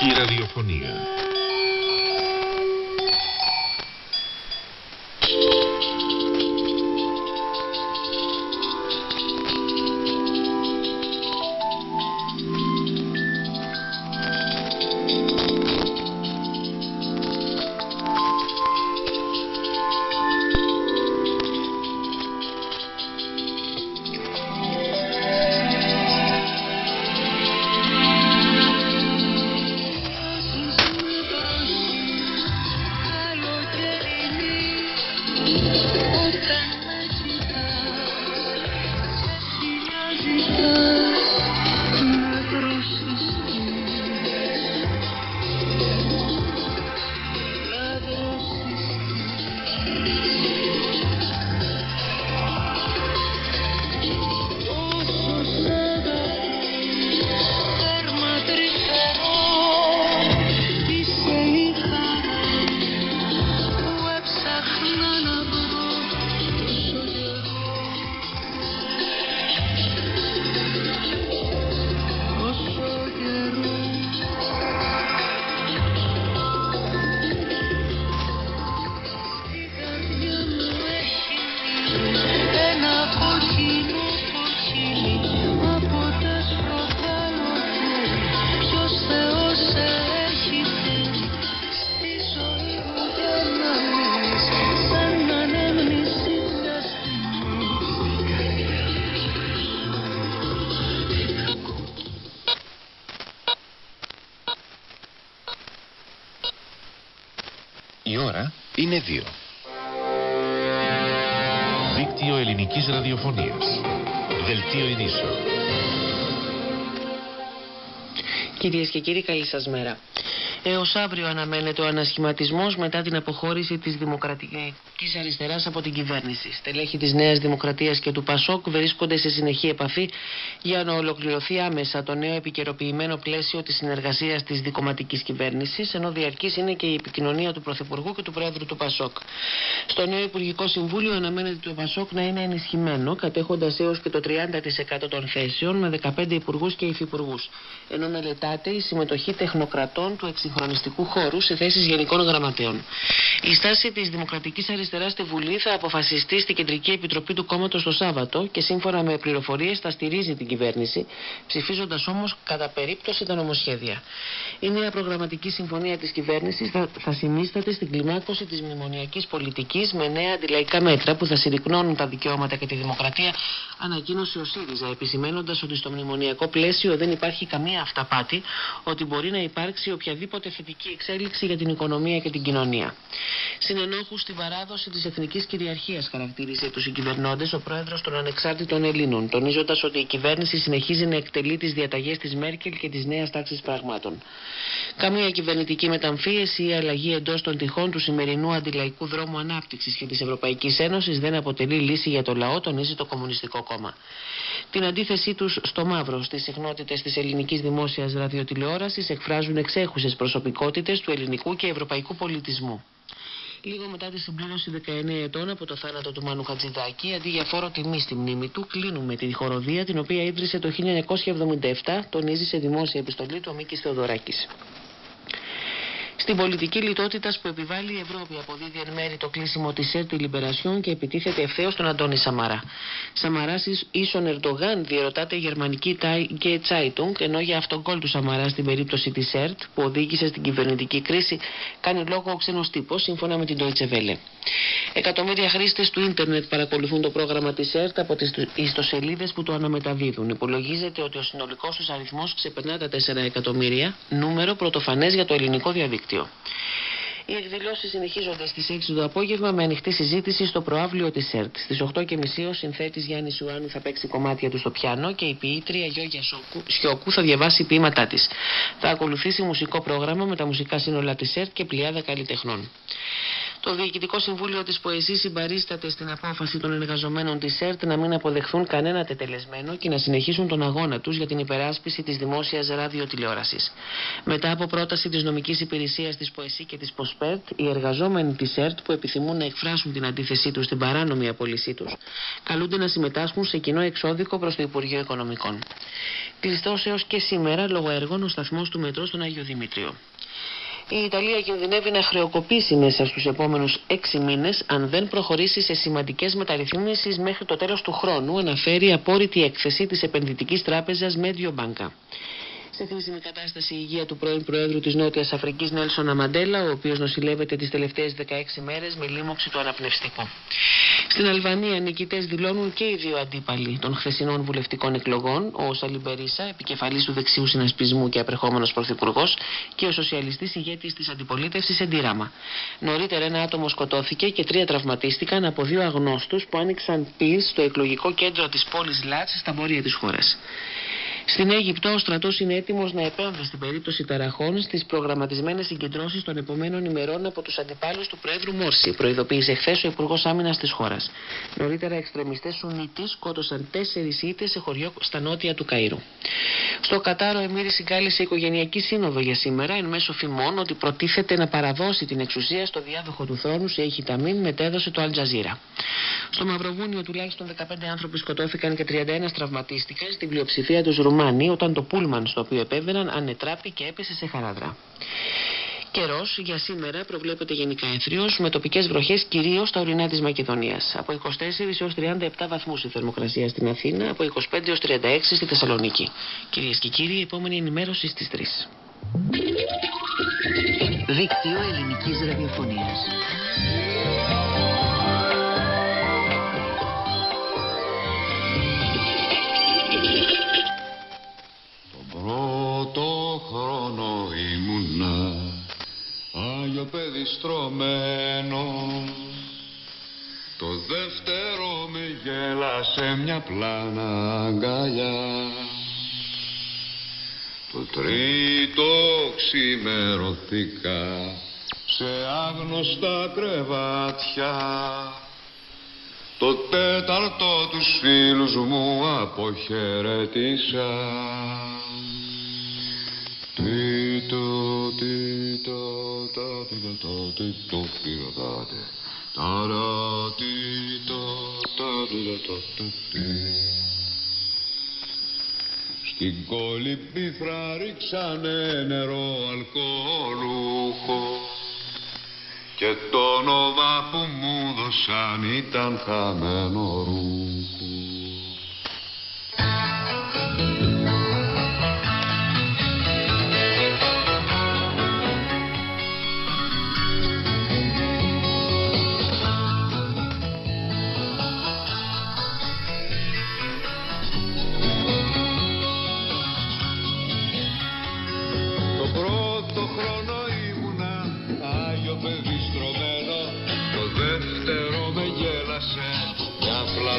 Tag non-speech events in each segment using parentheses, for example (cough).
Ελληνική ραδιοφωνία. Και κύριοι, καλή σας μέρα. Έως αύριο αναμένεται ο ανασχηματισμός μετά την αποχώρηση της Δημοκρατικής Αριστεράς από την κυβέρνηση. Στελέχη της Νέας Δημοκρατίας και του Πασόκ βρίσκονται σε συνεχή επαφή για να ολοκληρωθεί άμεσα το νέο επικαιροποιημένο πλαίσιο της συνεργασίας της δικοματικής κυβέρνησης, ενώ διαρκής είναι και η επικοινωνία του Πρωθυπουργού και του Πρόεδρου του Πασόκ. Στο νέο Υπουργικό Συμβούλιο αναμένεται το Πασόκ να είναι ενισχυμένο, κατέχοντας έως και το 30% των θέσεων με 15 υπουργούς και υφυπουργούς. Ενώ μελετάται η συμμετοχή τεχνοκρατών του εξυγχρονιστικού χώρου σε θέσεις γενικών γραμματέων. Η στάση της Δημοκρατικής Αριστεράς στη Βουλή θα αποφασιστεί στην Κεντρική Επιτροπή του Κόμματος το Σάββατο και σύμφωνα με πληροφορίες θα στηρίζει την κυβέρνηση, ψηφίζοντας όμως κατά περίπτωση τα νομοσχέδια. Η νέα προγραμματική συμφωνία της κυβέρνησης θα, θα συνίσταται στην κλιμάκωση της μνημονιακής πολιτικής με νέα αντιλαϊκά μέτρα που θα συρρυκνώνουν τα δικαιώματα και τη δημοκρατία, ανακοίνωσε ο ΣΥΡΙΖΑ, επισημένοντας ότι στο μνημονιακό πλαίσιο δεν υπάρχει καμία αυταπάτη ότι μπορεί να υπάρξει οποιαδήποτε θετική εξέλιξη για την οικονομία και την κοινωνία. Συνενόχου στην παράδοση της εθνικής κυριαρχίας χαρακτήρισε τους συγκυβερνώντες ο πρόεδρος των Ανεξάρτητων Ελλήνων, τονίζοντας ότι η κυβέρνηση συνεχίζει να εκτελεί τις διαταγές της Μέρκελ και της νέας τάξης πραγμάτων. Καμία κυβερνητική μεταμφίεση ή αλλαγή εντός των τυχών του σημερινού αντιλαϊκού δρόμου ανάπτυξης και της Ευρωπαϊκής Ένωσης δεν αποτελεί λύση για το λαό, τονίζει το Κομμουνιστικό Κόμμα. Την αντίθεσή τους στο μαύρο στις συχνότητες της ελληνικής δημόσιας ραδιοτηλεόρασης εκφράζουν εξέχουσες προσωπικότητες του ελληνικού και ευρωπαϊκού πολιτισμού. Λίγο μετά τη συμπλήρωση 19 ετών από το θάνατο του Μάνου Χατζηδάκη, αντί για φόρο τιμή στη μνήμη του, κλείνουμε τη χοροδία την οποία ίδρυσε το 1977, τονίζει σε δημόσια επιστολή του ο Μίκης Θεοδωράκης. Στην πολιτική λιτότητας που επιβάλλει η Ευρώπη αποδίδει εν μέρη το κλείσιμο της ΕΡΤ Λιμπερασιόν και επιτίθεται ευθέως στον Αντώνη Σαμαρά. Σαμαρά ίσον Ερντογάν διερωτάται η γερμανική και Zeitung, ενώ για αυτόν κόλ του Σαμαρά στην περίπτωση της ΕΡΤ που οδήγησε στην κυβερνητική κρίση κάνει λόγο ο ξένος τύπος σύμφωνα με την Deutsche Welle. Εκατομμύρια χρήστες του ίντερνετ παρακολουθούν το πρόγραμμα της ΕΡΤ από τις ιστοσελίδες που το αναμεταδίδουν. Υπολογίζεται ότι ο συνολικός τους αριθμός ξεπερνά τα 4 εκατομμύρια, νούμερο πρωτοφανές για το ελληνικό διαδίκτυο. Οι εκδηλώσεις συνεχίζονται στις 6 το απόγευμα με ανοιχτή συζήτηση στο προάβλιο της ΕΡΤ. Στις 8.30 ο συνθέτης Γιάννης Ιωάννου θα παίξει κομμάτια του στο πιάνο και η ποιήτρια Γιώργια Σιώκου θα διαβάσει ποίηματά της. Θα ακολουθήσει μουσικό πρόγραμμα με τα μουσικά σύνολα της ΕΡΤ και πλειάδα καλλιτεχνών. Το Διοικητικό Συμβούλιο της ΠΟΕΣΥ συμπαρίσταται στην απόφαση των εργαζομένων της ΕΡΤ να μην αποδεχθούν κανένα τετελεσμένο και να συνεχίσουν τον αγώνα τους για την υπεράσπιση της δημόσιας ραδιοτηλεόρασης. Μετά από πρόταση της νομικής υπηρεσίας της ΠΟΕΣΥ και της ΠΟΣΠΕΡΤ, οι εργαζόμενοι της ΕΡΤ που επιθυμούν να εκφράσουν την αντίθεσή τους στην παράνομη απολυσή τους, καλούνται να συμμετάσχουν σε κοινό εξώδικο προς το Υπουργείο Οικονομικών. Κλειστός έως και σήμερα λόγω έργων ο σταθμός του μετρό στον Άγιο Δημήτριο. Η Ιταλία κινδυνεύει να χρεοκοπήσει μέσα στους επόμενους έξι μήνες αν δεν προχωρήσει σε σημαντικές μεταρρυθμίσεις μέχρι το τέλος του χρόνου, αναφέρει απόρριτη έκθεση της επενδυτικής τράπεζας Mediobanca σε χρήσιμη κατάσταση η υγεία του πρώην Προέδρου της Νότιας Αφρικής Νέλσον Αμαντέλα, ο οποίος νοσηλεύεται τις τελευταίες 16 μέρες με λίμωξη του αναπνευστικού. Στην Αλβανία, νικητές δηλώνουν και οι δύο αντίπαλοι των χθεσινών βουλευτικών εκλογών, ο Σαλιμπερίσα, επικεφαλής του δεξιού συνασπισμού και απερχόμενος πρωθυπουργός, και ο σοσιαλιστής ηγέτης της αντιπολίτευσης Εντίραμα. Νωρίτερα, ένα άτομο σκοτώθηκε και τρία τραυματίστηκαν από δύο αγνώστους που άνοιξαν πυρ στο εκλογικό κέντρο της πόλης Λάτς στα βόρεια της χώρας. Στην Αίγυπτο, ο στρατός είναι έτοιμος να επέμβει στην περίπτωση ταραχών στις προγραμματισμένες συγκεντρώσεις των επομένων ημερών από τους αντιπάλους του Πρόεδρου Μόρση, προειδοποίησε χθες ο Υπουργός Άμυνας της χώρας. Νωρίτερα, εξτρεμιστές Σουνίτη σκότωσαν τέσσερις ήττες σε χωριό στα νότια του Καΐρου. Στο Κατάρο, Εμμύρη συγκάλεσε οικογενειακή σύνοδο για σήμερα, εν μέσω φημών ότι προτίθεται να παραδώσει την εξουσία στο διάδοχο του θρόνους σε Αιχιταμίν, μετέδωσε το Αλτζαζίρα. Στο Μαυροβούνιο, τουλάχιστον 15 άνθρωποι σκοτώθηκαν και 31 τραυματίστηκαν, στην πλειοψηφία τους Ρουμάνοι, όταν το πούλμαν στο οποίο επέβαιναν ανετράπη και έπεσε σε χαράδρα. Καιρός για σήμερα προβλέπεται γενικά έθριο με τοπικές βροχές κυρίως στα ορεινά της Μακεδονίας. Από 24 έως 37 βαθμούς η θερμοκρασία στην Αθήνα, από 25 έως 36 στη Θεσσαλονίκη. Κυρίες και κύριοι, επόμενη ενημέρωση στις 3. Δίκτυο Ελληνικής Ραδιοφωνίας. Άγιο παιδί στρωμένο. Το δεύτερο με γέλασε μια πλάνα αγκαλιά. Το τρίτο ξημερωθήκα σε άγνωστα κρεβάτια. Το τέταρτο τους φίλους μου αποχαιρετήσα Στην κολυμπήθρα ρίξανε νερό αλκοολούχο και το όνομα που μου δώσαν ήταν χαμένο ρούχο.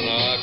Bhagavad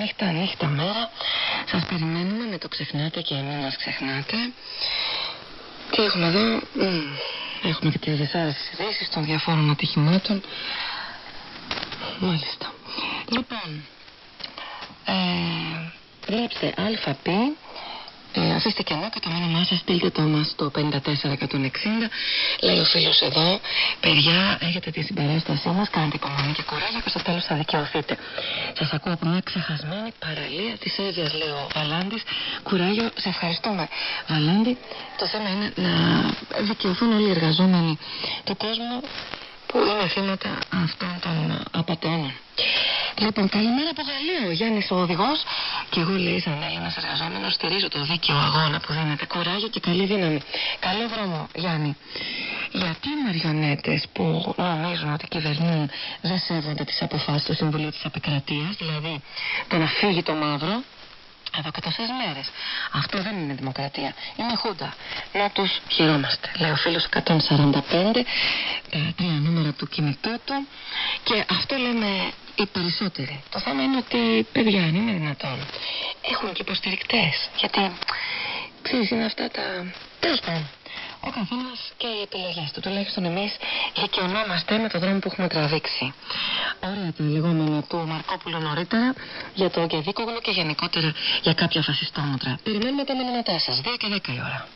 νύχτα, νύχτα μέρα. Σας περιμένουμε, με το ξεχνάτε και μην μας ξεχνάτε. Και έχουμε εδώ, έχουμε και τις δεσάρες ειδήσεις των διαφόρων ατυχημάτων. Μάλιστα. Λοιπόν, ε, γράψτε ΑΠ ε, αφήστε και εδώ και το μήνυμά σα στείλτε το μας στο 54160. Λέει ο φίλος εδώ, παιδιά, έχετε τη συμπαράστασή μας, κάντε υπομονή και κουράγιο και στο τέλος θα δικαιωθείτε. Σας ακούω από μια ξεχασμένη παραλία της Εύβοιας, λέει ο Βαλάντης. Κουράγιο, σε ευχαριστούμε. Βαλάντη, το θέμα είναι να δικαιωθούν όλοι οι εργαζόμενοι του κόσμου που είναι θύματα αυτών των απαταιώνων. Λοιπόν, καλημέρα από Γαλλίο. Γιάννης ο οδηγός. Και εγώ λέει, σαν Έλληνα εργαζόμενος, στηρίζω το δίκαιο αγώνα που δίνεται. Κουράγιο και καλή δύναμη. Καλό δρόμο, Γιάννη. Γιατί οι μαριονέτες που νομίζουν ότι κυβερνούν δεν σέβονται τις αποφάσεις του Συμβουλίου της Επικρατεία, δηλαδή το να φύγει το μαύρο, εδώ και τόσες μέρες. Αυτό δεν είναι δημοκρατία. Είναι χούντα. Να τους χαιρόμαστε. Λέει ο φίλος 145, τα τρία νούμερα του κινητού του. Και αυτό λέμε οι περισσότεροι. Το θέμα είναι ότι, παιδιά, αν είναι δυνατόν, έχουν και υποστηρικτές. Γιατί, ξέρεις, είναι αυτά τα. Τέλος πάντων. Ο καθένας και οι επιλογές του. Τουλάχιστον εμείς δικαιωνόμαστε με τον δρόμο που έχουμε τραβήξει. Ωραία τα λεγόμενα του Μαρκόπουλου νωρίτερα για το Γκεδίκογλου και γενικότερα για κάποια φασιστόμετρα. Περιμένουμε τα μηνύματά σας. 2 και 10 η ώρα.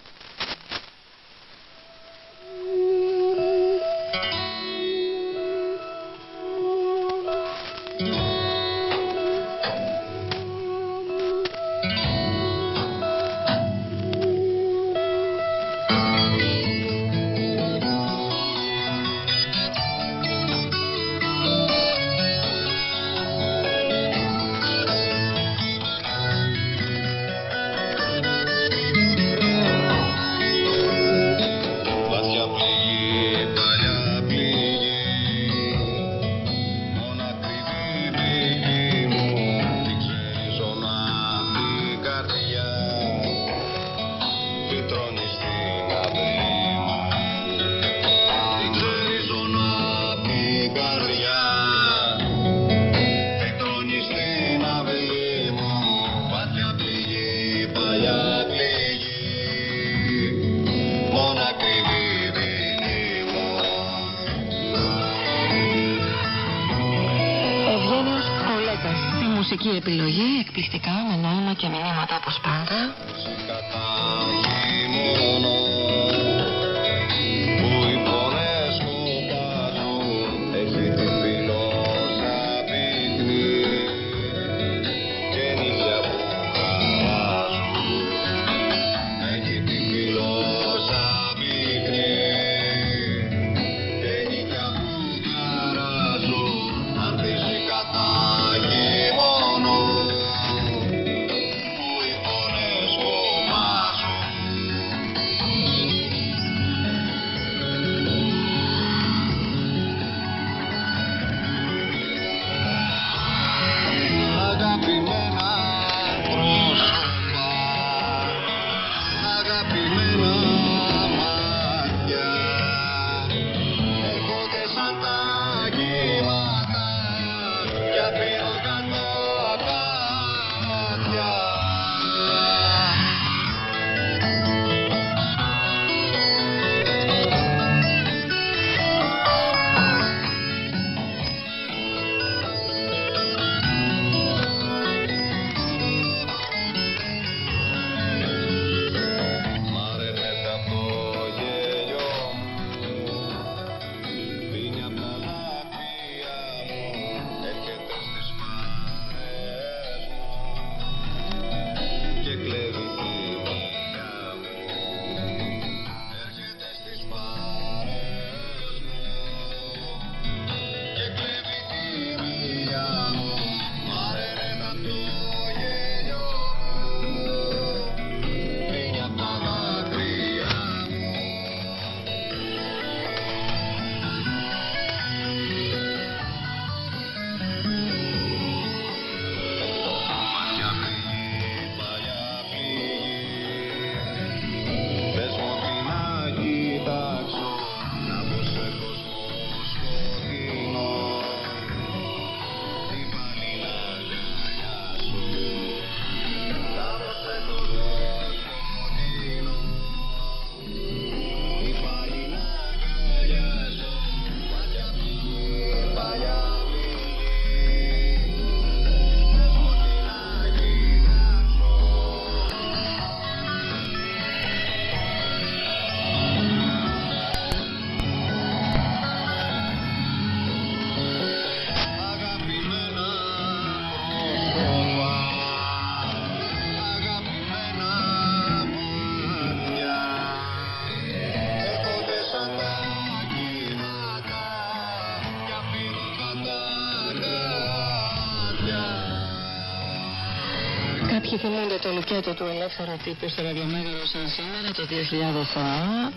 Θυμούνται το λουκέτο του ελεύθερου τύπου στο ραδιομέγαρο σαν σήμερα το 2009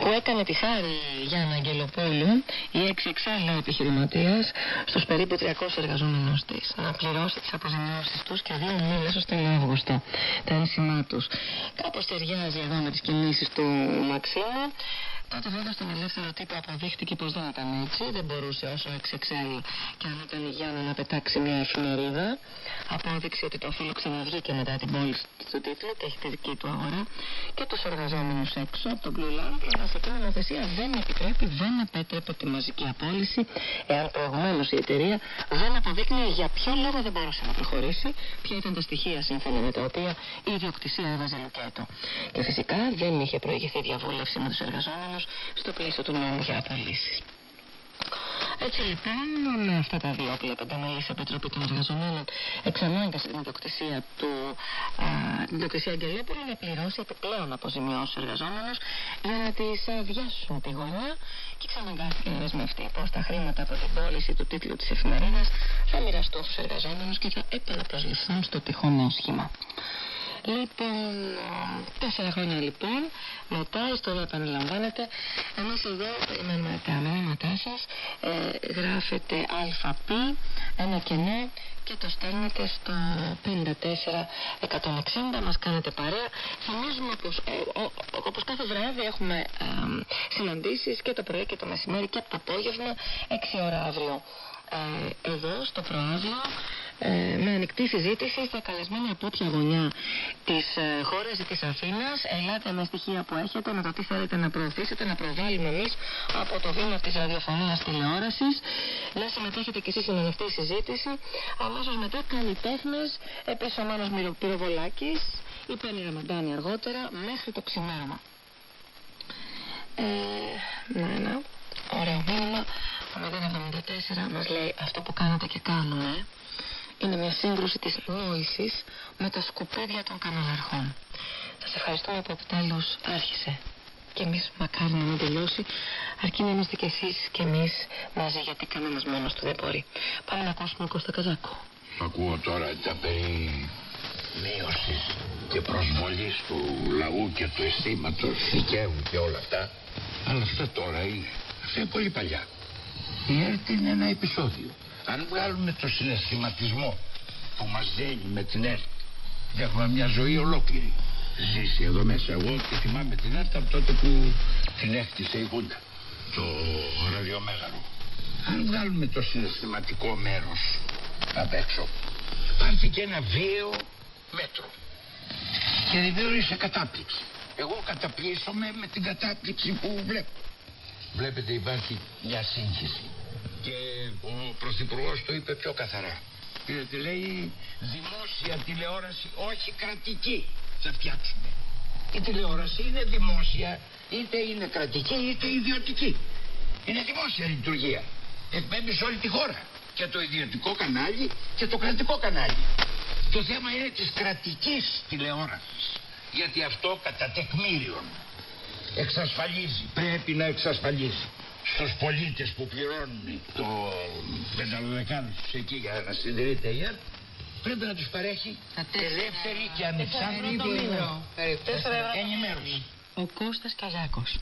που έκανε τη χάρη Γιάννα Αγγελοπούλου η έξι εξάλληλα επιχειρηματίας στους περίπου 300 εργαζόμενους της να πληρώσει τις αποζημιώσεις τους και δύο μήνες ως τον Αύγουστο τα ένσημά τους. Κάπως ταιριάζει εδώ με τις κινήσεις του Μαξίμου Τότε βέβαια στον ελεύθερο τύπο αποδείχτηκε πως δεν ήταν έτσι. Δεν μπορούσε όσο εξεξέλει και αν ήταν η Γιάννα να πετάξει μια εφημερίδα. Απόδειξε ότι το φίλο ξαναβγήκε μετά την πώληση του τίτλου και έχει τη δική του αγορά. Και τους εργαζόμενους έξω από τον Blue Lamp. Η αστική νομοθεσία δεν επιτρέπει, δεν επέτρεπε τη μαζική απόλυση εάν προηγουμένως η εταιρεία δεν αποδείκνυε για ποιο λόγο δεν μπορούσε να προχωρήσει, ποια ήταν τα στοιχεία σύμφωνα με τα οποία η ιδιοκτησία έβαζε λουκέτο. Και φυσικά δεν είχε προηγηθεί διαβούλευση με τους εργαζόμενους στο πλαίσιο του νόμου για απολύσεις. Έτσι λοιπόν, με αυτά τα δύο όπλα πενταμελής Επιτροπή των Εργαζομένων εξανάγκασε την ιδιοκτησία του α, την ιδιοκτησία Αγγελόπουλου να πληρώσει επιπλέον αποζημιώσεις εργαζόμενους για να τις αδειάσουν τη γωνιά και εξαναγκάστηκε να δεσμευτεί πως τα χρήματα από την πώληση του τίτλου της εφημερίδας θα μοιραστούν στους εργαζόμενους και θα επαναπροσληφθούν στο τυχόν σχήμα. Λοιπόν, τέσσερα χρόνια λοιπόν, μετά η ιστορία επαναλαμβάνεται. Εμεί εδώ περιμένουμε τα μηνύματά σας. Ε, γράφετε ΑΠ, ένα κενό και το στέλνετε στο 54-160, μας κάνετε παρέα. Θυμίζουμε πως όπως κάθε βράδυ έχουμε ε, συναντήσεις και το πρωί και το μεσημέρι και το απόγευμα 6 ώρα αύριο. Ε, εδώ στο προάβλιο ε, με ανοιχτή συζήτηση στα καλεσμένη από όποια γωνιά της ε, χώρας ή της Αθήνας. Ελάτε με στοιχεία που έχετε, με το τι θέλετε να προωθήσετε, να προβάλλουμε εμείς από το βήμα της ραδιοφωνίας τηλεόρασης. Να συμμετέχετε κι εσείς σε αυτή η συζήτηση. Αμέσως μετά καλλιτέχνες, επίσης ο Μάνος Πυροβολάκης, η Πέννη Ραμαντάνη αργότερα, μέχρι το ξημέρωμα. Ε, ναι, ναι. Ωραίο μήνυμα. Το 074 μας λέει αυτό που κάνατε και κάνουμε είναι μια σύγκρουση της νόησης με τα σκουπίδια των κανοναρχών. Σας ευχαριστούμε που επιτέλους άρχισε. Και εμείς μακάρι να μην τελειώσει, αρκεί να είμαστε κι εσείς και εμείς μαζί, γιατί κανένας μόνος του δεν μπορεί. Πάμε να ακούσουμε Κώστα Καζάκο. Ακούω τώρα τα περί μείωσης και προσβολής του λαού και του αισθήματος δικαίου και όλα αυτά. Αλλά αυτά τώρα είναι, αυτά είναι πολύ παλιά. Η ΕΡΤ είναι ένα επεισόδιο. Αν βγάλουμε το συναισθηματισμό που μας δένει με την ΕΡΤ έχουμε μια ζωή ολόκληρη. Ζήσει εδώ μέσα εγώ και θυμάμαι την ΕΡΤ από τότε που την έκτισε η Γούντα το ραδιομέγαρο αν βγάλουμε το συναισθηματικό μέρος απ' έξω υπάρχει και ένα βίαιο μέτρο. Και δημιουργεί σε κατάπληξη. Εγώ καταπλήσωμαι με την κατάπληξη που βλέπω βλέπετε υπάρχει μια σύγχυση και ο Πρωθυπουργός το είπε πιο καθαρά. Γιατί λέει δημόσια τηλεόραση, όχι κρατική. Θα φτιάξουμε. Η τηλεόραση είναι δημόσια, είτε είναι κρατική είτε ιδιωτική. Είναι δημόσια λειτουργία. Εκπέμπει σε όλη τη χώρα. Και το ιδιωτικό κανάλι και το κρατικό κανάλι. Το θέμα είναι της κρατικής τηλεόρασης. Γιατί αυτό κατά τεκμήριον εξασφαλίζει, πρέπει να εξασφαλίζει στους πολίτες που πληρώνουν το πενταλοδεκάνο τους εκεί για να συντηρείται η ΕΡΤ πρέπει να τους παρέχει ελεύθερη και ανεξάρτητη ενημέρωση. Ο Κώστας Καζάκος.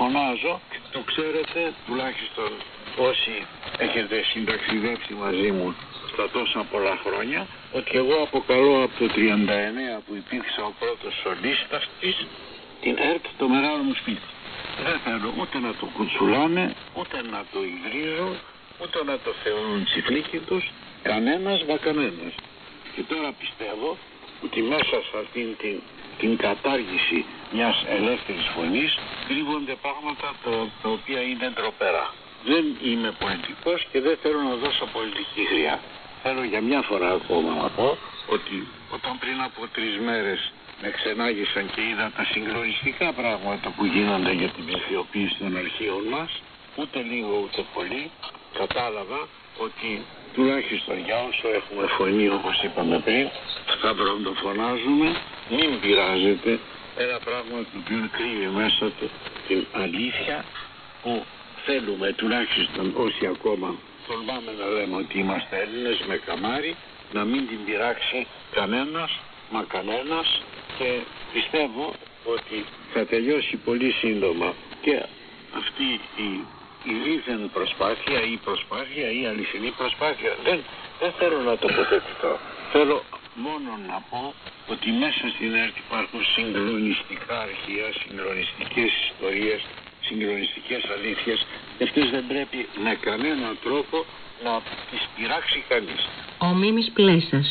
Φωνή θα φωνάζω. Το ξέρετε, τουλάχιστον όσοι έχετε συνταξιδέψει μαζί μου στα τόσα πολλά χρόνια, ότι εγώ αποκαλώ από το 39 που υπήρξε ο πρώτος σολίστας της, την ΕΡΤ το μεγάλο μου σπίτι. Δεν θέλω ούτε να το κουτσουλάνε, ούτε να το υβρίζουν, ούτε να το θεωρούν τσιφλίκι τους, κανένας μα κανένας. Και τώρα πιστεύω ότι μέσα σε αυτήν την, την κατάργηση μιας ελεύθερης φωνής κρύβονται πράγματα το, τα οποία είναι ντροπερά. Δεν είμαι πολιτικός και δεν θέλω να δώσω πολιτική χρειά. Θέλω για μια φορά ακόμα να πω ότι όταν πριν από τρεις μέρες με ξενάγησαν και είδα τα συγκλονιστικά πράγματα που γίνονται για την ψηφιοποίηση των αρχείων μας, ούτε λίγο ούτε πολύ, κατάλαβα ότι τουλάχιστον για όσο έχουμε φωνή όπως είπαμε πριν, σταυροντοφωνάζουμε, μην πειράζεται ένα πράγμα το οποίο κρύβει μέσα του την αλήθεια που θέλουμε τουλάχιστον όσοι ακόμα τολμάμε να λέμε ότι είμαστε Έλληνες με καμάρι να μην την πειράξει κανένας μα κανένας. Και πιστεύω ότι θα τελειώσει πολύ σύντομα και αυτή η η δίθεν προσπάθεια ή προσπάθεια ή αληθινή προσπάθεια. Δεν, δεν θέλω να τοποθετηθώ. Θέλω μόνο να πω ότι μέσα στην ΕΡΤ υπάρχουν συγκλονιστικά αρχεία, συγκλονιστικές ιστορίες, συγκλονιστικές αλήθειες και αυτές δεν πρέπει με κανέναν τρόπο να τις πειράξει κανείς. Ο Μίμης Πλέσας.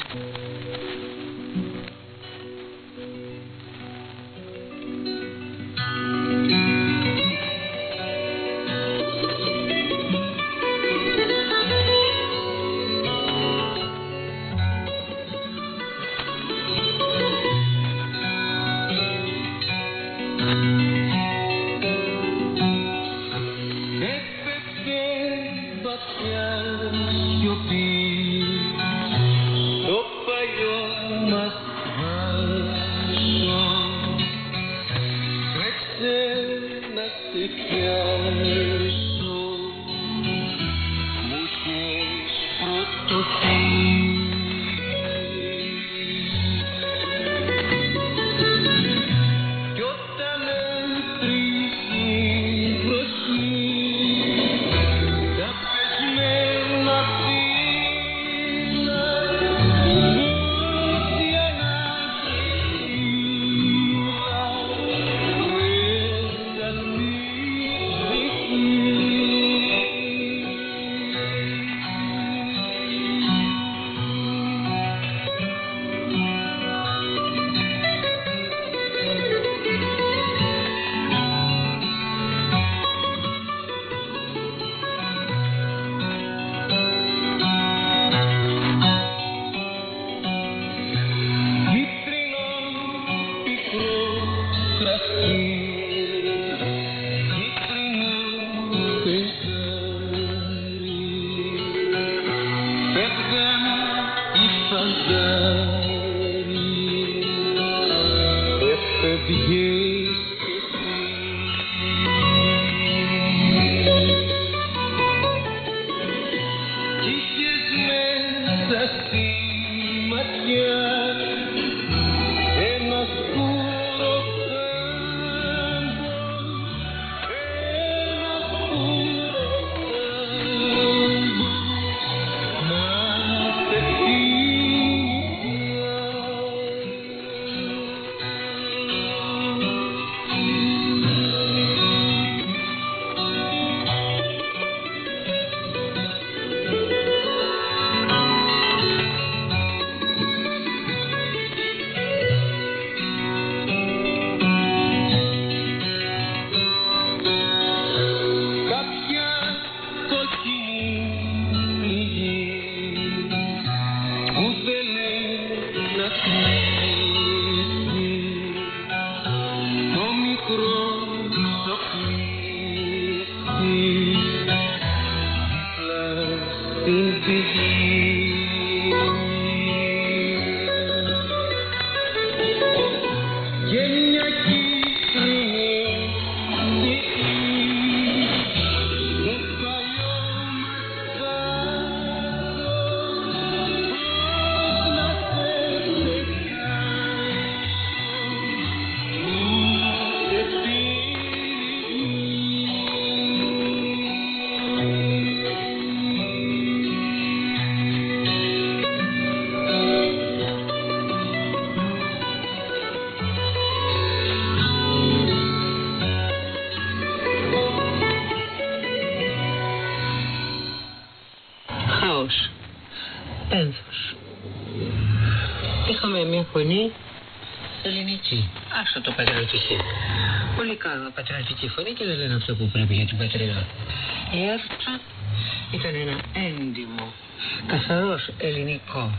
Κάνουν πατριωτική φωνή και δεν λένε αυτό που πρέπει για την πατρίδα. Η Έρτσα ήταν ένα έντιμο, καθαρός ελληνικό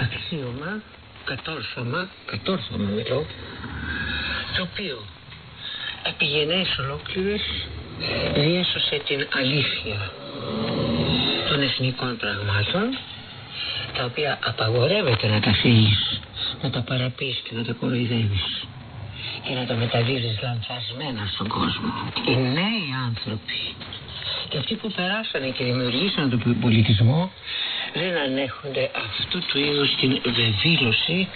αξίωμα, κατόρθωμα, κατόρθωμα μιλώ, το οποίο επί γενναίες ολόκληρες διέσωσε την αλήθεια των εθνικών πραγμάτων τα οποία απαγορεύεται να τα φύγεις, να τα παραπείς και να τα κοροϊδεύεις και να τα μεταδίδεις λανθασμένα στον κόσμο. Οι νέοι άνθρωποι και αυτοί που περάσανε και δημιουργήσαν τον πολιτισμό δεν ανέχονται αυτού του είδους την βεβήλωση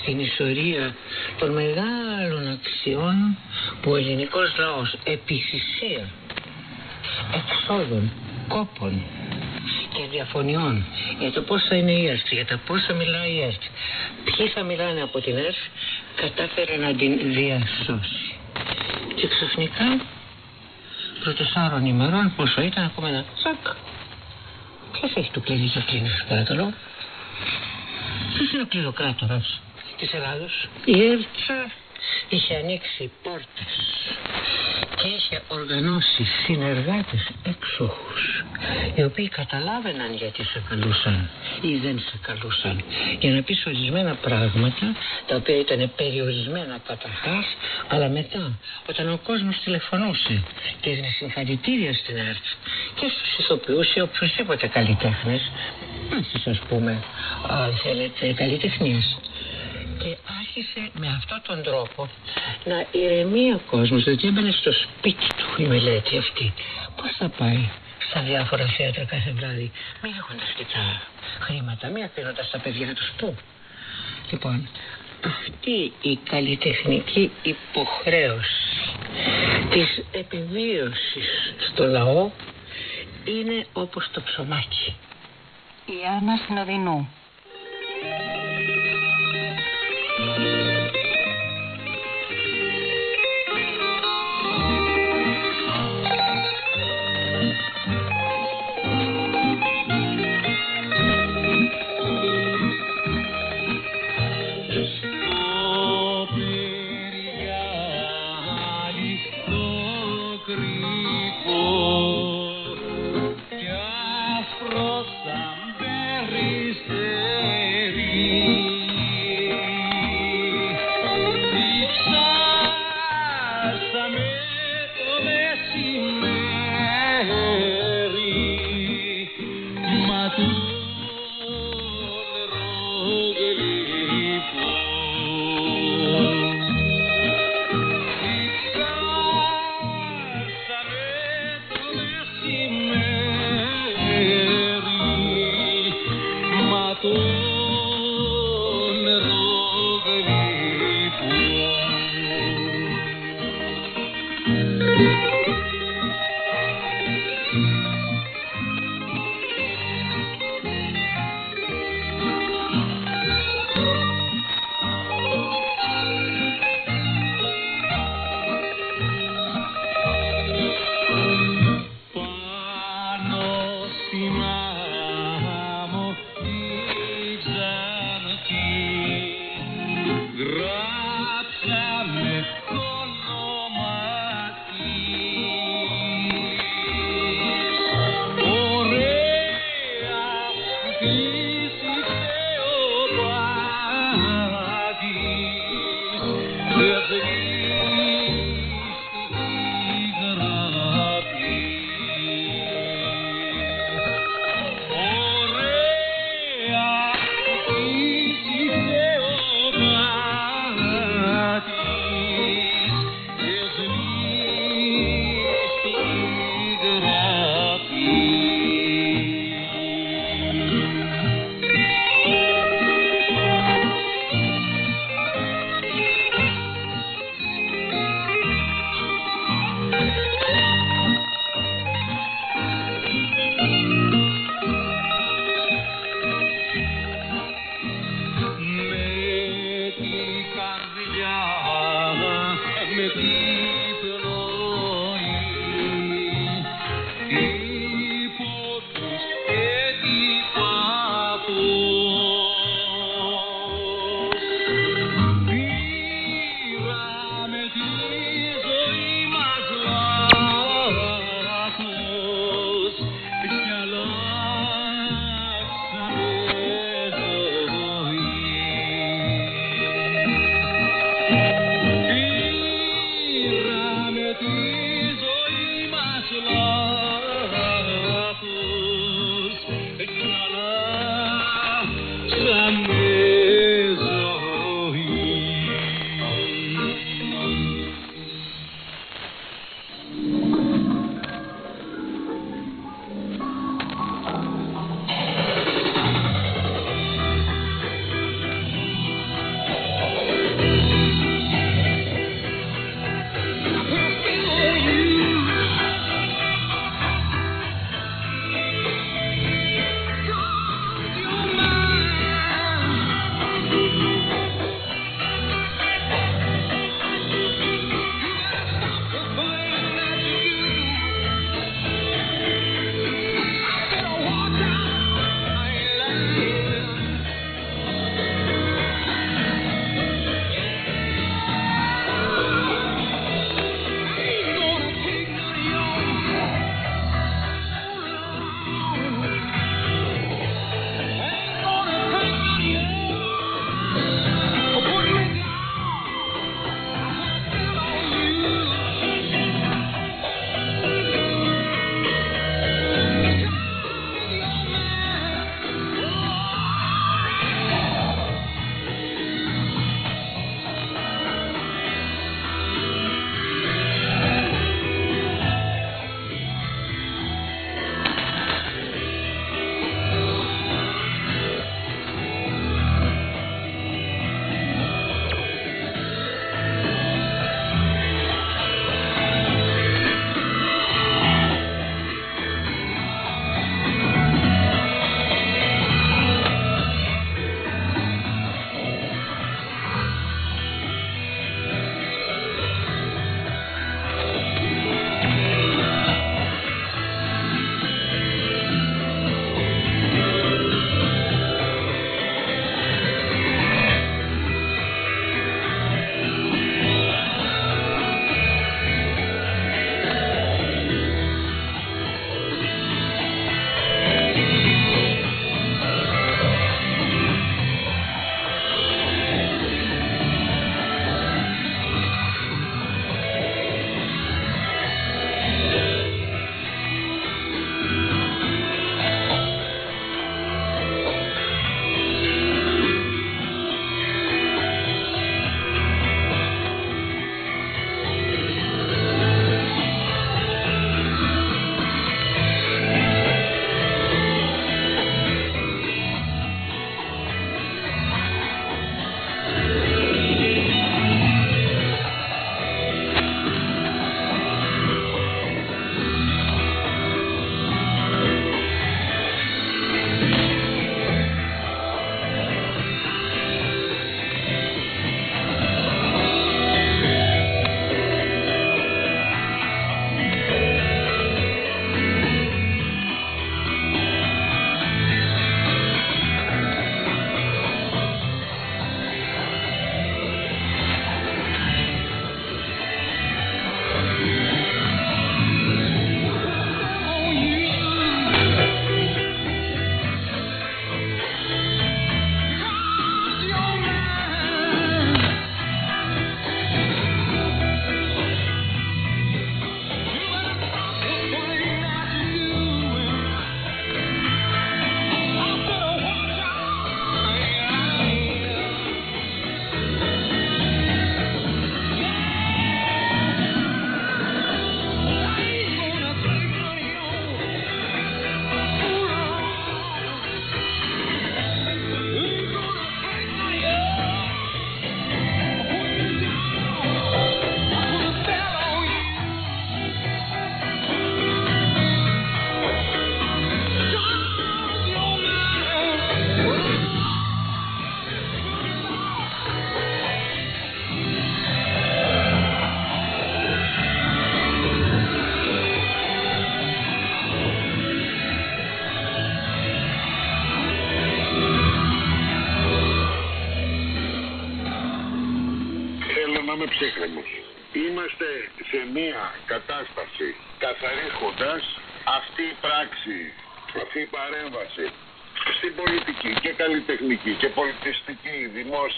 στην ιστορία των μεγάλων αξιών που ο ελληνικός λαός επί θυσία, εξόδων, κόπων και διαφωνιών για το πώς θα είναι η ΕΡΤ, για τα πώς θα μιλάει η ΕΡΤ, ποιοι θα μιλάνε από την ΕΡΤ, κατάφερε να την διασώσει. Και ξαφνικά, πρωτοσάρων ημερών, πόσο ήταν ακόμα ένα τσακ. Ποιος έχει το κλειδί και κλείνει, παρακαλώ. Ποιος είναι ο κλειδοκράτορας της Ελλάδος. Η ΕΡΤ είχε ανοίξει πόρτες και είχε οργανώσεις συνεργάτες έξοχους οι οποίοι καταλάβαιναν γιατί σε καλούσαν ή δεν σε καλούσαν. Για να πεις ορισμένα πράγματα τα οποία ήταν περιορισμένα καταρχάς αλλά μετά όταν ο κόσμος τηλεφωνούσε και έδινε συγχαρητήριας στην ΕΡΤ και στους ηθοποιούς ή οποιοσδήποτε καλλιτέχνες έτσι ας πούμε αν θέλετε καλλιτεχνίες και άρχισε με αυτόν τον τρόπο να ηρεμεί ο κόσμος. Διότι έμπαινε στο σπίτι του η μελέτη αυτή. Πώς θα πάει στα διάφορα θέατρα κάθε βράδυ μη έχοντας και τα χρήματα μη αφήνοντας τα παιδιά τους πού λοιπόν αυτή η καλλιτεχνική υποχρέωση της επιβίωσης στο λαό είναι όπως το ψωμάκι. Η Άννα Συνοδεινού. Thank you.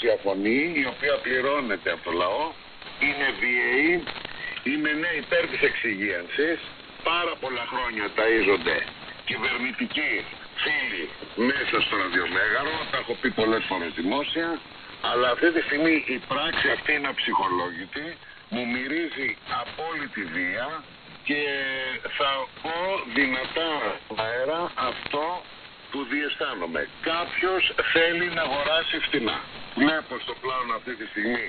Δημόσια φωνή η οποία πληρώνεται από το λαό. Είναι βίαιη, είναι ναι υπέρ της εξυγίανσης. Πάρα πολλά χρόνια ταΐζονται κυβερνητικοί φίλοι μέσα στο ραδιομέγαρο. Τα έχω πει πολλές φορές δημόσια. Αλλά αυτή τη στιγμή η πράξη αυτή είναι αψυχολόγητη. Μου μυρίζει απόλυτη βία και θα πω δυνατά αέρα αυτό που διαισθάνομαι. Κάποιος θέλει να αγοράσει φτηνά. Βλέπω στο πλάνο αυτή τη στιγμή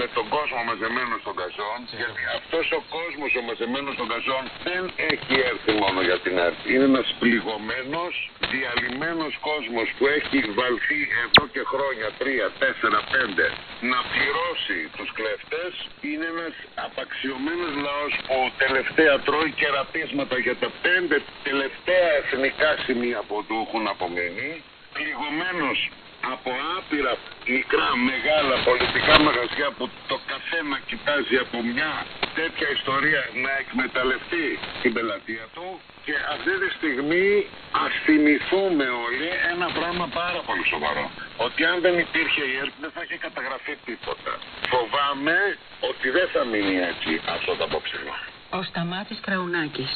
με τον κόσμο μαζεμένο στον καζόν γιατί αυτός ο κόσμος ο μαζεμένος στον καζόν δεν έχει έρθει μόνο για την έρθει. Είναι ένας πληγωμένος, διαλυμένος κόσμος που έχει βαλθεί εδώ και χρόνια, τρία, τέσσερα, πέντε, να πληρώσει τους κλέφτες. Είναι ένας απαξιωμένος λαός που τελευταία τρώει κερατίσματα για τα πέντε τελευταία εθνικά σημεία που του έχουν απομείνει. Πληγωμένος από άπειρα μικρά μεγάλα πολιτικά μαγαζιά που το καθένα κοιτάζει από μια τέτοια ιστορία να εκμεταλλευτεί την πελατεία του και αυτή τη στιγμή ας θυμηθούμε όλοι ένα πράγμα πάρα πολύ σοβαρό. Ότι αν δεν υπήρχε η ΕΡΤ δεν θα είχε καταγραφεί τίποτα. Φοβάμαι ότι δεν θα μείνει έτσι αυτό το απόψινο. Ο Σταμάτης Κραουνάκης.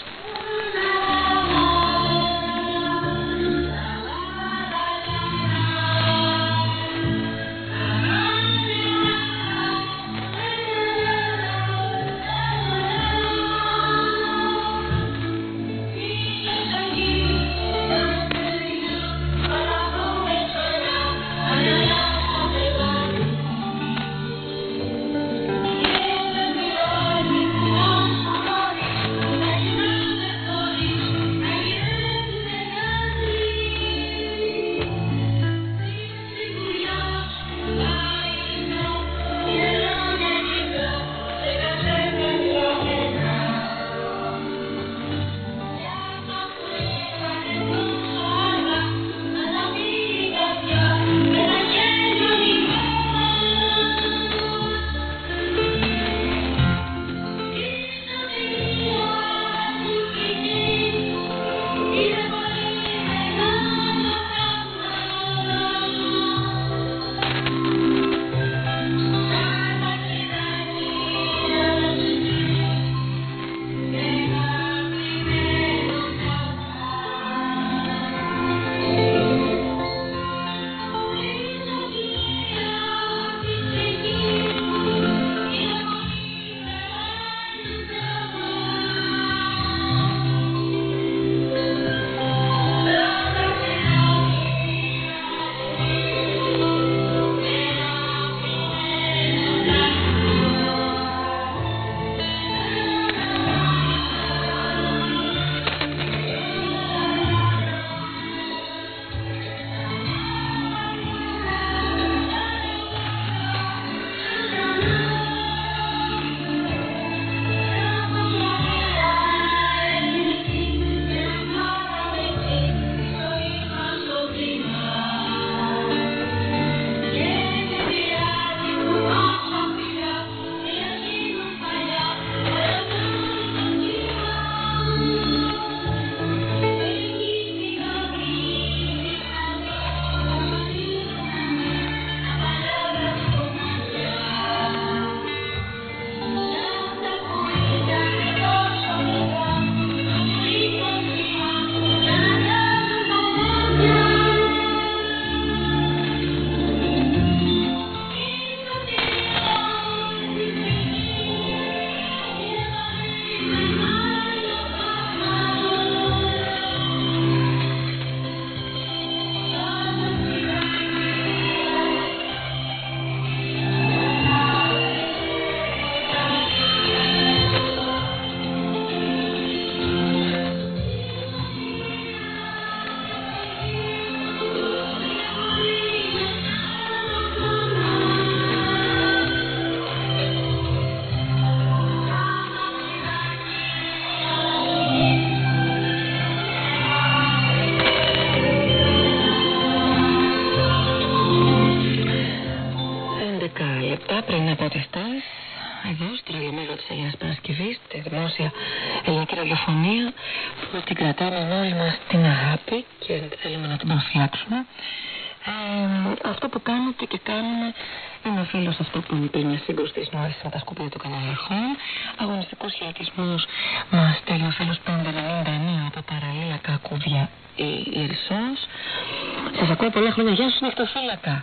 Αγωνιστικούς χαιρετισμούς μας στέλνει ο φίλος 599 από παραλία Κακούβια η Ιερισσός. Σας ακούω πολλά χρόνια. Γεια σου νυχτοφύλακα.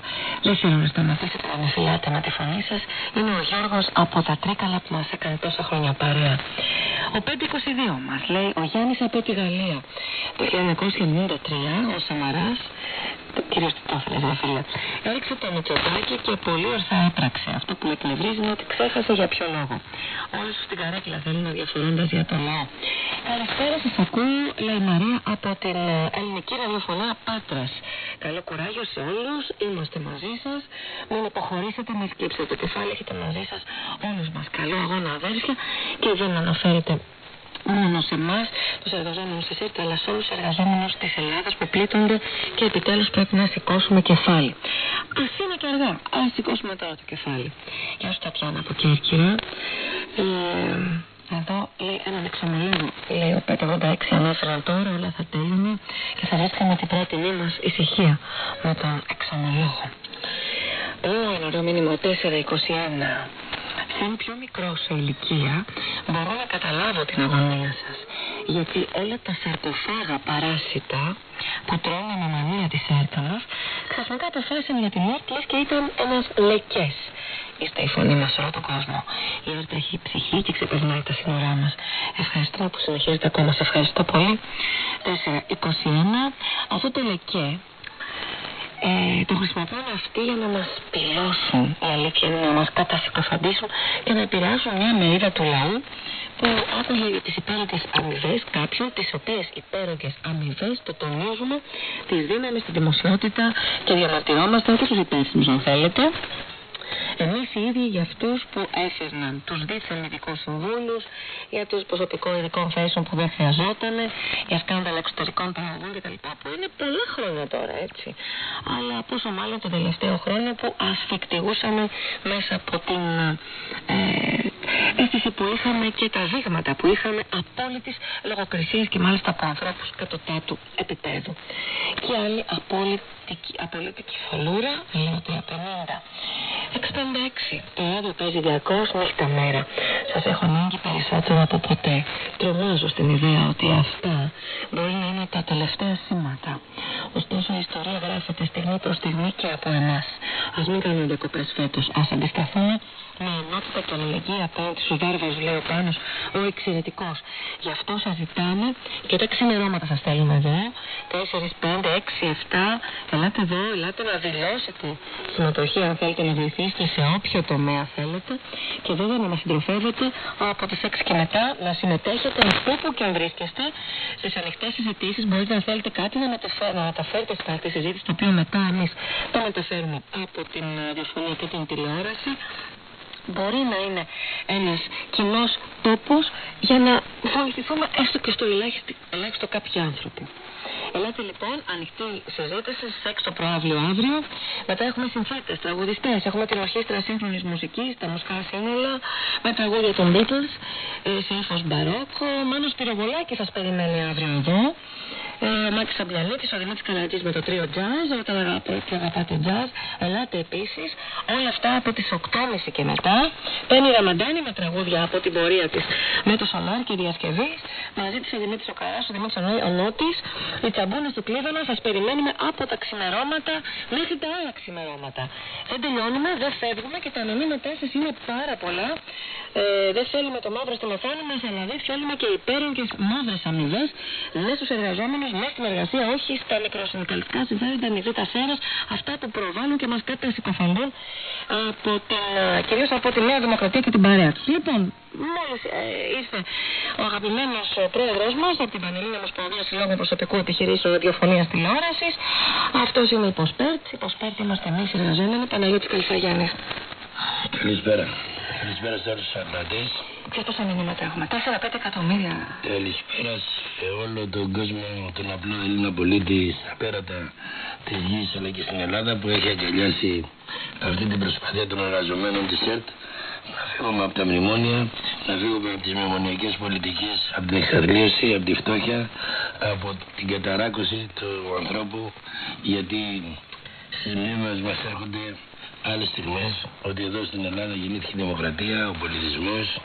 Δεν θέλω να σταματήσετε να με φυλάτε με τη φωνή σας. Είναι ο Γιώργος από τα Τρίκαλα που μας έκανε τόσα χρόνια παρέα. Ο 522 μας λέει ο Γιάννης από τη Γαλλία. Το 1993 ο Σαμαράς κυρίως το έφερε, ρε φίλε. Έριξε το Μητσοτάκι και πολύ ορθά έπραξε. Αυτό που με εκνευρίζει είναι ότι ξέχασε για ποιο λόγο. Όλοι σου στην καρέκλα θέλουν διαφορώντα για το λαό. Καλησπέρα σας ακούω, λέει η Μαρία από την ε, ελληνική ραδιοφωνία Πάτρας. Καλό κουράγιο σε όλους, είμαστε μαζί σας. Μην υποχωρήσετε, μην σκύψετε το κεφάλι, έχετε μαζί σας όλους μας. Καλό αγώνα αδέρφια και δεν αναφέρετε μόνο σε εμάς, τους εργαζόμενους της ΕΡΤ, αλλά σε όλους τους εργαζόμενους της Ελλάδας που πλήττονται και επιτέλους πρέπει να σηκώσουμε κεφάλι. Α είναι και αργά, ας σηκώσουμε τώρα το κεφάλι. Γεια σου Τατιάνα από Κέρκυρα. Ε, εδώ λέει έναν εξομολόγο, λέει ο 586 ανέφεραν τώρα, αλλά θα τέλειωνε και θα βρίσκαμε την πρώτη μας ησυχία με τον εξομολόγο. Λέω ένα μήνυμα 421 σαν πιο μικρό σε ηλικία μπορώ να καταλάβω την αγωνία σας. Γιατί όλα τα σαρκοφάγα παράσιτα που τρώνε με μανία της έρκανας ξαφνικά αποφάσισαν για την ΕΡΤ και ήταν ένας λεκές. Είστε η φωνή μας σε όλο τον κόσμο. Η ΕΡΤ έχει ψυχή και ξεπερνάει τα σύνορά μας. Ευχαριστώ που συνεχίζετε ακόμα. Σε ευχαριστώ πολύ. 421. Αυτό το λεκέ ε, το χρησιμοποιούν αυτοί για να μας πυλώσουν. Η αλήθεια είναι να μας κατασυκοφαντήσουν και να επηρεάσουν μια μερίδα του λαού που άκουγε για τις υπέροχες αμοιβές κάποιων, τις οποίες υπέροχες αμοιβές το τονίζουμε, τις δίναμε στη δημοσιότητα και διαμαρτυρόμασταν και στους υπεύθυνους αν θέλετε. Εμείς οι ίδιοι για αυτούς που έφερναν τους δίθεν ειδικούς συμβούλους, για τους προσωπικών ειδικών θέσεων που δεν χρειαζόταν, για σκάνδαλα εξωτερικών παραγωγών κτλ. που είναι πολλά χρόνια τώρα έτσι. Αλλά πόσο μάλλον τον τελευταίο χρόνο που ασφικτηγούσαμε μέσα από την ε, αίσθηση που είχαμε και τα δείγματα που είχαμε απόλυτης λογοκρισίας και μάλιστα από ανθρώπους κατωτάτου επίπεδου. Και άλλη απόλυτη, απόλυτη κυφαλούρα, λέω 350. 66. Το ράδιο παίζει 200 νύχτα μέρα. Σας έχω ανάγκη περισσότερο από ποτέ. Τρομάζω στην ιδέα ότι αυτά μπορεί να είναι τα τελευταία σήματα. Ωστόσο η ιστορία γράφεται στιγμή προς στιγμή και από εμάς. Α μην κάνουμε διακοπές φέτος. Α αντισταθούμε με ενότητα και αλληλεγγύη απέναντι στου βάρβαρου, λέει ο Πάνος, ο εξαιρετικός. Γι' αυτό σας ζητάμε και τα ξημερώματα σας στέλνουμε εδώ. 4, 5, 6, 7. Ελάτε εδώ, ελάτε να δηλώσετε συμμετοχή αν θέλετε να βοηθήσετε σε όποιο τομέα θέλετε. Και βέβαια να μας συντροφεύετε από τις 6 και μετά να συμμετέχετε όπου και αν βρίσκεστε στις ανοιχτές συζητήσεις. Μπορείτε να θέλετε κάτι να, να μεταφέρετε στα αυτή συζήτηση, το οποίο μετά εμείς το μεταφέρουμε από την διαφωνία και την τηλεόραση μπορεί να είναι ένας κοινός τόπος για να βοηθηθούμε έστω και στο ελάχιστο, ελάχιστο κάποιοι άνθρωποι. Ελάτε λοιπόν, ανοιχτή συζήτηση στις 6 το προάβλιο αύριο. Μετά έχουμε συνθέτες, τραγουδιστές. Έχουμε την ορχήστρα σύγχρονης μουσικής, τα μουσικά σύνολα, με τραγούδια των Beatles, ε, σε ύφο μπαρόκο. Μάνος Πυροβολάκη σας περιμένει αύριο εδώ. Ε, Μάκης Σαμπιανίτη, ο Δημήτρης Καρατζή με το τρίο jazz, όταν αγαπάτε, αγαπάτε jazz. Ελάτε επίσης. Όλα αυτά από τις 8.30 και μετά. Παίρνει Ραμαντάνη με τραγούδια από την πορεία της με το Σολάρ και Διασκευή. Μαζί της ο Δημήτρης Οκαρά, ο Δημήτρης Ονότη. Οι τσαμπούνε του κλείδωνα σας περιμένουμε από τα ξημερώματα μέχρι τα άλλα ξημερώματα. Δεν τελειώνουμε, δεν φεύγουμε και τα μηνύματά σας είναι πάρα πολλά. Ε, δεν θέλουμε το μαύρο στο μεθόνι μας, αλλά δεν θέλουμε και υπέρογγες μαύρες αμοιβές μέσα στους εργαζόμενους, μέσα στην εργασία, όχι στα μικροσυνδικαλιστικά συμφέροντα νηδίτα σέρας, αυτά που προβάλλουν και μας κατασυκοφαντούν από κυρίως από τη Νέα Δημοκρατία και την παρέα τους. Λοιπόν, μόλις ε, είστε ο αγαπημένος πρόεδρος μας από την Πανελλήνια Ομοσπονδία Συλλόγου Προσωπικού Επιχειρήσεων Ραδιοφωνία Τηλεόραση, αυτός είναι η Ποσπέρτ. Η Ποσπέρτ είμαστε εμείς οι εργαζόμενοι, Παναγιώτη Καλυφαγιάννη. Καλησπέρα. Καλησπέρα σε όλους τους ακροατές. Και πόσα μηνύματα έχουμε, 4-5 εκατομμύρια. Καλησπέρα σε όλο τον κόσμο, τον απλό Έλληνα πολίτη, απέρατα της γης αλλά και στην Ελλάδα που έχει αγκαλιάσει αυτή την προσπάθεια των εργαζομένων της ΕΡΤ να φύγουμε από τα μνημόνια, να φύγουμε από τις μνημονιακές πολιτικές, από την εξαθλίωση, από τη φτώχεια, από την καταράκωση του ανθρώπου, γιατί στις μνήμες μας έρχονται άλλες στιγμές ότι εδώ στην Ελλάδα γεννήθηκε η δημοκρατία, ο πολιτισμός,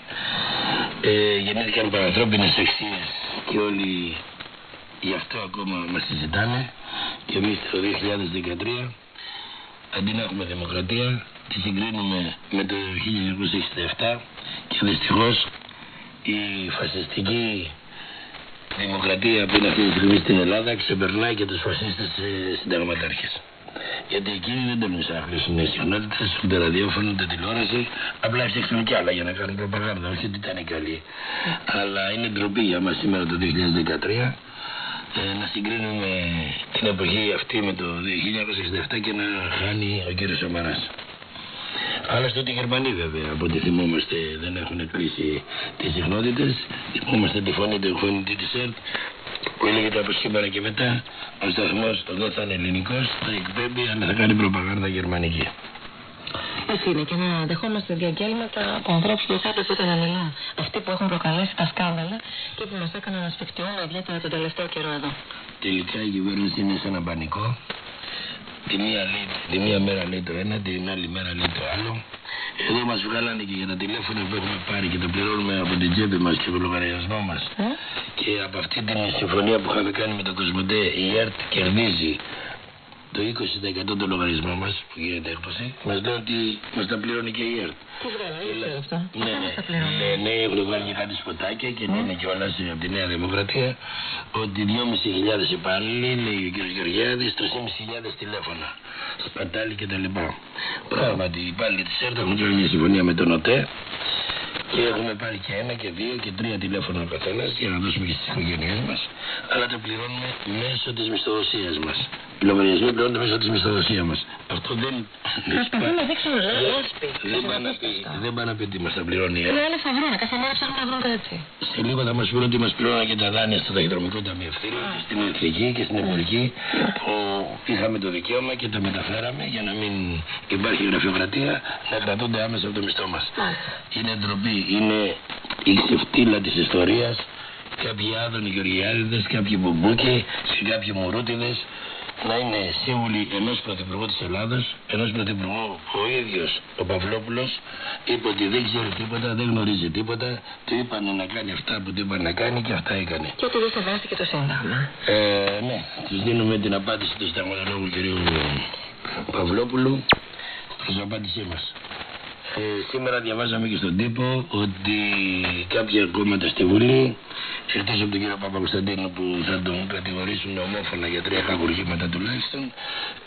ε, γεννήθηκαν παρανθρώπινες αξίες και όλοι γι' αυτό ακόμα μας συζητάνε και εμείς το 2013 αντί να έχουμε δημοκρατία τη συγκρίνουμε με το 1967 και δυστυχώς η φασιστική δημοκρατία που είναι αυτή τη στιγμή στην Ελλάδα ξεπερνάει και τους φασίστες ε, συνταγματάρχες. Γιατί εκείνοι δεν τον εισάχλησαν οι συχνότητες, ούτε ραδιόφωνο, ούτε τηλεόραση. Απλά έφτιαξαν κι άλλα για να κάνουν προπαγάνδα. Όχι ότι ήταν καλή. Αλλά είναι ντροπή για μας σήμερα το 2013 ε, να συγκρίνουμε την εποχή αυτή με το 1967 και να χάνει ο κύριος Σαμαράς. Αλλά στο ότι οι Γερμανοί βέβαια από ό,τι θυμόμαστε δεν έχουν κλείσει τις συχνότητες. Θυμόμαστε τη φωνή του φωνητή της ΕΡΤ που έλεγε από σήμερα και μετά ο σταθμός εδώ θα είναι ελληνικός, θα εκπέμπει αλλά θα κάνει προπαγάνδα γερμανική. Έτσι είναι και να δεχόμαστε διαγγέλματα από ανθρώπους που θα έπρεπε να μιλά. Αυτοί που έχουν προκαλέσει τα σκάνδαλα και που μας έκαναν να σφιχτιούμε ιδιαίτερα τον τελευταίο καιρό εδώ. Τελικά η κυβέρνηση είναι σε ένα πανικό. Τη μία, λέει, τη μία μέρα λέει το ένα, την άλλη μέρα λέει το άλλο. Εδώ μας βγάλανε και για τα τηλέφωνα που έχουμε πάρει και τα πληρώνουμε από την τσέπη μας και από το λογαριασμό μας. Ε; Και από αυτή την συμφωνία που είχαμε κάνει με τον Κοσμοτέ, η ΕΡΤ κερδίζει το 20% των λογαριασμών μας που γίνεται έκπτωση. Μας λένε ότι μας τα πληρώνει και η ΕΡΤ. Τι βγαίνει, δεν ξέρω αυτό; Ναι, ναι, ναι, ναι, έχουν βγάλει και κάτι σποτάκια και λένε κιόλας από τη Νέα Δημοκρατία ότι 2.500 υπάλληλοι, λέει ο κ. Γεωργιάδης, 3.500 τηλέφωνα. Σπατάλη και τα λοιπά. Πράγματι, οι υπάλληλοι της ΕΡΤ έχουν κάνει μια συμφωνία με τον ΟΤΕ και έχουμε πάρει και ένα και δύο και τρία τηλέφωνα ο καθένας για να δώσουμε και στις οικογένειές μας. Αλλά τα πληρώνουμε μέσω της μισθοδοσίας μας. Οι λογαριασμοί πληρώνονται μέσω τη μισθοδοσία μας. Αυτό δεν. Προσπαθούν να δείξουν λάσπη. Δεν πάει να πει, δεν πάει να πει τι μας τα πληρώνει. η ΕΡΤ. Είναι άλλοι θα βρουν, κάθε μέρα ψάχνουν να βρουν κάτι. Σε λίγο θα μας πούνε ότι μας πληρώναν και τα δάνεια στο ταχυδρομικό ταμείο ευθύνη και στην εθνική και στην εμπορική που είχαμε το δικαίωμα και τα μεταφέραμε για να μην υπάρχει γραφειοκρατία να κρατούνται άμεσα από το μισθό μας. Είναι ντροπή, είναι η ξεφτύλα της ιστορίας. Κάποιοι άδωνοι Γεωργιάδηδε, κάποιοι μπουμπούκοι και κάποιοι μουρούτιδες να είναι σύμβουλοι ενός πρωθυπουργού της Ελλάδος, ενός πρωθυπουργού που ο ίδιος ο Παυλόπουλος είπε ότι δεν ξέρει τίποτα, δεν γνωρίζει τίποτα. Του είπαν να κάνει αυτά που του είπαν να κάνει και αυτά έκανε. Και ότι δεν σεβάστηκε το Σύνταγμα. Ε, ναι, τους δίνουμε την απάντηση του συνταγματολόγου κ. Παυλόπουλου στην απάντησή μας. Ε, σήμερα διαβάζαμε και στον τύπο ότι κάποια κόμματα στη Βουλή, εκτός από τον κύριο Παπακοσταντίνο που θα τον κατηγορήσουν ομόφωνα για τρία κακουργήματα τουλάχιστον,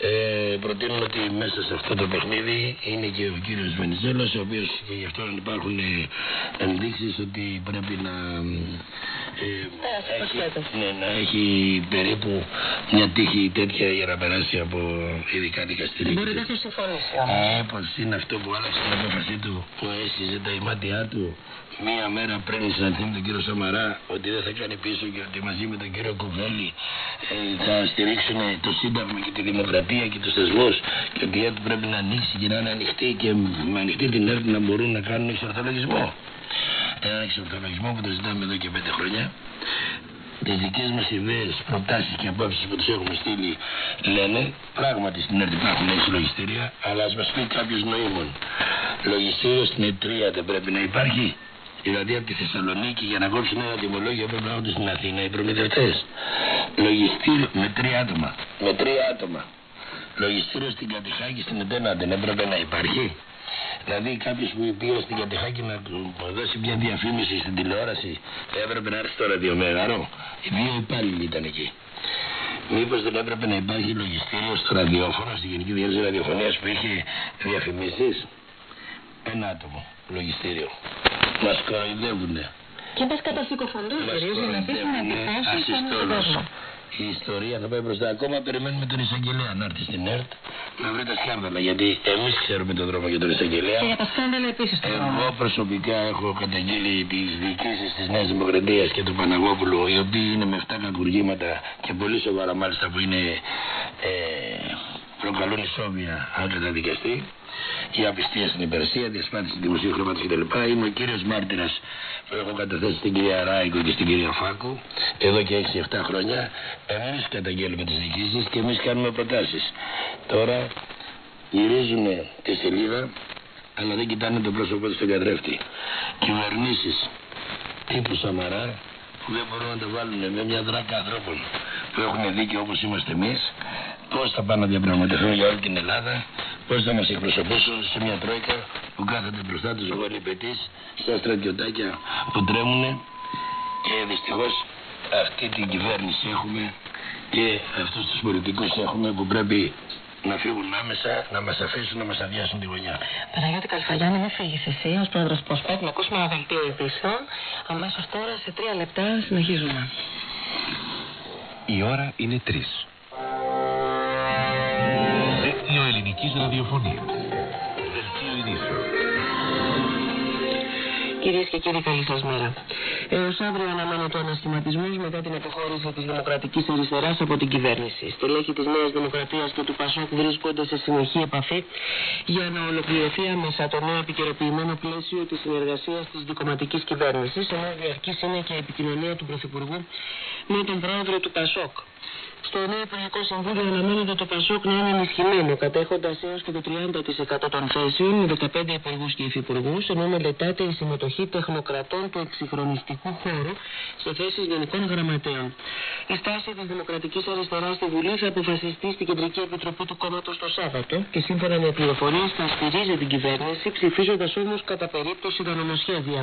ε, προτείνουν ότι μέσα σε αυτό το παιχνίδι είναι και ο κύριος Βενιζέλος, ο οποίος και γι' αυτό υπάρχουν ε, ενδείξεις ότι πρέπει να, ε, έχει, ναι, να έχει περίπου μια τύχη τέτοια για να περάσει από ειδικά δικαστήρια. Μπορεί να έχει συμφωνήσει. Ε, πως είναι αυτό που άλλαξε την απόφασή του που έσυζε τα ημάτια του μία μέρα πριν συναντηθεί με τον κύριο Σαμαρά ότι δεν θα κάνει πίσω και ότι μαζί με τον κύριο Κουβέλη ε, θα στηρίξουν το Σύνταγμα και τη Δημοκρατία και τους θεσμούς και ότι η ΕΡΤ πρέπει να ανοίξει και να είναι ανοιχτή και με ανοιχτή την ΕΡΤ να μπορούν να κάνουν εξορθολογισμό. Έναν εξορθολογισμό που το ζητάμε εδώ και πέντε χρόνια τις δικές μας ιδέες, προτάσεις και απόψεις που του έχουμε στείλει λένε πράγματι στην ΕΡΤ υπάρχουν έξι λογιστήρια, αλλά ας μας πει κάποιος νοήμων. Λογιστήριος στην Ετρία δεν πρέπει να υπάρχει. Δηλαδή από τη Θεσσαλονίκη για να κόψουν ένα τιμολόγιο πρέπει να έρθουν στην Αθήνα οι προμηθευτές. Λογιστήριο με τρία άτομα. Με τρία άτομα. Λογιστήριο στην Κατηχάκη στην Ετένα δεν έπρεπε να υπάρχει. Δηλαδή κάποιος που πήγε στην Κατηχάκη να δώσει μια διαφήμιση στην τηλεόραση έπρεπε να έρθει στο ραδιομέγαρο. Οι δύο υπάλληλοι ήταν εκεί. Μήπως δεν έπρεπε να υπάρχει λογιστήριο στο ραδιόφωνο, στη Γενική Διεύθυνση Ραδιοφωνίας που είχε διαφημίσεις; Ένα άτομο λογιστήριο. Μας κοροϊδεύουνε. Και πα κατά συκοφαντούς Μας κυρίως για να αφήσουμε κοροϊδεύουνε εντυπώσεις στον ασυστόλως. κόσμο. Η ιστορία θα πάει μπροστά. Ακόμα περιμένουμε τον εισαγγελέα να έρθει στην ΕΡΤ να βρει τα σκάνδαλα. Γιατί εμείς ξέρουμε τον δρόμο για τον εισαγγελέα. Και για τα σκάνδαλα επίσης το Εγώ δρόμο. προσωπικά έχω καταγγείλει τις διοικήσεις της Νέας Δημοκρατίας και του Παναγόπουλου, οι οποίοι είναι με 7 κακουργήματα και πολύ σοβαρά μάλιστα που είναι ε, προκαλούν ισόβια αν καταδικαστεί, η απιστία στην υπηρεσία, διασπάθηση δημοσίου χρήματος κτλ. Είμαι ο κύριος μάρτυρας που έχω καταθέσει στην κυρία Ράικο και στην κυρία Φάκου εδώ και 6-7 χρόνια. Εμείς καταγγέλουμε τις διοικήσεις και εμείς κάνουμε προτάσεις. Τώρα γυρίζουν τη σελίδα αλλά δεν κοιτάνε το πρόσωπο του στον καθρέφτη. Κυβερνήσεις τύπου Σαμαρά που δεν μπορούν να το βάλουν με μια δράκα ανθρώπων που έχουν δίκιο όπως είμαστε εμείς, πώς θα πάνε να διαπραγματευτούν για όλη την Ελλάδα, πώς θα μας εκπροσωπήσουν σε μια τρόικα που κάθεται μπροστά τους γονιπετή, στα στρατιωτάκια που τρέμουν. Και δυστυχώς αυτή την κυβέρνηση έχουμε και αυτούς τους πολιτικούς έχουμε που πρέπει να φύγουν άμεσα, να μας αφήσουν να μας αδειάσουν τη γωνιά. Παναγιώτη Καλφαγιάννη, μην φύγεις εσύ ως πρόεδρος του Ποσπέτ, να ακούσουμε ένα δελτίο ειδήσεων. Αμέσως τώρα σε τρία λεπτά συνεχίζουμε. Η ώρα είναι τρεις. Δίκτυο ελληνικής ραδιοφωνίας. Δελτίο ειδήσεων. Κυρίες και κύριοι, καλή σας μέρα. Έως αύριο αναμένεται ο ανασχηματισμό μετά την αποχώρηση της Δημοκρατικής Αριστεράς από την κυβέρνηση. Στελέχη της Νέας Δημοκρατίας και του Πασόκ βρίσκονται σε συνεχή επαφή για να ολοκληρωθεί άμεσα το νέο επικαιροποιημένο πλαίσιο της συνεργασίας της δικοματικής κυβέρνησης, ενώ διαρκή είναι και η επικοινωνία του Πρωθυπουργού με τον πρόεδρο του Πασόκ. Στο νέο Υπουργικό Συμβούλιο αναμένεται το Πασόκ να είναι ενισχυμένο, κατέχοντας έως και το 30% των θέσεων με 15 υπουργούς και υφυπουργούς, ενώ μελετάται η συμμετοχή τεχνοκρατών του εξυγχρονιστικού χώρου σε θέσεις γενικών γραμματέων. Η στάση της Δημοκρατικής Αριστεράς στη Βουλή θα αποφασιστεί στην Κεντρική Επιτροπή του Κόμματος το Σάββατο και σύμφωνα με πληροφορίες θα στηρίζει την κυβέρνηση, ψηφίζοντας όμως κατά περίπτωση τα νομοσχέδια.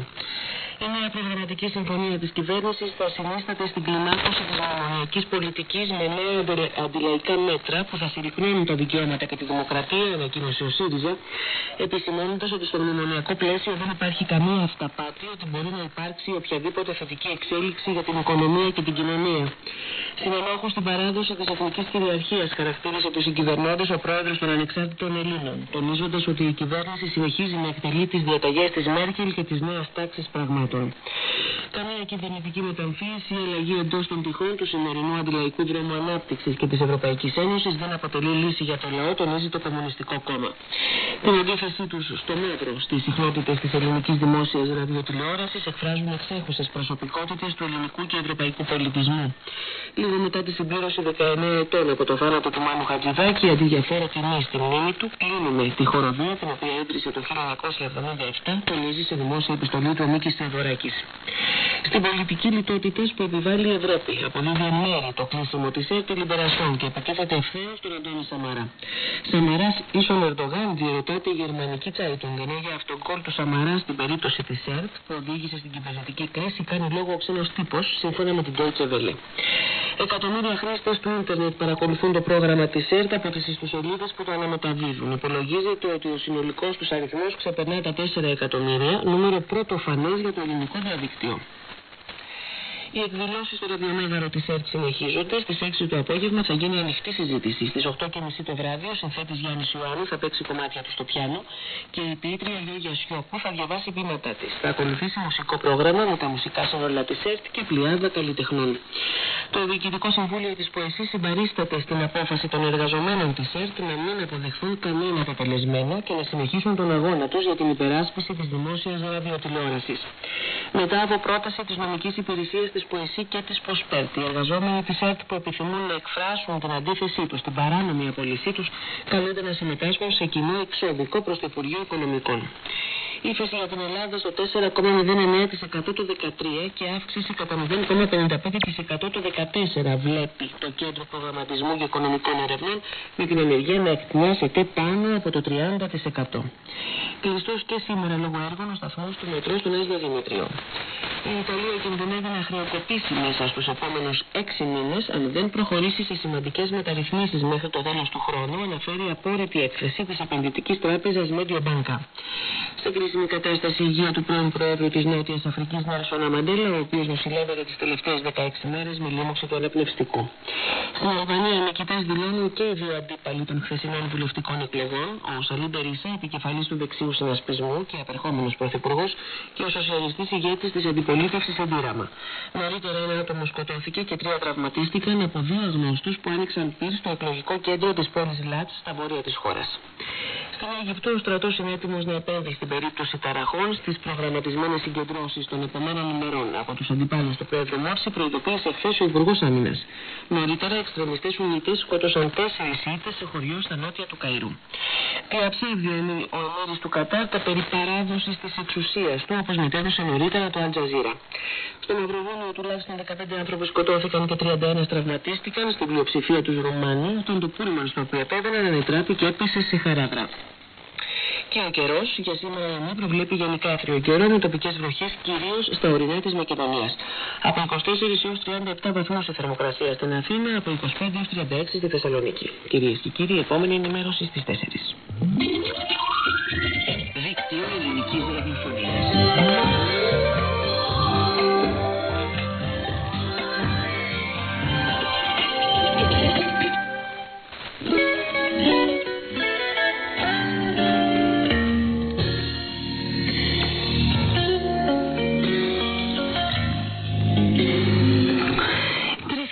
Η νέα προγραμματική συμφωνία της κυβέρνησης θα συνίσταται στην κλιμάκωση της μνημονιακή πολιτικής με νέα αντε- αντιλαϊκά μέτρα που θα συρρυκνώνουν τα δικαιώματα και τη δημοκρατία, ανακοίνωσε ο ΣΥΡΙΖΑ, επισημαίνοντας ότι στο μνημονιακό πλαίσιο δεν υπάρχει καμία αυταπάτη ότι μπορεί να υπάρξει οποιαδήποτε θετική εξέλιξη για την οικονομία και την κοινωνία. Συνενόχο στην παράδοση της εθνικής κυριαρχίας, χαρακτήρισε τους συγκυβερνώντες ο πρόεδρος των Ανεξάρτητων Ελλήνων, τονίζοντας ότι η κυβέρνηση συνεχίζει να εκτελεί τις διαταγές της Μέρκελ και τη νέα τάξη πραγμάτων. Καμία κυβερνητική μεταμφίεση ή αλλαγή εντός των τυχών του σημερινού αντιλαϊκού δρόμου ανάπτυξης και της Ευρωπαϊκής Ένωσης δεν αποτελεί λύση για το λαό, τονίζει το Κομμουνιστικό Κόμμα. Την αντίθεσή τους στο μέτρο στις συχνότητες της ελληνικής δημόσιας ραδιοτηλεόρασης εκφράζουν εξέχουσες προσωπικότητες του ελληνικού και ευρωπαϊκού πολιτισμού. Λίγο μετά τη συμπλήρωση 19 ετών από το θάνατο του Μάνου Χατζηδάκη, αντί για φόρο τιμή στη μνήμη του, κλείνουμε τη χοροδία την οποία ίδρυσε το 1977, τονίζει σε δημόσια επιστολή του ο Μίκη Θεοδωράκη. Στην πολιτική λιτότητας που επιβάλλει η Ευρώπη, απολύει εν μέρη το κλείσιμο της ΕΡΤ Λιμπερασιόν και επικέφεται ευθέως στον Αντώνη Σαμαρά. Σαμαράς ίσον Ερντογάν διερωτάται η γερμανική Zeitung, ενώ για αυτόν κόλ του Σαμαρά στην περίπτωση της ΕΡΤ που οδήγησε στην κυβερνητική κρίση κάνει λόγο ο ξένος τύπος, σύμφωνα με την Deutsche Welle. Εκατομμύρια χρήστες του ίντερνετ παρακολουθούν το πρόγραμμα της ΕΡΤ από τις ιστοσελίδες που το αναμεταδίδουν. Υπολογίζεται ότι ο συνολικός τους αριθμός ξεπερνά τα 4 εκατομμύρια, νούμερο πρωτοφανέ για το ελληνικό διαδίκτυο. Οι εκδηλώσεις στο ραδιομέγαρο της ΕΡΤ συνεχίζονται. Στις 6 το απόγευμα θα γίνει ανοιχτή συζήτηση. Στις 8.30 το βράδυ ο συνθέτης Γιάννης Ιωάννου θα παίξει κομμάτια του στο πιάνο και η ποιήτρια Γιώργια Σιώπου θα διαβάσει ποίηματά της. Θα ακολουθήσει μουσικό πρόγραμμα με τα μουσικά σύνολα της ΕΡΤ και πλειάδα καλλιτεχνών. Το Διοικητικό Συμβούλιο της Ποεσή συμπαρίσταται στην απόφαση των εργαζομένων της ΕΡΤ να μην αποδεχθούν κανένα αποτελεσμένο και να συνεχίσουν τον αγώνα τους για την υπεράσπιση της δημόσιας ραδιοτηλεόρασης. Μετά από πρόταση της νομικής υπηρεσίας της Ποεσή και της Ποσπέρτ, οι εργαζόμενοι της ΕΡΤ που επιθυμούν να εκφράσουν την αντίθεσή τους στην παράνομη απολυσή τους καλούνται να συμμετάσχουν σε κοινό εξώδικο προς το Υπουργείο Οικονομικών. Ύφεση για την Ελλάδα στο 4,09% το 2013 και αύξηση κατά 0,55% το 2014 βλέπει το Κέντρο Προγραμματισμού και Οικονομικών Ερευνών με την ενεργεία να εκτιμάσεται πάνω από το 30%. Κλειστός και σήμερα λόγω έργων ο σταθμός του μετρό του Νέου Δημητρίου. Η Ιταλία κινδυνεύει να χρεοκοπήσει μέσα στους επόμενους 6 μήνες αν δεν προχωρήσει σε σημαντικές μεταρρυθμίσεις μέχρι το τέλος του χρόνου, αναφέρει απόρριτη έκθεση της επενδυτικής τράπεζας Mediobanca. Σε κρίσιμη κατάσταση η υγεία του πρώην Προέδρου της Νότιας Αφρικής Νέλσον Μαντέλα, ο οποίος νοσηλεύεται τις τελευταίες 16 μέρες με λίμωξη του αναπνευστικού. Στην Αλβανία, οι νικητές δηλώνουν και οι δύο αντίπαλοι των χθεσινών βουλευτικών εκλογών, ο Σαλίν Μπερίσα, επικεφαλής του δεξιού συνασπισμού και απερχόμενος πρωθυπουργός, και ο σοσιαλιστής ηγέτης της αντιπολίτευσης αντιπολίτευση σε πείραμα. Νωρίτερα ένα άτομο σκοτώθηκε και τρία τραυματίστηκαν από δύο αγνώστου που άνοιξαν πυρ στο εκλογικό κέντρο της πόλης Λάτς στα βορεία της χώρας. Στην Αίγυπτο, ο στρατός είναι έτοιμος να επέμβει στην περίπτωση ταραχών στις προγραμματισμένες συγκεντρώσεις των επόμενων ημερών. Από τους αντιπάλους του Πρόεδρου Μόρση προειδοποίησε χθες ο Υπουργός Άμυνας. Νωρίτερα, εξτρεμιστές Ουνιτέ σκότωσαν τέσσερις ήττες σε χωριό στα νότια του Καΐρου. Διαψεύδει ο εμμύρης του Κατάρ τα περί παράδοσης της εξουσίας του, όπως μετέδωσε νωρίτερα το Αλτζαζίρα. Στο Μαυροβούνιο τουλάχιστον 15 άνθρωποι σκοτώθηκαν και 31 τραυματίστηκαν, στην πλειοψηφία τους Ρουμάνοι, όταν το πούλμαν στο οποίο επέβαιναν ανετράπη και έπεσε σε χαράδρα. Και ο καιρός για σήμερα η ΕΜΕ προβλέπει γενικά άθριο καιρό με τοπικές βροχές κυρίως στα ορεινά της Μακεδονίας. Από 24 έως 37 βαθμούς η θερμοκρασία στην Αθήνα, από 25 έως 36 στη Θεσσαλονίκη. Κυρίες και κύριοι, επόμενη ενημέρωση στις 4. Δίκτυο ελληνικής ραδιοφωνίας.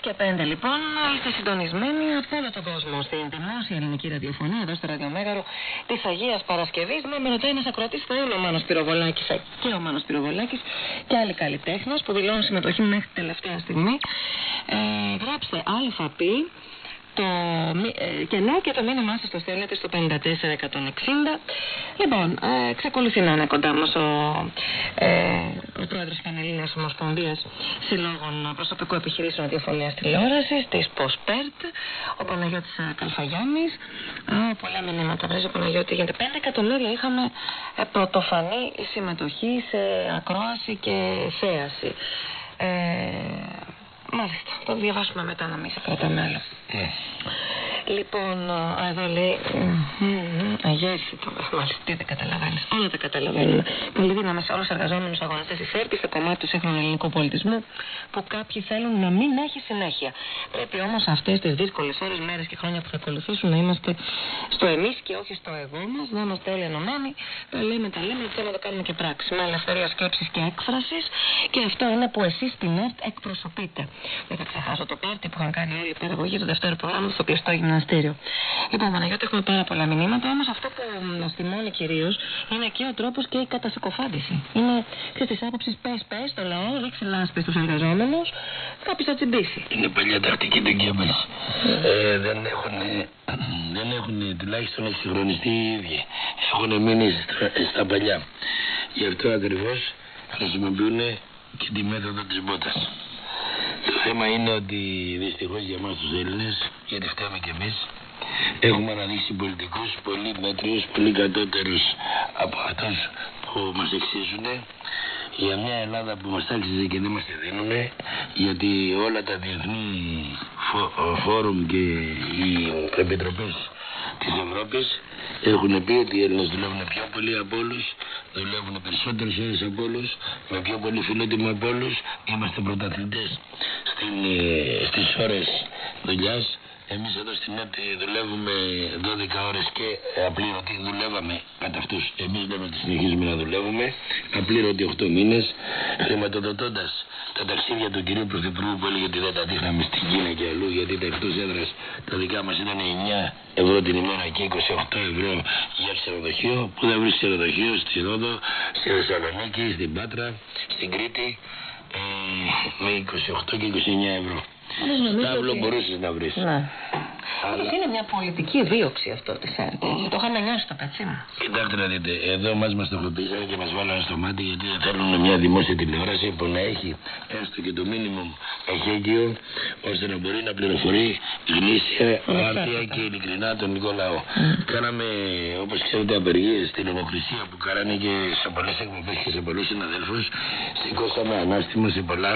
Και πέντε λοιπόν, είστε συντονισμένοι από όλο τον κόσμο στην δημόσια ελληνική ραδιοφωνία εδώ στο ραδιομέγαρο της Αγίας Παρασκευής. Με με ρωτάει ένας ακροατής θα είναι ο Μάνος Πυροβολάκης και ο Μάνος Πυροβολάκης και άλλοι καλλιτέχνες που δηλώνουν συμμετοχή μέχρι τελευταία στιγμή. Ε, γράψτε ΑΠ το, μη- ε, και ναι και το μήνυμά σας το στέλνετε στο 54160 λοιπόν ε, εξακολουθεί να είναι κοντά μας ο, ε, ο πρόεδρος Πανελλήνιας Ομοσπονδίας Συλλόγων Προσωπικού Επιχειρήσεων Διαφωνίας Τηλεόρασης της ΠΟΣΠΕΡΤ ο Παναγιώτης ε, Καλφαγιάννης. Α, πολλά μηνύματα βράζει ο Παναγιώτη γιατί 5 εκατομμύρια είχαμε ε, πρωτοφανή συμμετοχή σε ακρόαση και θέαση. Ε, Μάλιστα, το διαβάσουμε μετά να μην σε κρατάμε άλλο. Λοιπόν, α, εδώ λέει. Αγέρση το. Μάλιστα, τι δεν καταλαβαίνεις. Όλα τα καταλαβαίνουμε. Καλή δύναμη σε όλους τους εργαζόμενους αγωνιστές της ΕΡΤ στο κομμάτι τους σύγχρονου ελληνικού πολιτισμού που κάποιοι θέλουν να μην έχει συνέχεια. Πρέπει όμως αυτές τις δύσκολες ώρες, μέρες και χρόνια που θα ακολουθήσουν να είμαστε στο εμείς και όχι στο εγώ μας, να είμαστε όλοι ενωμένοι. Τα λέμε, τα λέμε, και να το κάνουμε και πράξη. Με ελευθερία σκέψης και έκφρασης και αυτό είναι που εσείς στην ΕΡΤ εκπροσωπείτε. Δεν θα ξεχάσω το πάρτι που είχαν κάνει όλοι οι παιδαγωγοί του δεύτερου προγράμματο στο κλειστό γυμναστήριο. Λοιπόν, Παναγιώτη, έχουμε πάρα πολλά μηνύματα, όμως αυτό που μας θυμώνει κυρίως είναι και ο τρόπος και η κατασυκοφάντηση. Είναι και της άποψης πες, πες στο λαό, ρίξει λάσπη στους εργαζόμενους, κάποιος θα τσιμπήσει. Είναι παλιά τακτική του Γκέμπελς. Ε, δεν έχουν, δεν έχουν τουλάχιστον εξυγχρονιστεί οι ίδιοι. Έχουν μείνει στα, στα παλιά. Γι' αυτό ακριβώς χρησιμοποιούν και τη μέθοδο της μπότας. Το θέμα είναι ότι δυστυχώς για εμάς τους Έλληνες, γιατί φταίμε κι εμείς, έχουμε αναδείξει πολιτικούς πολύ μέτριους, πολύ κατώτερους από αυτούς που μας εξίζουν για μια Ελλάδα που μας άξιζε και δεν μας τη δίνουν γιατί όλα τα διεθνή φο- φόρουμ και οι επιτροπές της Ευρώπης έχουν πει ότι οι Έλληνες δουλεύουν πιο πολύ από όλους, δουλεύουν περισσότερες ώρες από όλους, με πιο πολύ φιλότιμο από όλους, είμαστε πρωταθλητές στην, ε, στις ώρες δουλειάς. Εμείς εδώ στην ΕΤ δουλεύουμε 12 ώρες και απλήρωτοι δουλεύαμε κατά αυτούς. Εμείς λέμε ότι συνεχίζουμε να δουλεύουμε απλήρωτοι 8 μήνες χρηματοδοτώντας τα ταξίδια του κυρίου Πρωθυπουργού που έλεγε ότι δεν τα δείχναμε στην Κίνα και αλλού γιατί τα εκτός έδρας τα δικά μας ήταν 9 ευρώ την ημέρα και 28 ευρώ για ξενοδοχείο που δεν βρεις ξενοδοχείο στη Ρόδο, στη Θεσσαλονίκη, στην Πάτρα, στην Κρήτη ε, με 28 και 29 ευρώ. Όμως νομίζω Τάβλο ότι- μπορούσες να βρεις. Ναι. Αλλά- Όμως είναι μια πολιτική δίωξη αυτό της ΕΡΤ. Το είχαμε νιώσει το πετσί μας. Κοιτάξτε να δείτε, εδώ μας μας στοχοποιήσανε και μας βάλανε στο μάτι γιατί δεν θέλουν μια δημόσια τηλεόραση που να έχει έστω και το μήνυμο εχέγγυο ώστε να μπορεί να πληροφορεί γνήσια, άρτια και ειλικρινά τον ελληνικό λαό. Κάναμε, όπως ξέρετε, απεργίες στην λογοκρισία που κάνανε και σε πολλές εκπομπές και σε πολλούς συναδέλφους. Σηκώσαμε ανάστημα σε πολλά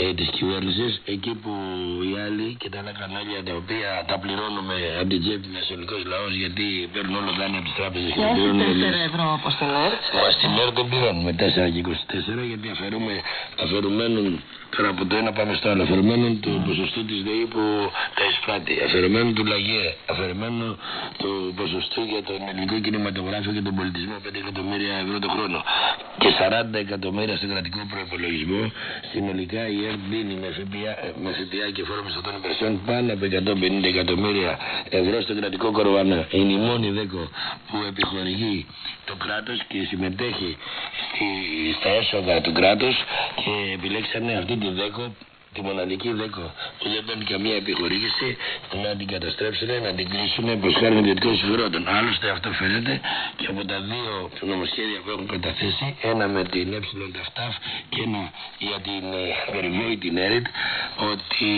ε, της κυβέρνησης εκεί που οι άλλοι και τα άλλα κανάλια τα οποία τα πληρώνουμε από την τσέπη μας ελληνικός λαός γιατί παίρνουν όλο δάνεια από τις τράπεζες και Και τα όχι πληρώνουν όλοι. 4 ευρώ όπως στην ΕΡΤ. Μα στην ΕΡΤ δεν πληρώνουμε 4 και 24 γιατί αφαιρούμε, αφαιρουμένων τώρα από το ένα πάμε στο άλλο, αφαιρουμένων του ποσοστού της ΔΕΗ που τα εισπράττει, αφαιρουμένων του ΛΑΓΕ, αφαιρουμένου του ποσοστού για τον ελληνικό κινηματογράφο και τον πολιτισμό 5 εκατομμύρια ευρώ το χρόνο και 40 εκατομμύρια στον κρατικό προπολογισμό. Συνολικά η ΕΡΤ δίνει με ΦΠΑ, ε, με ΦΠΑ και φόρο μισθωτών υπηρεσιών πάνω από 150 εκατομμύρια ευρώ στον κρατικό κοροβανά. Είναι η μόνη δέκο που επιχορηγεί το κράτος και συμμετέχει στη, στα έσοδα του κράτους και επιλέξανε αυτή τη Gildeco τη μοναδική δέκο που δεν παίρνει καμία επιχορήγηση να την καταστρέψουν, να την κλείσουν προς χάρη ιδιωτικών συμφερόντων. Άλλωστε αυτό φαίνεται και από τα δύο νομοσχέδια που έχουν καταθέσει, ένα με την ΕΤΑΦ και ένα για την ε, περιβόητη ΕΡΙΤ, ότι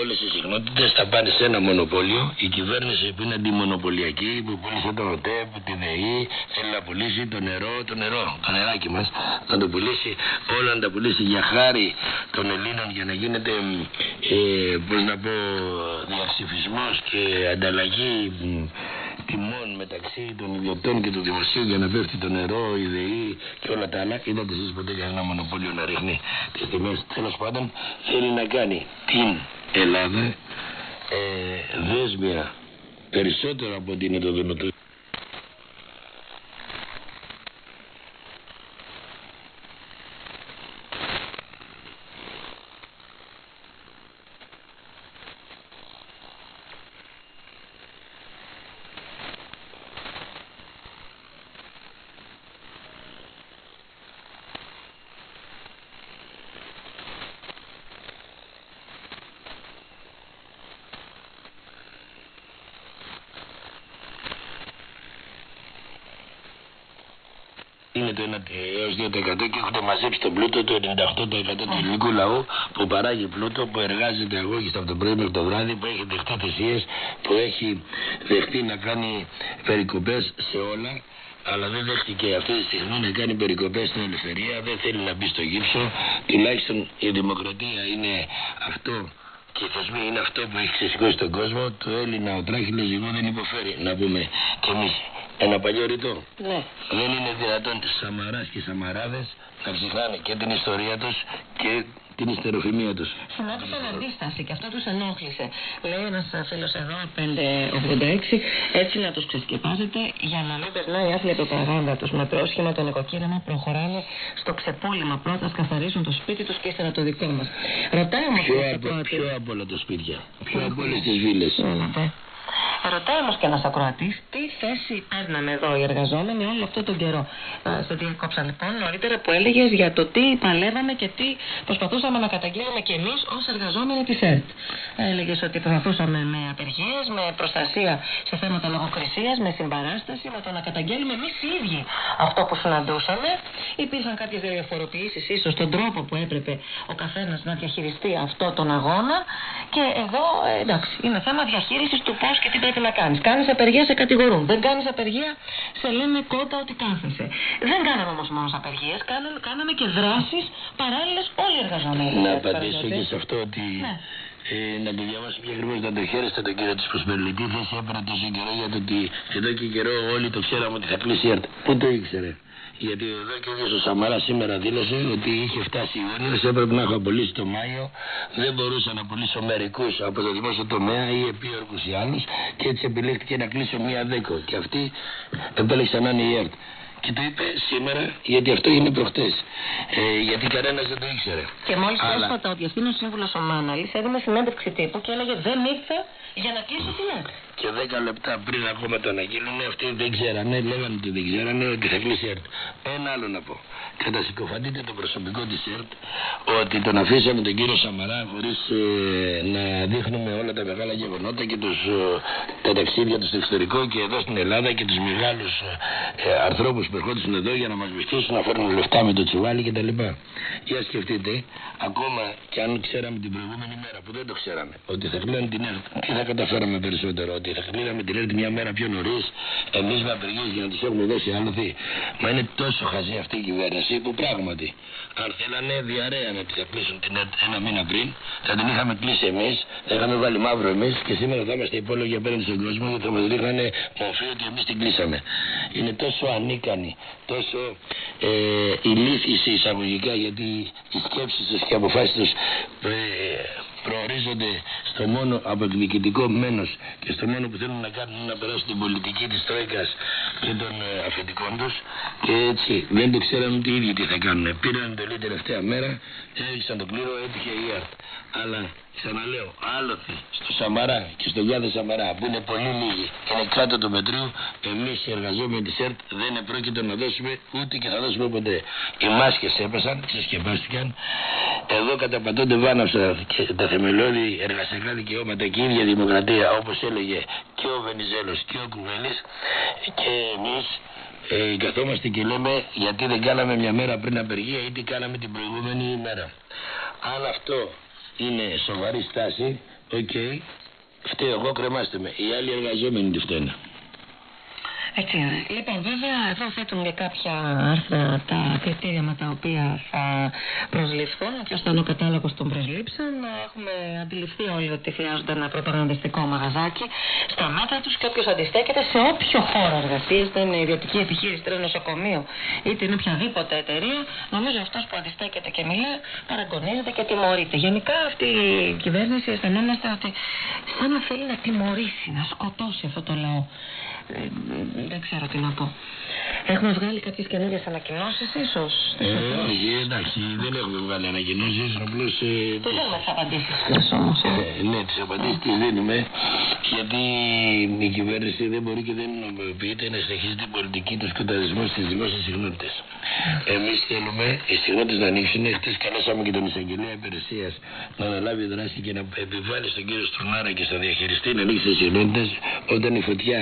όλες οι συχνότητες θα πάνε σε ένα μονοπόλιο. Η κυβέρνηση που είναι αντιμονοπολιακή, που πούλησε το ΟΤΕΠ, τη ΔΕΗ, θέλει να πουλήσει το νερό, το νερό, το νεράκι μας, να το πουλήσει, όλα να τα πουλήσει για χάρη των Ελλήνων για να γίνεται, ε, πώς να πω, διαψηφισμός και ανταλλαγή μ, τιμών μεταξύ των ιδιωτών και του δημοσίου για να πέφτει το νερό, η ΔΕΗ και όλα τα άλλα. Είδατε εσείς ποτέ κανένα μονοπόλιο να ρίχνει τις τιμές. Τέλος πάντων θέλει να κάνει την Ελλάδα ε, δέσμια περισσότερο από ότι είναι το Δονοτό. είναι το 1 έως 2% και έχετε μαζέψει τον πλούτο το 98% του ελληνικού λαού που παράγει πλούτο, που εργάζεται αγώγιστα από το πρωί μέχρι το βράδυ, που έχει δεχτεί θυσίες, που έχει δεχτεί να κάνει περικοπές σε όλα. Αλλά δεν δέχτηκε αυτή τη στιγμή να κάνει περικοπές στην ελευθερία, δεν θέλει να μπει στο γύψο, τουλάχιστον η δημοκρατία είναι αυτό και οι θεσμοί είναι αυτό που έχει ξεσηκώσει τον κόσμο, το Έλληνα ο τράχυλος εγώ δεν υποφέρει, να πούμε κι εμείς ένα παλιό ρητό. Ναι. Δεν είναι δυνατόν Σαμαράς και Σαμαράδες να ξεχνάνε και την ιστορία τους και την ιστεροφημία τους. Συνάντησαν αντίσταση και αυτό τους ενόχλησε. Λέει ένας φίλος εδώ, 586, έτσι να τους ξεσκεπάζετε για να μην περνάει η άθλια προπαγάνδα τους. Με πρόσχημα το νοικοκύριμα προχωράνε στο ξεπούλημα. Πρώτα σκαθαρίζουν το σπίτι τους και ύστερα το δικό μας. Ρωτάει όμως Πιο, ένας από, ακροατής. πιο από όλα τα σπίτια. Πιο από όλες τις βίλες. Έλατε. Ρωτάει όμως και ένας ακροατής τι θέση παίρναμε εδώ οι εργαζόμενοι όλο αυτό τον καιρό. Ε, σε διακόψα λοιπόν νωρίτερα που έλεγες για το τι παλεύαμε και τι προσπαθούσαμε να καταγγείλουμε κι εμείς ως εργαζόμενοι της ΕΡΤ. Έλεγες ότι προσπαθούσαμε με απεργίες, με προστασία σε θέματα λογοκρισίας, με συμπαράσταση, με το να καταγγέλουμε εμείς οι ίδιοι αυτό που συναντούσαμε. Υπήρχαν κάποιες διαφοροποιήσεις ίσως στον τρόπο που έπρεπε ο καθένας να διαχειριστεί αυτό τον αγώνα. Και εδώ ε, εντάξει, είναι θέμα διαχείρισης του πώς και τι πρέπει να κάνεις. Κάνεις απεργία, σε κατηγορούν. Δεν κάνεις απεργία, σε λένε κότα ότι κάθεσαι. Δεν κάναμε όμως μόνος απεργίες, κάναμε, κάναμε και δράσεις παράλληλες όλοι οι εργαζόμενοι. Να Έτσι, απαντήσω παραδείγματι. και σε αυτό ότι Ναι. ε, να το διαβάσω και ακριβώ να το χαίρεστε τον κύριο της Προσπερλητή. θέση έπαιρνε τόσο καιρό για το ότι εδώ και καιρό όλοι το ξέραμε ότι θα κλείσει η ΕΡΤ. Πού το ήξερε; Γιατί εδώ και ο ίδιος ο Σαμαρά σήμερα δήλωσε ότι είχε φτάσει Ιούνιος, έπρεπε να έχω απολύσει το Μάιο, δεν μπορούσα να απολύσω μερικούς από το δημόσιο τομέα ή επίορκου ή άλλους και έτσι επιλέχθηκε να κλείσω μία δέκο. Και αυτοί επέλεξαν να είναι η ΕΡΤ. Και το είπε σήμερα γιατί αυτό έγινε προχτές. Ε, γιατί κανένας δεν το ήξερε. Και μόλις Αλλά- πρόσφατα ο διευθύνων σύμβουλο ο Μάναλη έδινε συνέντευξη τύπου και έλεγε Δεν ήρθε για να κλείσω την ΕΡΤ. Και δέκα λεπτά πριν ακόμα το αναγγείλουν, αυτοί δεν ξέρανε, λέγανε ότι δεν ξέρανε ότι θα κλείσει η ΕΡΤ. Ένα άλλο να πω. Κατασυκοφαντείτε το προσωπικό της ΕΡΤ ότι τον αφήσαμε τον κύριο Σαμαρά χωρίς να δείχνουμε όλα τα μεγάλα γεγονότα και τους, ε, τα ταξίδια τους στο εξωτερικό και εδώ στην Ελλάδα και τους μεγάλους ε, ανθρώπους που ερχόντουσαν εδώ για να μας βοηθήσουν να φέρουν λεφτά με το τσουβάλι κτλ. Για σκεφτείτε, ακόμα και αν ξέραμε την προηγούμενη μέρα που δεν το ξέραμε, ότι θα κλείνουν την ΕΡΤ, τι θα καταφέραμε περισσότερο, ότι ότι θα κλείναμε την ΕΡΤ μια μέρα πιο νωρίς, εμείς με απεργίε για να του έχουμε δώσει άλοθη. Μα είναι τόσο χαζή αυτή η κυβέρνηση που πράγματι, αν θέλανε διαρρέα να τη κλείσουν την ΕΡΤ ένα μήνα πριν, θα την είχαμε κλείσει εμείς, θα είχαμε βάλει μαύρο εμείς και σήμερα θα είμαστε υπόλογοι απέναντι στον κόσμο γιατί θα μας ρίχνανε μορφή ότι εμείς την κλείσαμε. Είναι τόσο ανίκανοι, τόσο ε, ηλίθιοι σε εισαγωγικά γιατί οι σκέψεις τους και οι αποφάσεις τους ε, προορίζονται στο μόνο απεκδικητικό μένος και στο μόνο που θέλουν να κάνουν είναι να περάσουν την πολιτική της Τρόικας και των ε, αφεντικών τους και έτσι δεν το ξέραν ούτε οι ίδιοι τι θα κάνουν. Πήραν το λίγο τελευταία μέρα, έδειξαν το πλήρο, έτυχε η ΑΡΤ. Αλλά ξαναλέω, άλοθη στο Σαμαρά και στο Γιάδε Σαμαρά που είναι πολύ λίγοι και είναι κάτω του μετρίου, εμείς οι εργαζόμενοι της ΕΡΤ δεν επρόκειτο να δώσουμε ούτε και θα δώσουμε ποτέ. Οι μάσκες έπεσαν, ξεσκεπάστηκαν. Εδώ καταπατώνται βάναυσα και τα θεμελιώδη εργασιακά δικαιώματα και η ίδια δημοκρατία όπως έλεγε και ο Βενιζέλος και ο Κουβέλη και εμείς ε, καθόμαστε και λέμε γιατί δεν κάναμε μια μέρα πριν απεργία ή τι κάναμε την προηγούμενη ημέρα. Αν αυτό είναι σοβαρή στάση, OK, okay, φταίω εγώ κρεμάστε με. Οι άλλοι εργαζόμενοι τι φταίνε. Έτσι είναι. Λοιπόν, βέβαια, εδώ θέτουν και κάποια άρθρα τα κριτήρια με τα οποία θα προσληφθούν. Ποιο θα είναι ο κατάλογος των προσλήψεων. Έχουμε αντιληφθεί όλοι ότι χρειάζονται ένα προπαγανδιστικό μαγαζάκι στα μέτρα τους και όποιος αντιστέκεται σε όποιο χώρο εργασίας, είτε είναι ιδιωτική επιχείρηση, είτε είναι νοσοκομείο, είτε είναι οποιαδήποτε εταιρεία, νομίζω αυτός που αντιστέκεται και μιλά παραγωνίζεται και τιμωρείται. Γενικά αυτή η κυβέρνηση αισθανόμαστε ότι σαν να θέλει να τιμωρήσει, να σκοτώσει αυτό το λαό. Ε, δεν ξέρω τι να πω. Έχουμε βγάλει κάποιες καινούριε ανακοινώσεις, ίσως. Ε, όχι, εντάξει, δεν έχουμε βγάλει ανακοινώσεις. Απλώς. Ε, τι δίνουμε τις απαντήσεις μας όμως. Ε, ναι, τις απαντήσεις τις δίνουμε. Γιατί η κυβέρνηση δεν μπορεί και δεν νομιμοποιείται να συνεχίζει την πολιτική του σκοταδισμού στις δημόσιες συχνότητε. Εμείς θέλουμε οι συχνότητε να ανοίξουν. Χθε καλέσαμε και τον εισαγγελέα υπηρεσίας να αναλάβει δράση και να επιβάλλει στον κύριο Στρουνάρα και στον διαχειριστή να ανοίξει τις συχνότητε όταν η φωτιά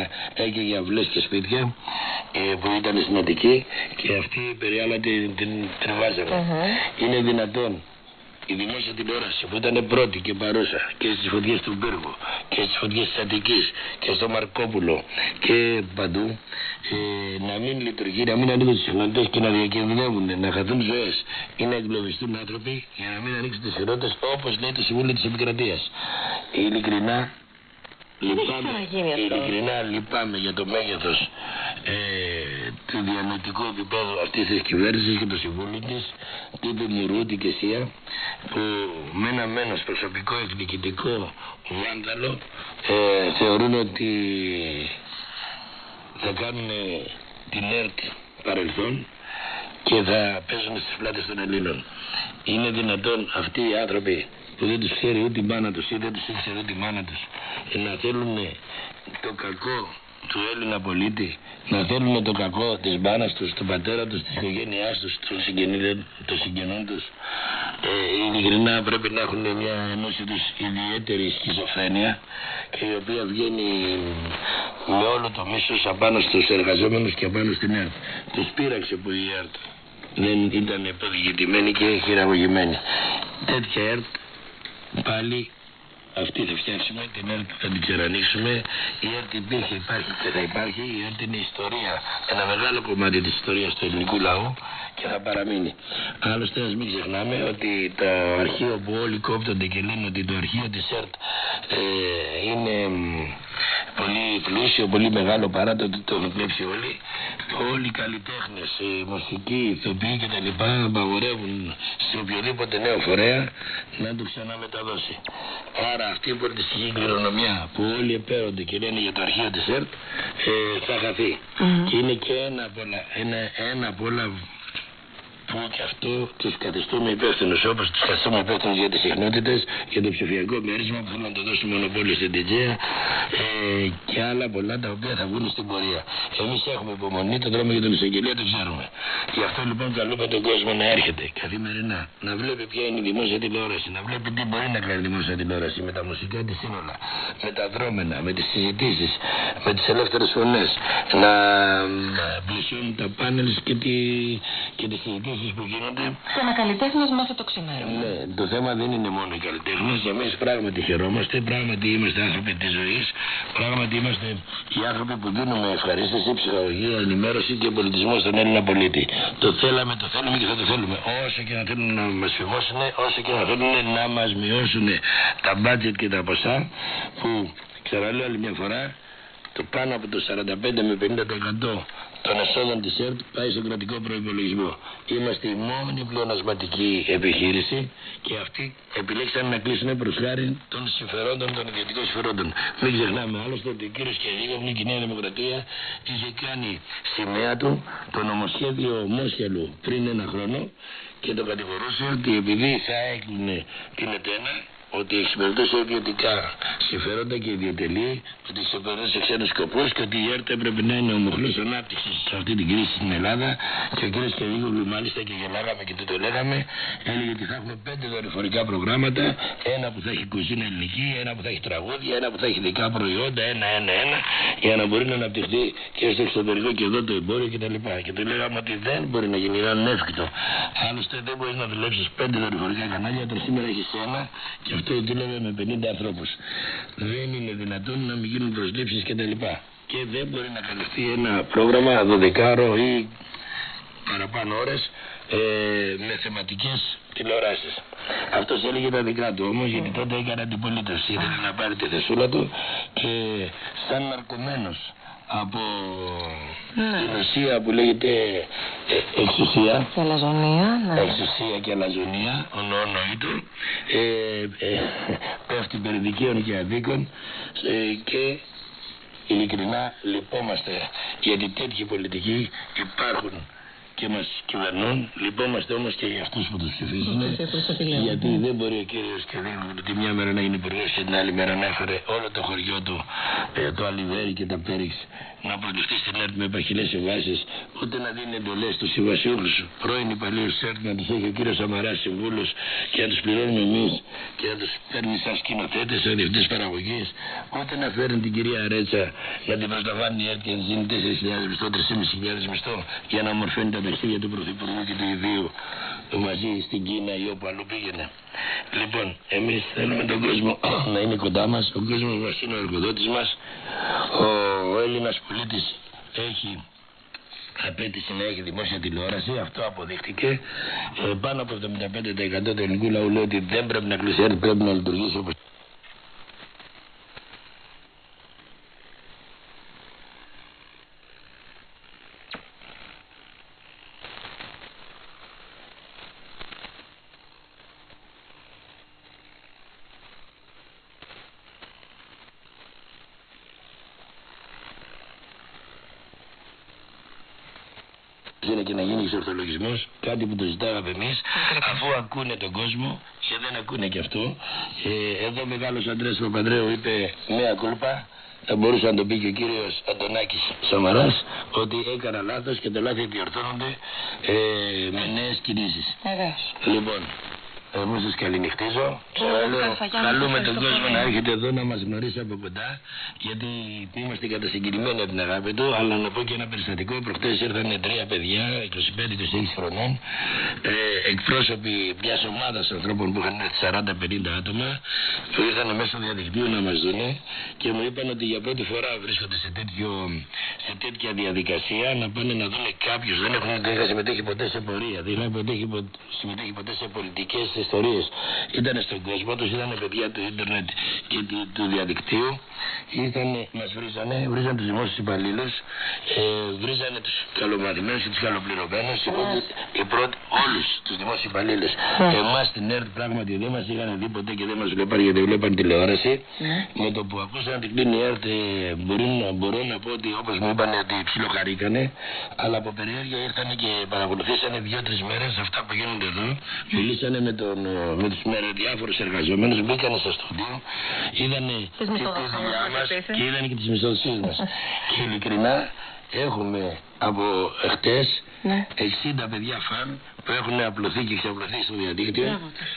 έκαιγε αυλέ και σπίτια ε, που ήταν στην Αττική και αυτή περιάλα την, την τρεβάζαμε. Είναι δυνατόν η δημόσια τηλεόραση που ήταν πρώτη και παρούσα και στις φωτιές του Πύργου και στις φωτιές της Αττικής και στο Μαρκόπουλο και παντού ε, να μην λειτουργεί, να μην ανοίγουν τις συχνότητες και να διακινδυνεύουν, να χαθούν ζωές ή να εγκλωβιστούν άνθρωποι για να μην ανοίξουν τις συχνότητες όπως λέει το Συμβούλιο της Επικρατείας. Ειλικρινά Λυπάμαι, ειλικρινά λυπάμαι για το μέγεθος ε, του διανοητικού επίπεδου αυτής της κυβέρνησης και του συμβούλου της, τύπου Μουρού, την Κεσία, που με ένα μένος προσωπικό εκδικητικό βάνταλο ε, θεωρούν ότι θα κάνουν την ΕΡΤ παρελθόν και θα παίζουν στις πλάτες των Ελλήνων. Είναι δυνατόν αυτοί οι άνθρωποι που δεν τους ξέρει ούτε η μάνα τους ή δεν τους ήξερε ούτε η μάνα τους να θέλουν το κακό του Έλληνα πολίτη, να θέλουν το κακό της μπάνας τους, του πατέρα τους, της οικογένειάς τους, των συγγενών, των συγγενών τους. Ε, ειλικρινά πρέπει να έχουν μια ενώση τους ιδιαίτερη σχιζοφρένεια και η οποία βγαίνει με όλο το μίσος απάνω στους εργαζόμενους και απάνω στην ΕΡΤ. Τους πείραξε που η ΕΡΤ δεν ήταν επαυγητημένη και χειραγωγημένη. Τέτοια ΕΡΤ πάλι αυτή θα φτιάξουμε, την ΕΡΤ θα την ξανανοίξουμε. Η ΕΡΤ υπήρχε, υπάρχει και θα υπάρχει. Η ΕΡΤ είναι ιστορία, ένα μεγάλο κομμάτι της ιστορίας του ελληνικού λαού και θα παραμείνει. Άλλωστε, ας μην ξεχνάμε ότι το αρχείο που όλοι κόπτονται και λένε ότι το αρχείο της ΕΡΤ ε, είναι πολύ πλούσιο, πολύ μεγάλο παρά το ότι το έχουν κλέψει όλοι. Όλοι οι καλλιτέχνες, οι μουσικοί, οι ηθοποιοί κτλ. απαγορεύουν σε οποιοδήποτε νέο φορέα να το ξαναμεταδώσει. Άρα αυτή η πολιτιστική κληρονομιά που όλοι επέρονται και λένε για το αρχείο της ΕΡΤ ε, θα χαθεί. Και είναι και ένα από όλα, ένα, ένα από όλα που και αυτό τους καθιστούμε υπεύθυνους όπως τους καθιστούμε υπεύθυνους για τις συχνότητες, για το ψηφιακό μέρισμα που θέλουν να το δώσουν μονοπόλιο στην Τιτζέα ε, και άλλα πολλά τα οποία θα βγουν στην πορεία. Εμείς έχουμε υπομονή, το δρόμο για τον εισαγγελία το ξέρουμε. Γι' αυτό λοιπόν καλούμε τον κόσμο να έρχεται καθημερινά, να βλέπει ποια είναι η δημόσια τηλεόραση, να βλέπει τι μπορεί να κάνει η δημόσια τηλεόραση με τα μουσικά της σύνολα, με τα δρόμενα, με τις συζητήσεις, με τις ελεύθερες φωνές, να πλησιώνουν τα πάνελ και, τη, και τι συζητήσει εμφανίσεις που γίνονται. Και ένα καλλιτέχνη μέσα το ξημέρωμα. Ναι, το θέμα δεν είναι μόνο οι καλλιτέχνες. Εμείς πράγματι χαιρόμαστε, πράγματι είμαστε άνθρωποι της ζωής, πράγματι είμαστε οι άνθρωποι που δίνουμε ευχαρίστηση, ψυχολογία, ενημέρωση και πολιτισμό στον Έλληνα πολίτη. Το θέλαμε, το θέλουμε και θα το θέλουμε. Όσο και να θέλουν να μας φυγώσουν, όσο και να θέλουν να μας μειώσουν τα μπάτζετ και τα ποσά που ξαναλέω άλλη μια φορά το πάνω από το 45 με 50% των εσόδων της ΕΡΤ πάει στον κρατικό προϋπολογισμό. Είμαστε η μόνη πλεονασματική επιχείρηση και αυτοί επιλέξαν να κλείσουν προς χάρη των συμφερόντων, των ιδιωτικών συμφερόντων. Μην ξεχνάμε άλλωστε ότι ο κύριος Κερίγουνη και η Νέα Δημοκρατία είχε κάνει σημαία του το νομοσχέδιο Μόσχελου πριν ένα χρόνο και το κατηγορούσε ότι επειδή θα έκλεινε την ΕΤΕΝΑ ότι εξυπηρετούσε ιδιωτικά συμφέροντα και ιδιωτελή, ότι εξυπηρετούσε ξένους σκοπούς και ότι η ΕΡΤ έπρεπε να είναι ο μοχλός ανάπτυξης σε αυτή την κρίση στην Ελλάδα. Και ο κ. Κερίγογλου, μάλιστα και γελάγαμε και το λέγαμε, έλεγε ότι θα έχουμε πέντε δορυφορικά προγράμματα. Ένα που θα έχει κουζίνα ελληνική, ένα που θα έχει τραγούδια, ένα που θα έχει δικά προϊόντα, ένα, ένα, ένα, για να μπορεί να αναπτυχθεί και στο εξωτερικό και εδώ το εμπόριο κτλ. Και, και το λέγαμε ότι δεν μπορεί να γίνει, είναι ανέφικτο. Άλλωστε δεν μπορείς να δουλέψεις πέντε δορυφορικά κανάλια, τώρα σήμερα έχεις ένα και αυτό δούλευε με 50 ανθρώπους. Δεν είναι δυνατόν να μην γίνουν προσλήψεις και τα λοιπά. Και δεν μπορεί να καλυφθεί ένα πρόγραμμα 12 ή παραπάνω ώρες ε, με θεματικές τηλεοράσεις. Αυτός έλεγε τα δικά του όμως γιατί τότε έκανε αντιπολίτευση. Ήθελε να πάρει τη θεσούλα του και σαν ναρκωμένος από Ναι. την ουσία που λέγεται ε, εξουσία. Και αλαζονία, ναι. Εξουσία και αλαζονία, ο νόνοη του, ε, ε, πέφτει περί δικαίων και αδίκων ε, και ειλικρινά λυπόμαστε γιατί τέτοιοι πολιτικοί υπάρχουν και μας κυβερνούν. Λυπόμαστε όμως και για αυτούς που τους ψηφίζουν. Γιατί δεν μπορεί ο κύριος Κεδίγου τη μια μέρα να είναι υπουργός και την άλλη μέρα να έφερε όλο το χωριό του, ε, το Αλιβέρι και τα Πέριξ να προληφθεί στην ΕΡΤ με παχυλές συμβάσεις, ούτε να δίνει εντολές στους συμβασιούχους. Πρώην υπαλλήλους της ΕΡΤ να τους έχει ο κύριος Σαμαράς συμβούλους και να τους πληρώνουμε εμείς και να τους παίρνει σαν σκηνοθέτες, σαν διευθυντές παραγωγής, ούτε να φέρνει την κυρία Ρέτσα να την προσλαμβάνει η ΕΡΤ και να της δίνει 4.000 μισθό, 3.500 μισθώ για να ομορφαίνει τα ταξίδια του Πρωθυπουργού και του Ιδίου μαζί στην Κίνα ή όπου αλλού πήγαινε. Λοιπόν, εμείς θέλουμε τον κόσμο (clears throat) να είναι κοντά μας, ο κόσμος μας είναι ο εργοδότης μας, ο, ο Έλληνας πολίτης έχει απέτηση να έχει δημόσια τηλεόραση, αυτό αποδείχτηκε. Ε, πάνω από 75% του ελληνικού λαού λέει ότι δεν πρέπει να κλείσει, πρέπει να λειτουργήσει όπως είναι και να γίνει εξορθολογισμό, κάτι που το ζητάγαμε εμείς, αφού ακούνε τον κόσμο και δεν ακούνε και αυτό. Ε, εδώ μεγάλος Αντρέας Παπανδρέου είπε μία κούλπα, θα μπορούσε να το πει και ο κύριος Αντωνάκης Σαμαράς, ότι έκανα λάθος και τα λάθη διορθώνονται ε, με νέες κινήσεις. Βεβαίως. Λοιπόν, εγώ σας καληνυχτίζω. Ξαναλέω, Καρφαγιάννη, καλούμε τον ευχαριστώ κόσμο πολύ. να έρχεται εδώ να μας γνωρίσει από κοντά, γιατί είμαστε κατασυγκινημένοι από την αγάπη του, αλλά να πω και ένα περιστατικό. Προχτές ήρθαν τρία παιδιά, 25-26 χρονών, ε, εκπρόσωποι μιας ομάδας ανθρώπων που είχαν έρθει 40-50 άτομα, που ήρθαν μέσω διαδικτύου να μας δούνε και μου είπαν ότι για πρώτη φορά βρίσκονται σε, τέτοιο, σε τέτοια διαδικασία να πάνε να δουν κάποιους, δεν έχουν δεν είχαν συμμετέχει ποτέ σε πορεία, δεν είχαν συμμετέχει, πο- συμμετέχει ποτέ σε πολιτικές ιστορίες. Ήταν στον κόσμο τους, ήταν παιδιά του ίντερνετ και του, του διαδικτύου, ήρθαν, μας βρίζανε, βρίζανε τους δημόσιους υπαλλήλους, ε, βρίζανε τους καλομαθημένους και τους καλοπληρωμένους, οι πρώτοι- οι πρώτοι, όλους τους δημόσιους υπαλλήλους. Εμάς στην ΕΡΤ πράγματι δεν μας είχαν δει ποτέ και δεν μας βλέπαν γιατί βλέπαν τηλεόραση. Με το που ακούσαν την κλείνει η ΕΡΤ, ε, μπορεί να, μπορώ να πω ότι όπως μου είπαν ότι ψιλοχαρήκανε, αλλά από περιέργεια ήρθαν και παρακολουθήσανε δύο-τρεις μέρες αυτά που γίνονται εδώ. Μιλήσανε με, τον, ε, με τους με διάφορους εργαζόμενους, μπήκανε στο στούντιο, είδανε Τις και τη μισθοδοσίες δουλειά μας, μας επίσης. και είδανε και τις μισθοδοσίες μας. (laughs) και ειλικρινά έχουμε από χτες Ναι. 60 παιδιά φαν που έχουν απλωθεί και ξαπλωθεί στο διαδίκτυο Μπράβο τους.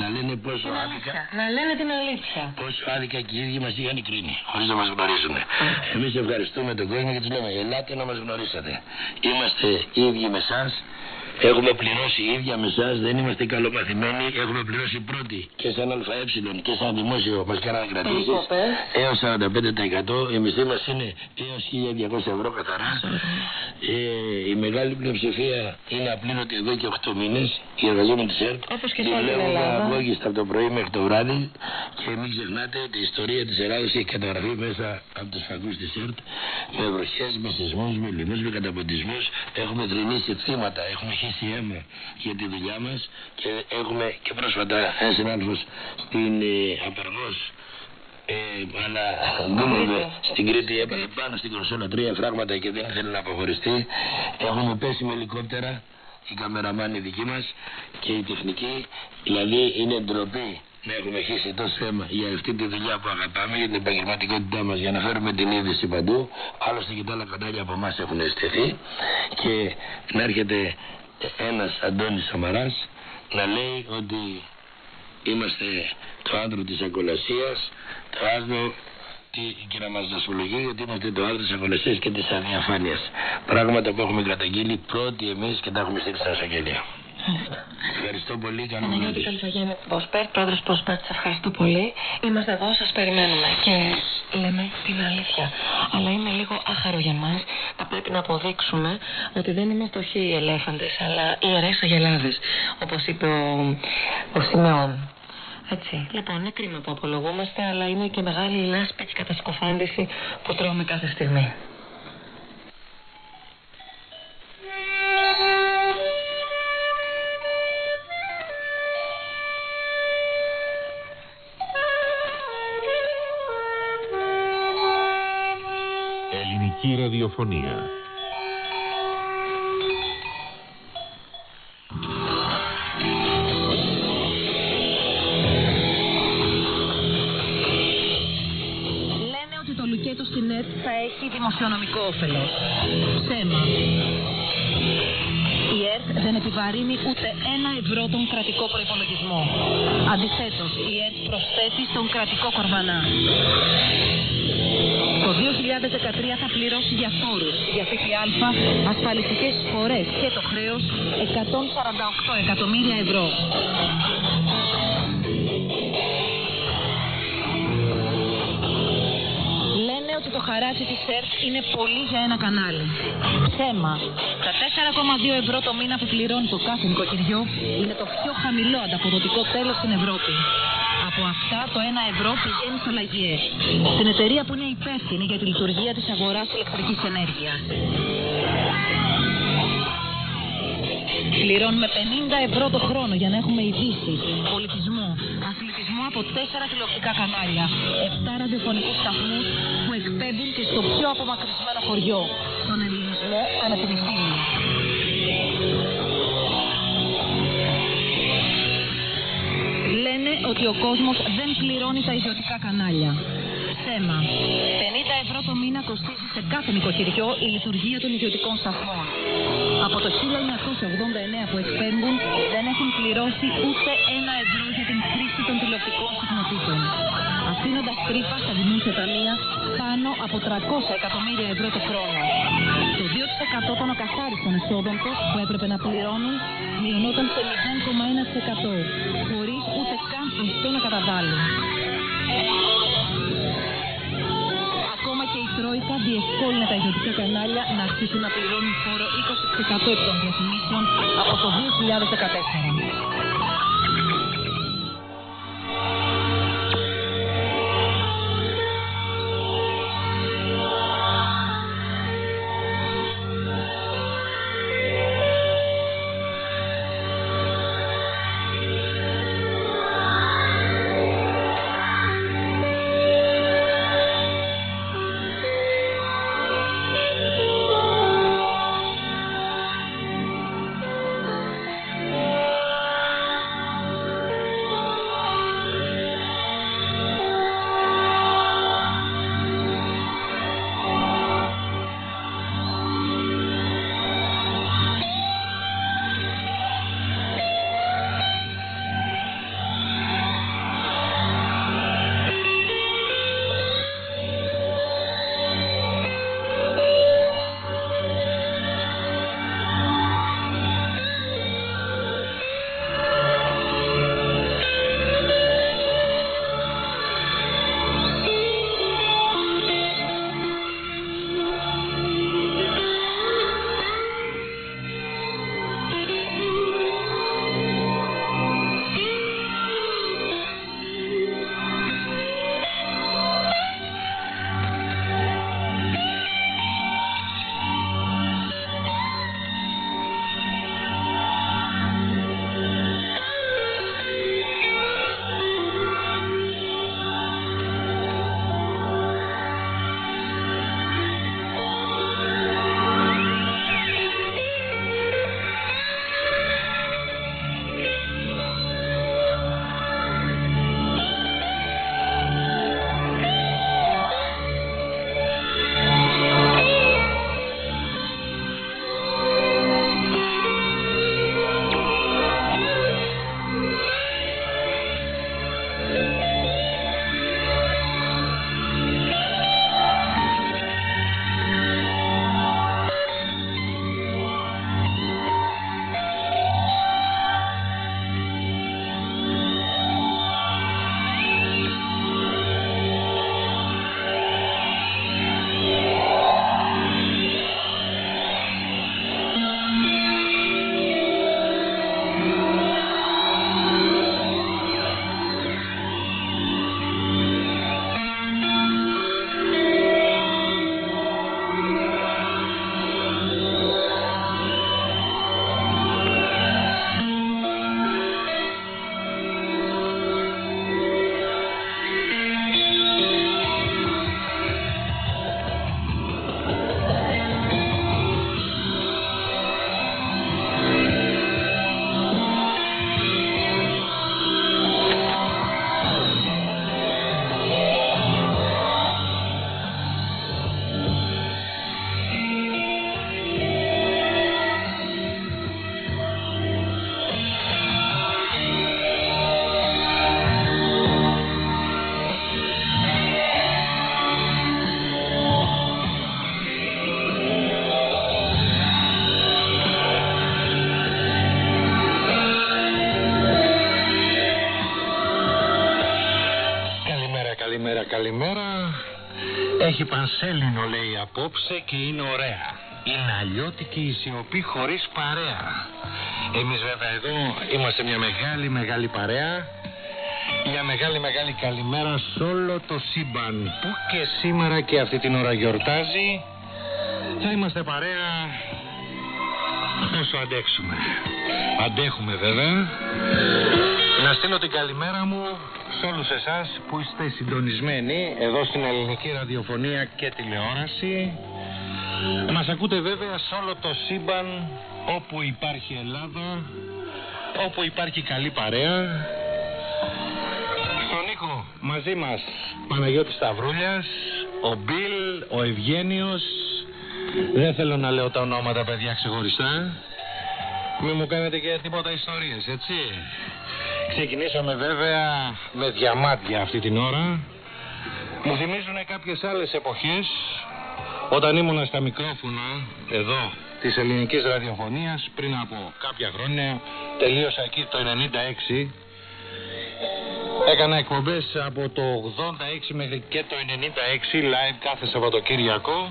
να λένε πόσο Την άδικα αλήθεια. Να λένε την αλήθεια. πόσο άδικα και οι ίδιοι μας είχαν κρίνει, χωρίς να μας γνωρίζουν. Εμείς ευχαριστούμε τον κόσμο και τους λέμε, ελάτε να μας γνωρίσετε. Είμαστε ίδιοι με εσάς, Έχουμε πληρώσει ίδια με εσά, δεν είμαστε καλομαθημένοι. Έχουμε πληρώσει πρώτοι και σαν ΑΕ και σαν δημόσιο μα κάνανε κρατήσεις έως 45%. Η μισθή μας είναι έως 1200 ευρώ καθαρά. Ε, η μεγάλη πλειοψηφία είναι απλήρωτη εδώ και 8 μήνες. Οι εργαζόμενοι της ΕΡΤ Όπως και σε όλη την δουλεύουμε Ελλάδα. απόγιστα από το πρωί μέχρι το βράδυ. Και μην ξεχνάτε ότι η ιστορία της Ελλάδα έχει καταγραφεί μέσα από τους φακού της ΕΡΤ με βροχές, με σεισμούς, με λοιμούς, με καταποντισμούς. Έχουμε δρυνήσει θύματα, έχουμε χύσει αίμα για τη δουλειά μας και έχουμε και πρόσφατα ένα συνάδελφο στην ε, Απεργός ε, αλλά δούλευε στην Κρήτη, έπαθε πάνω στην Κορσόλα τρία φράγματα και δεν ήθελε να αποχωριστεί. Έχουμε πέσει με ελικόπτερα, οι καμεραμάνοι δικοί μας και οι τεχνικοί. Δηλαδή είναι ντροπή να έχουμε χύσει τόσο αίμα για αυτή τη δουλειά που αγαπάμε, για την επαγγελματικότητά μας, για να φέρουμε την είδηση παντού. Άλλωστε και τα άλλα κανάλια από εμάς έχουν αισθηθεί και να έρχεται ένας Αντώνης Σαμαράς να λέει ότι είμαστε το άντρο της ακολασίας, το άντρο τη- και να μας δασμολογεί ότι είμαστε το άντρο της ακολασίας και της αδιαφάνειας. Πράγματα που έχουμε καταγγείλει πρώτοι εμείς και τα έχουμε στείλει στην εισαγγελία. Ευχαριστώ πολύ, καλό Παναγιώτη βράδυ. Καλυφαγέννη, Ποσπέρ, πρόεδρος Ποσπέρ, σας ευχαριστώ πολύ. Είμαστε εδώ, σας περιμένουμε και λέμε την αλήθεια. Αλλά είναι λίγο άχαρο για μας. Θα πρέπει να αποδείξουμε ότι δεν είμαστε όχι οι ελέφαντες, αλλά οι ιερές αγελάδες, όπως είπε ο, ο Σιμεών. Έτσι. Λοιπόν, είναι κρίμα που απολογούμαστε, αλλά είναι και μεγάλη η λάσπη και η κατασκοφάντηση που τρώμε κάθε στιγμή. Ελληνική ραδιοφωνία. Λένε ότι το λουκέτο στην ΕΡΤ θα έχει δημοσιονομικό όφελος. Ψέμα. Η ΕΡΤ δεν επιβαρύνει ούτε ένα ευρώ τον κρατικό προϋπολογισμό. Αντιθέτως, η ΕΡΤ προσθέτει στον κρατικό κορβανά. Το 2013 θα πληρώσει για φόρους, για ΦΠΑ, ασφαλιστικές εισφορές και το χρέος 148 εκατομμύρια ευρώ. Λένε ότι το χαράτσι της ΕΡΤ είναι πολύ για ένα κανάλι. Ψέμα. Τα 4,2 ευρώ το μήνα που πληρώνει το κάθε νοικοκυριό είναι το πιο χαμηλό ανταποδοτικό τέλος στην Ευρώπη. Από αυτά το 1 ευρώ πηγαίνει στο ΛΑΓΙΕ, στην εταιρεία που είναι υπεύθυνη για τη λειτουργία της αγοράς ηλεκτρικής ενέργειας. Πληρώνουμε 50 ευρώ το χρόνο για να έχουμε ειδήσει, πολιτισμό, αθλητισμό από 4 τηλεοπτικά κανάλια, 7 ραδιοφωνικούς σταθμούς που εκπέμπουν και στο πιο απομακρυσμένο χωριό, τον ελληνισμό ανά ότι ο κόσμος δεν πληρώνει τα ιδιωτικά κανάλια. Ψέμα. 50 ευρώ το μήνα κοστίζει σε κάθε νοικοκυριό η λειτουργία των ιδιωτικών σταθμών. Από το 1989 που εκπέμπουν δεν έχουν πληρώσει ούτε ένα ευρώ για την χρήση των τηλεοπτικών συχνοτήτων. Αφήνοντας τρύπα στα δημόσια ταμεία πάνω από 300 εκατομμύρια ευρώ το χρόνο. Το 2% των ακαθάριστων εσόδων τους που έπρεπε να πληρώνουν μειωνόταν σε 0,1% χωρίς ούτε καν αυτό να καταβάλουν. Ακόμα και η Τρόικα διευκόλυνε τα ιδιωτικά κανάλια να αρχίσουν να πληρώνουν φόρο 20% επί των διαφημίσεων από το 2014. Έχει πανσέλινο λέει απόψε και είναι ωραία. Είναι αλλιώτικη η σιωπή χωρίς παρέα. Εμείς βέβαια εδώ είμαστε μια μεγάλη μεγάλη παρέα. Μια μεγάλη μεγάλη καλημέρα σε όλο το σύμπαν που και σήμερα και αυτή την ώρα γιορτάζει. Θα είμαστε παρέα όσο αντέξουμε. Αντέχουμε βέβαια. Να στείλω την καλημέρα μου σε όλους εσάς που είστε συντονισμένοι εδώ στην ελληνική ραδιοφωνία και τηλεόραση. Μας ακούτε βέβαια σε όλο το σύμπαν όπου υπάρχει Ελλάδα, όπου υπάρχει καλή παρέα. Στον ήχο μαζί μας Παναγιώτης Σταυρούλιας, ο Μπιλ, ο Ευγένιος. Δεν θέλω να λέω τα ονόματα παιδιά ξεχωριστά. Μην μου κάνετε και τίποτα ιστορίες, έτσι. Ξεκινήσαμε βέβαια με διαμάντια αυτή την ώρα. Μου θυμίζουν κάποιες άλλες εποχές όταν ήμουνα στα μικρόφωνα εδώ της ελληνικής ραδιοφωνίας πριν από κάποια χρόνια τελείωσα εκεί το 96 έκανα εκπομπές από το 86 μέχρι και το 96 live κάθε Σαββατοκύριακο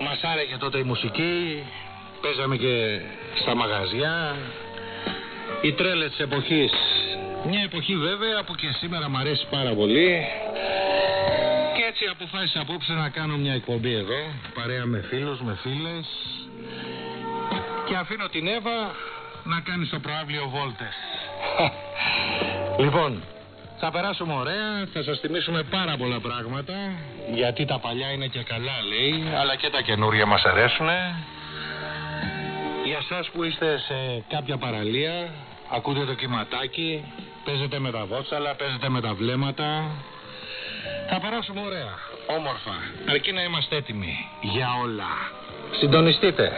μας άρεγε τότε η μουσική. Παίζαμε και στα μαγαζιά. Οι τρέλες της εποχής. Μια εποχή βέβαια που και σήμερα μου αρέσει πάρα πολύ. Και έτσι αποφάσισα απόψε να κάνω μια εκπομπή εδώ. Παρέα με φίλους, με φίλες. Και αφήνω την Εύα να κάνει στο προάβλιο βόλτες. (laughs) Λοιπόν θα περάσουμε ωραία, θα σας θυμίσουμε πάρα πολλά πράγματα γιατί τα παλιά είναι και καλά λέει αλλά και τα καινούρια μας αρέσουνε για σας που είστε σε κάποια παραλία ακούτε το κυματάκι, παίζετε με τα βότσαλα, παίζετε με τα βλέμματα. Θα περάσουμε ωραία, όμορφα, αρκεί να είμαστε έτοιμοι για όλα. Συντονιστείτε.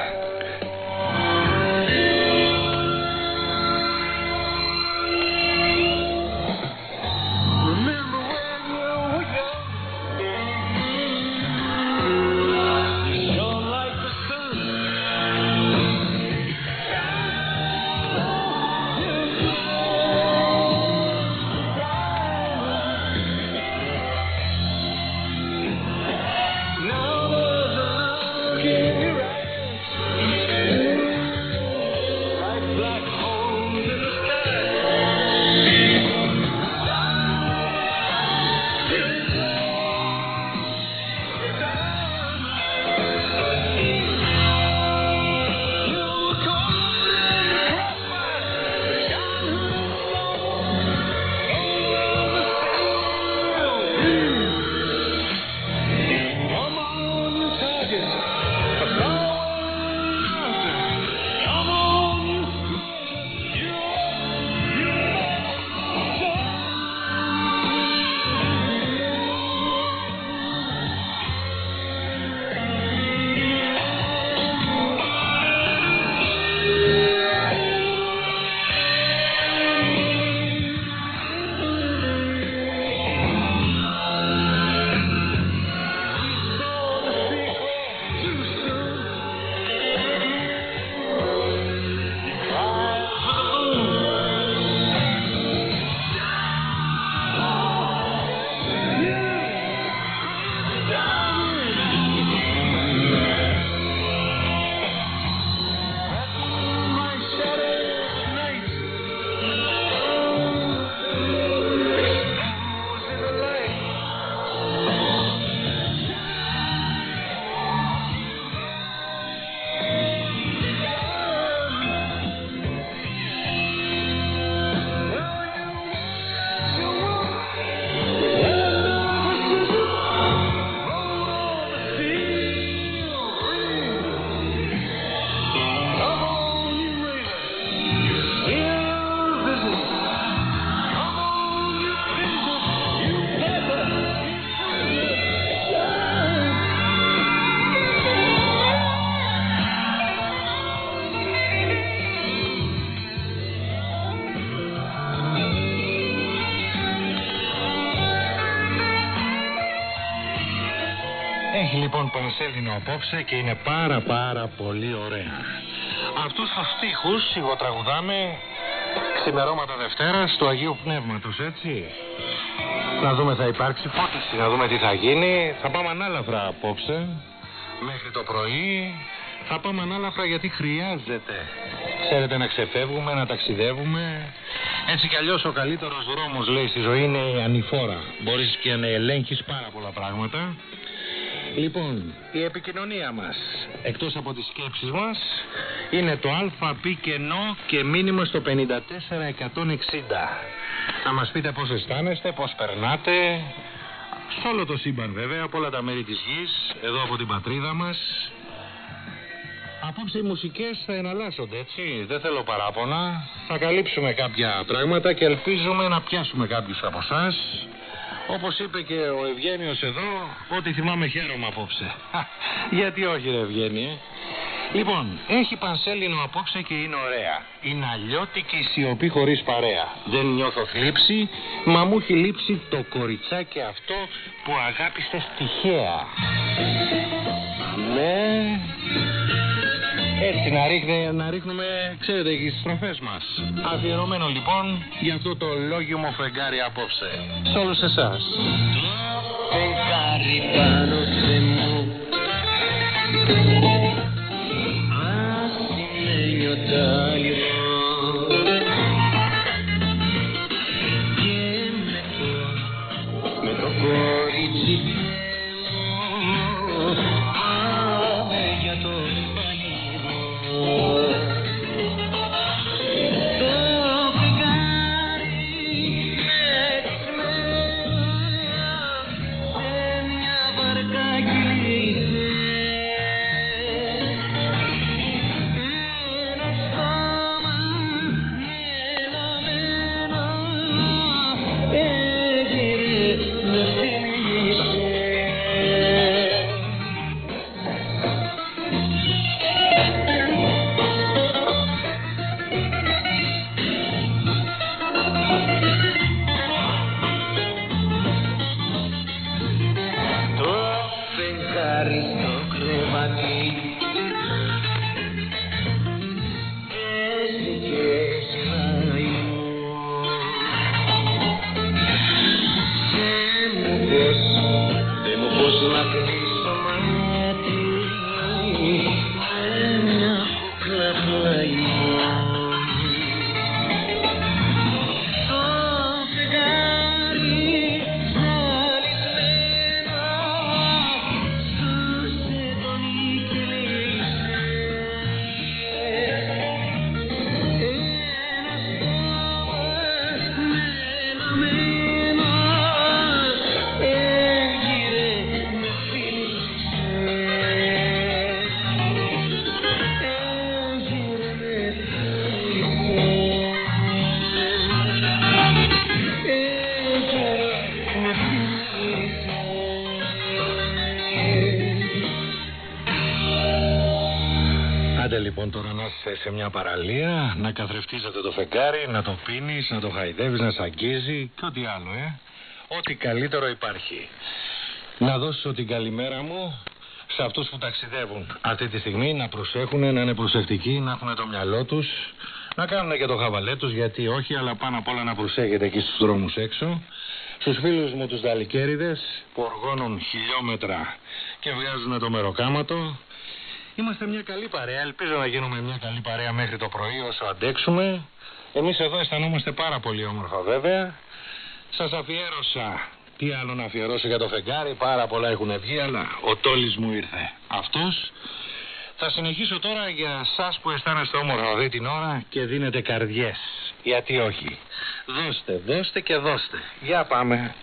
Απόψε και είναι πάρα πάρα πολύ ωραία. Αυτούς τους στίχους σιγοτραγουδάμε ξημερώματα Δευτέρας του Αγίου Πνεύματος, έτσι. Να δούμε θα υπάρξει φώτιση, να δούμε τι θα γίνει. Θα πάμε ανάλαφρα απόψε, μέχρι το πρωί. Θα πάμε ανάλαφρα γιατί χρειάζεται. Ξέρετε να ξεφεύγουμε, να ταξιδεύουμε. Έτσι κι αλλιώς ο καλύτερος δρόμος λέει στη ζωή είναι η ανηφόρα. Μπορείς και να ελέγχεις πάρα πολλά πράγματα. Λοιπόν, η επικοινωνία μας, εκτός από τις σκέψεις μας, είναι το ΑΠ κενό και μήνυμα στο 54160. Να μας πείτε πώς αισθάνεστε, πώς περνάτε, σε όλο το σύμπαν βέβαια, από όλα τα μέρη της γης, εδώ από την πατρίδα μας. Απόψε οι μουσικές θα εναλλάσσονται, έτσι, δεν θέλω παράπονα. Θα καλύψουμε κάποια πράγματα και ελπίζουμε να πιάσουμε κάποιους από εσάς. Όπως είπε και ο Ευγένιος εδώ, ό,τι θυμάμαι χαίρομαι απόψε. Γιατί όχι ρε Ευγένιε. Λοιπόν, έχει πανσέλινο απόψε και είναι ωραία. Είναι αλλιώτικη η σιωπή χωρίς παρέα. Δεν νιώθω θλίψη, μα μου έχει λείψει το κοριτσάκι αυτό που αγάπησες τυχαία. Ναι, έτσι να, ρίχνε, να ρίχνουμε, ξέρετε, και τις στροφές μας. Αφιερωμένο λοιπόν για αυτό το λόγιμο φεγγάρι απόψε. Σε όλους εσάς. Φεγγάρι πάνω σε μου Ασημένιο τάλιρο need παραλία, να καθρεφτίζετε το φεγγάρι, να το πίνεις, να το χαϊδεύεις, να σ' αγγίζει και ό,τι άλλο, ε. Ό,τι καλύτερο υπάρχει. Να δώσω την καλημέρα μου σε αυτούς που ταξιδεύουν αυτή τη στιγμή, να προσέχουν, να είναι προσεκτικοί, να έχουν το μυαλό τους, να κάνουν και το χαβαλέ τους, γιατί όχι, αλλά πάνω απ' όλα να προσέχετε εκεί στους δρόμους έξω. Στους φίλους μου τους δαλικέριδες που οργώνουν χιλιόμετρα και βγάζουν το μεροκάματο. Είμαστε μια καλή παρέα. Ελπίζω να γίνουμε μια καλή παρέα μέχρι το πρωί όσο αντέξουμε. Εμείς εδώ αισθανόμαστε πάρα πολύ όμορφα βέβαια. Σας αφιέρωσα. Τι άλλο να αφιερώσω για το φεγγάρι; Πάρα πολλά έχουν βγει, αλλά ο τόλης μου ήρθε. Αυτός. Θα συνεχίσω τώρα για σας που αισθάνεστε όμορφα αυτή την ώρα και δίνετε καρδιές. Γιατί όχι. Δώστε, δώστε και δώστε. Για πάμε.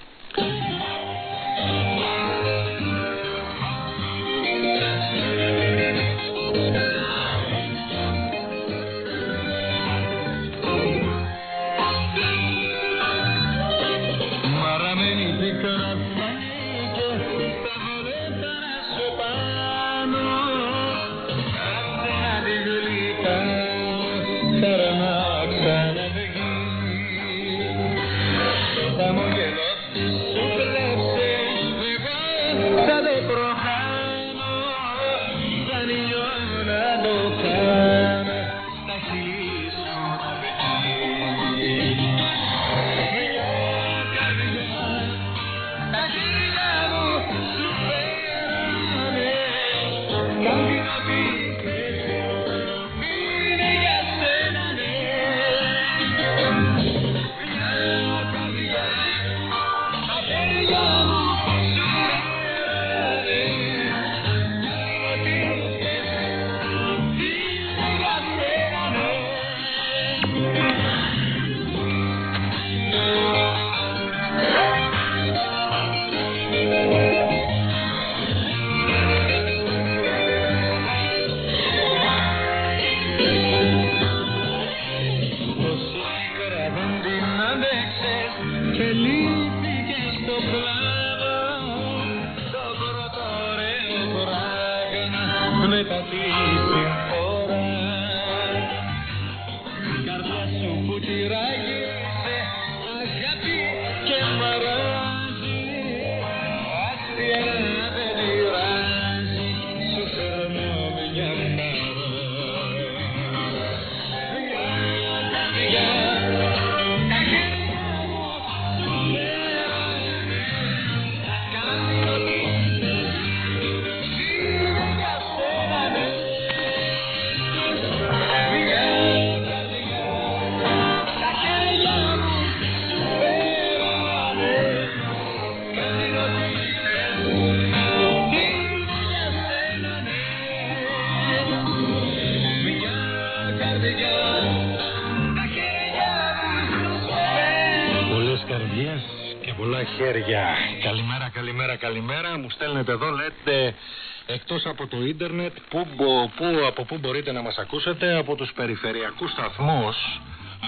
Από το ίντερνετ, που, μπο- που, από πού μπορείτε να μας ακούσετε, από τους περιφερειακούς σταθμούς,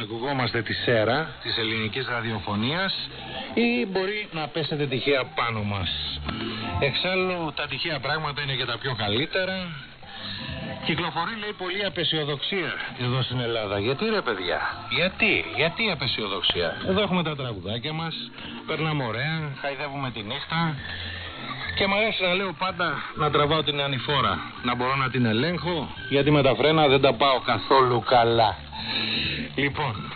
ακουγόμαστε τη σέρα της ελληνικής ραδιοφωνίας ή μπορεί να πέσετε τυχαία πάνω μας. Εξάλλου τα τυχαία πράγματα είναι και τα πιο καλύτερα. Κυκλοφορεί λέει πολύ απεσιοδοξία εδώ στην Ελλάδα. Γιατί ρε παιδιά, γιατί, γιατί απεσιοδοξία; Εδώ έχουμε τα τραγουδάκια μας, περνάμε ωραία, χαϊδεύουμε τη νύχτα και μου αρέσει να λέω πάντα να τραβάω την ανηφόρα, να μπορώ να την ελέγχω γιατί με τα φρένα δεν τα πάω καθόλου καλά. Λοιπόν,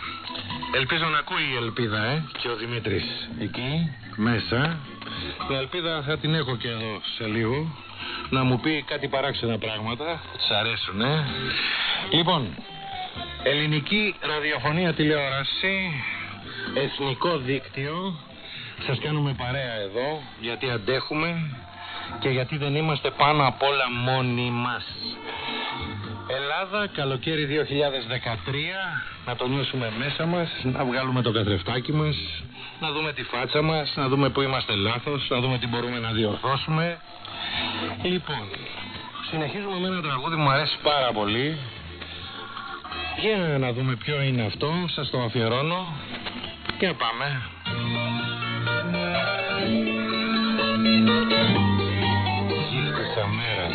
ελπίζω να ακούει η ελπίδα, ε, και ο Δημήτρης εκεί μέσα. Την ελπίδα θα την έχω και εδώ σε λίγο να μου πει κάτι παράξενα πράγματα. Της αρέσουν, ε. Λοιπόν, ελληνική ραδιοφωνία τηλεόραση, εθνικό δίκτυο. Σας κάνουμε παρέα εδώ γιατί αντέχουμε και γιατί δεν είμαστε πάνω απ' όλα μόνοι μας. Ελλάδα, καλοκαίρι 2013, να το νιώσουμε μέσα μας, να βγάλουμε το καθρεφτάκι μας, να δούμε τη φάτσα μας, να δούμε που είμαστε λάθος, να δούμε τι μπορούμε να διορθώσουμε. Λοιπόν, συνεχίζουμε με ένα τραγούδι που μου αρέσει πάρα πολύ. Για να δούμε ποιο είναι αυτό, σας το αφιερώνω και πάμε. Γύστησα μέρα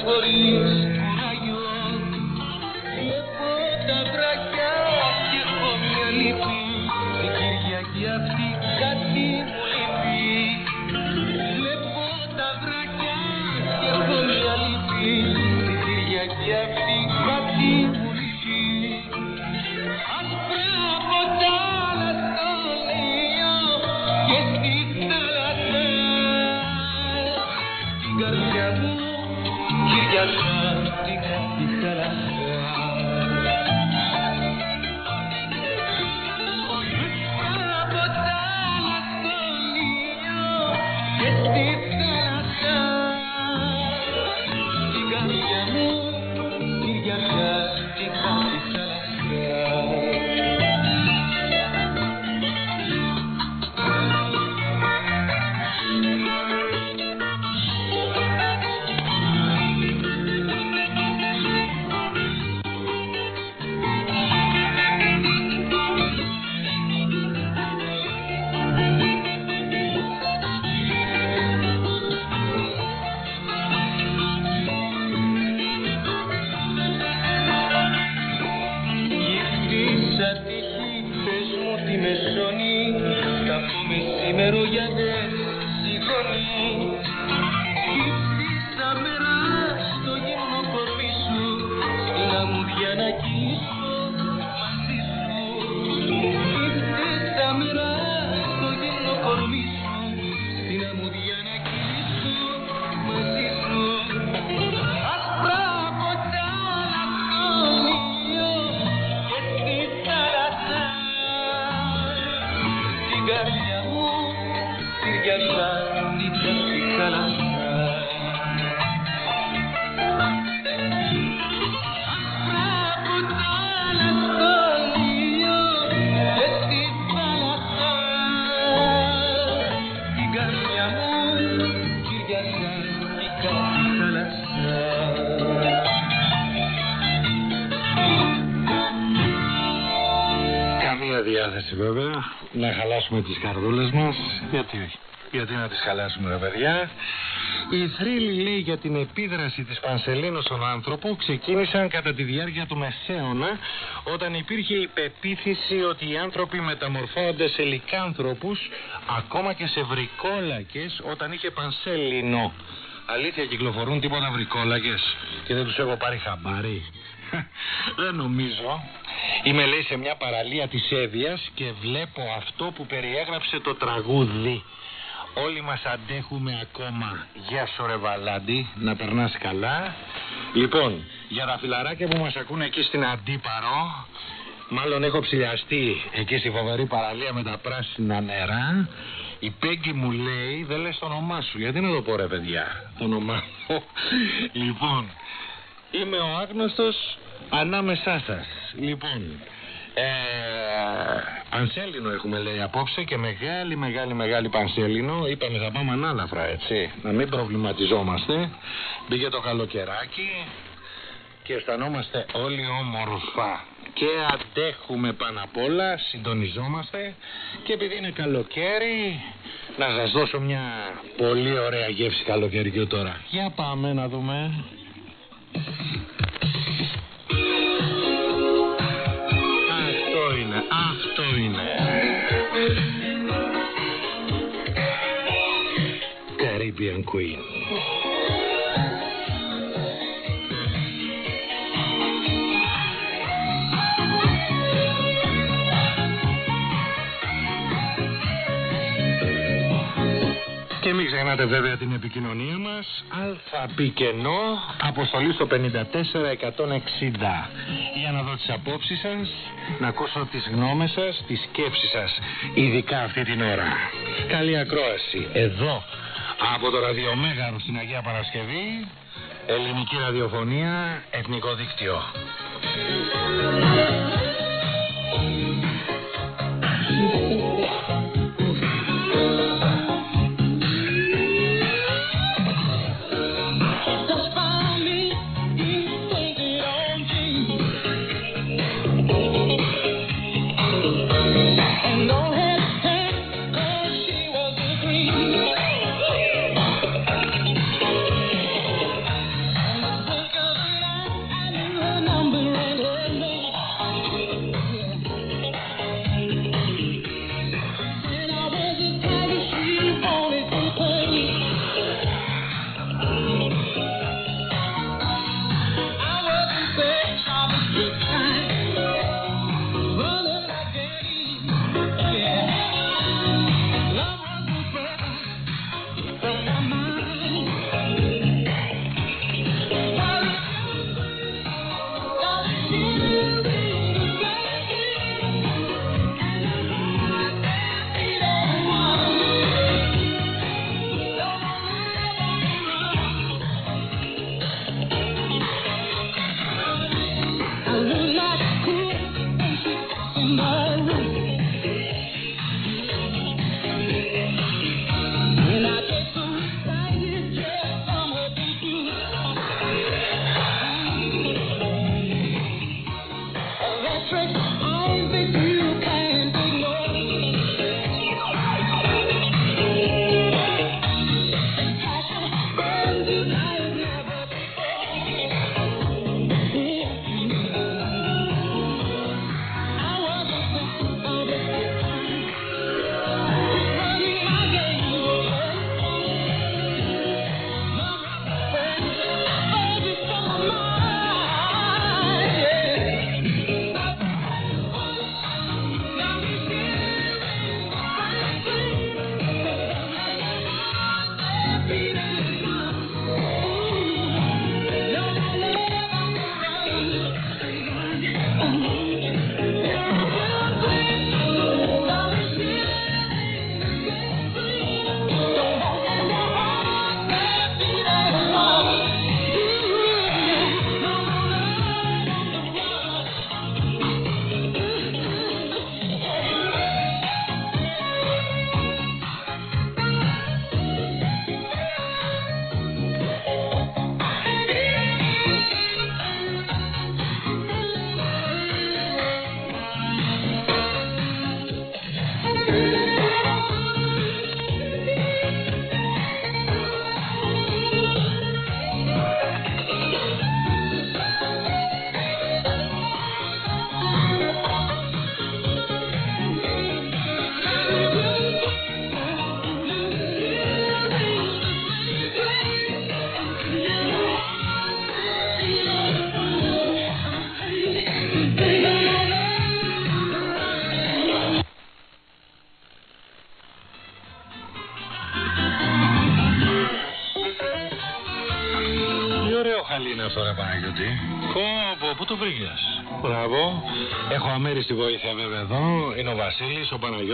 θάλασσα καρδούλες μας. Γιατί όχι; Γιατί να τις χαλάσουμε ρε παιδιά. Οι θρύλοι λέει για την επίδραση της Πανσελίνου στον άνθρωπο ξεκίνησαν κατά τη διάρκεια του Μεσαίωνα όταν υπήρχε η πεποίθηση ότι οι άνθρωποι μεταμορφώνονται σε λικάνθρωπους ακόμα και σε βρικόλακες όταν είχε Πανσέλινο. Αλήθεια κυκλοφορούν τίποτα βρικόλακες και δεν τους έχω πάρει χαμπάρι. Δεν νομίζω. Είμαι λέει σε μια παραλία της Εύβοιας και βλέπω αυτό που περιέγραψε το τραγούδι. Όλοι μας αντέχουμε ακόμα. Γεια σου ρε Βαλάντι, να περνάς καλά. Λοιπόν, για τα φιλαράκια που μας ακούνε εκεί στην Αντίπαρο, μάλλον έχω ψηλιαστεί εκεί στη φοβερή παραλία με τα πράσινα νερά. Η Πέγκη μου λέει, δεν λες το όνομά σου, γιατί να το πω ρε παιδιά, το όνομά μου. (laughs) λοιπόν, είμαι ο άγνωστος ανάμεσά σας. Λοιπόν, ε, πανσέλινο έχουμε λέει απόψε και μεγάλη μεγάλη μεγάλη πανσέλινο. Είπαμε θα πάμε ανάλαφρα έτσι Να μην προβληματιζόμαστε. Μπήκε το καλοκαιράκι Και αισθανόμαστε όλοι όμορφα. Και αντέχουμε πάνω απ' όλα Συντονιζόμαστε. Και επειδή είναι καλοκαίρι Να σας δώσω μια πολύ ωραία γεύση καλοκαιριού τώρα. Για πάμε να δούμε Αυτό είναι, αυτό είναι. Caribbean Queen. Και μην ξεχνάτε βέβαια την επικοινωνία μας. Αλφαπικενό αποστολή στο 54160 για να δω τις απόψεις σας να ακούσω τις γνώμες σας τις σκέψεις σας ειδικά αυτή την ώρα. Καλή ακρόαση εδώ από το ραδιομέγαρο στην Αγία Παρασκευή ελληνική ραδιοφωνία εθνικό δίκτυο. Number and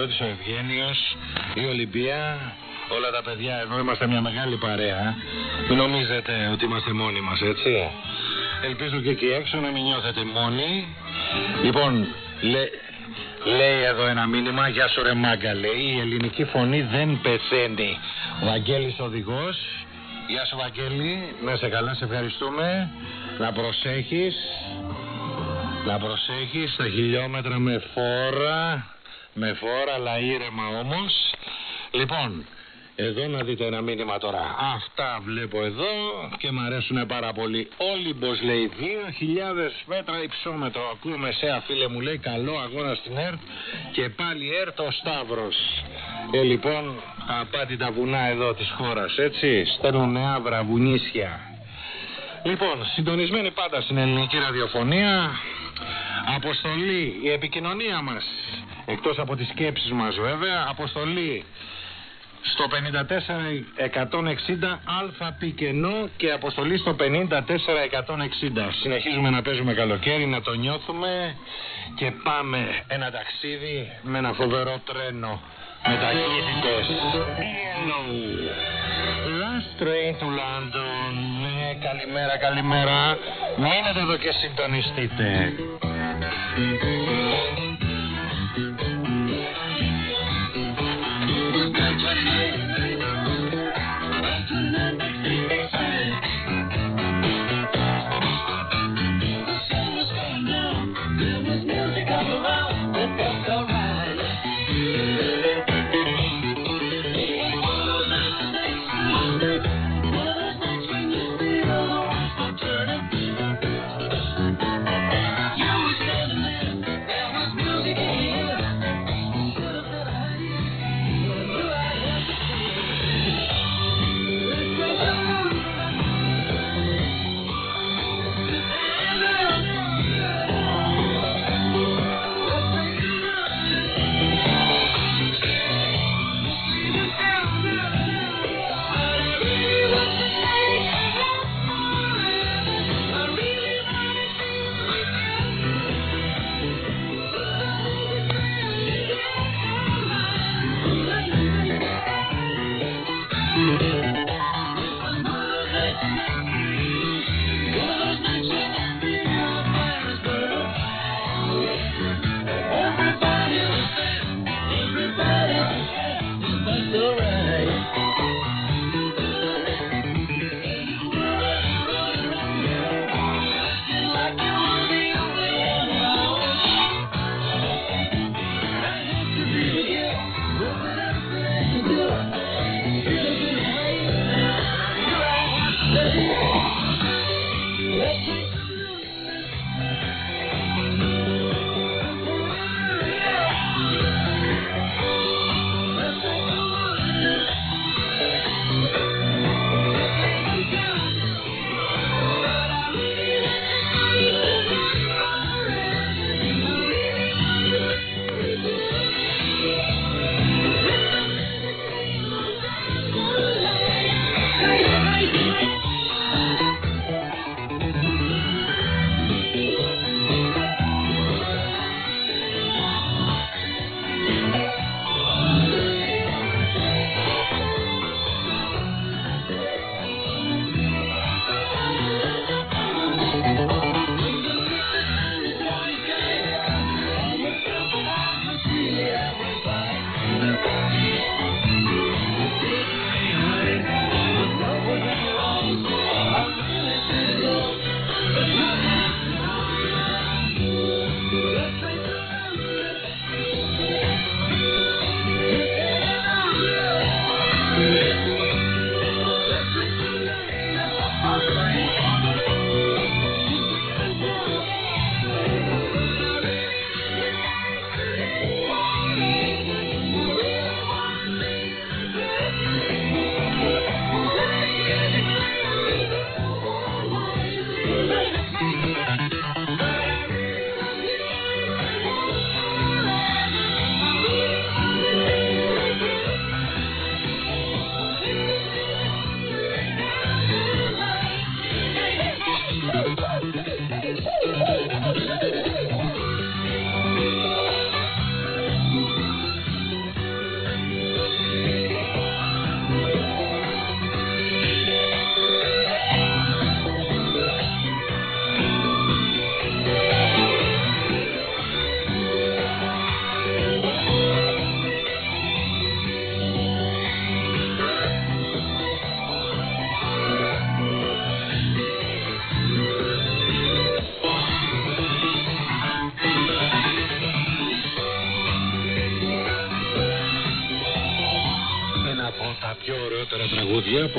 Παναγιώτης, ο Ευγένιος, η Ολυμπία. Όλα τα παιδιά εδώ είμαστε μια μεγάλη παρέα. Μην νομίζετε ότι είμαστε μόνοι μας, έτσι. Ελπίζω και εκεί έξω να μην νιώθετε μόνοι. Λοιπόν, λέ- λέει εδώ ένα μήνυμα, γεια σου ρε μάγκα, λέει, η ελληνική φωνή δεν πεθαίνει. Ο Βαγγέλης οδηγός, γεια σου Βαγγέλη, να σε καλά, σε ευχαριστούμε. Να προσέχεις, να προσέχεις τα χιλιόμετρα με φόρα, με φόρα, αλλά ήρεμα όμως. Λοιπόν, εδώ να δείτε ένα μήνυμα τώρα. Αυτά βλέπω εδώ και μου αρέσουν πάρα πολύ. Όλυμπος λέει 2.000 μέτρα υψόμετρο. Ακούω μεσαία φίλε μου λέει καλό αγώνα στην ΕΡΤ και πάλι ΕΡΤ ο Σταύρος. Ε, λοιπόν, απάτη τα βουνά εδώ της χώρας, έτσι. Στέλνουν νεάβρα, βουνίσια. Λοιπόν, συντονισμένοι πάντα στην ελληνική ραδιοφωνία. Αποστολή, η επικοινωνία μας, εκτός από τις σκέψεις μας βέβαια, αποστολή στο 54-160 αλφα πικενό και αποστολή στο 54-160. Συνεχίζουμε να παίζουμε καλοκαίρι, να το νιώθουμε και πάμε ένα ταξίδι με ένα φοβερό τρένο με ταχύτητες. Yellow. Last train to London. Ναι, καλημέρα, καλημέρα. Μείνετε εδώ και συντονιστείτε. Thank you.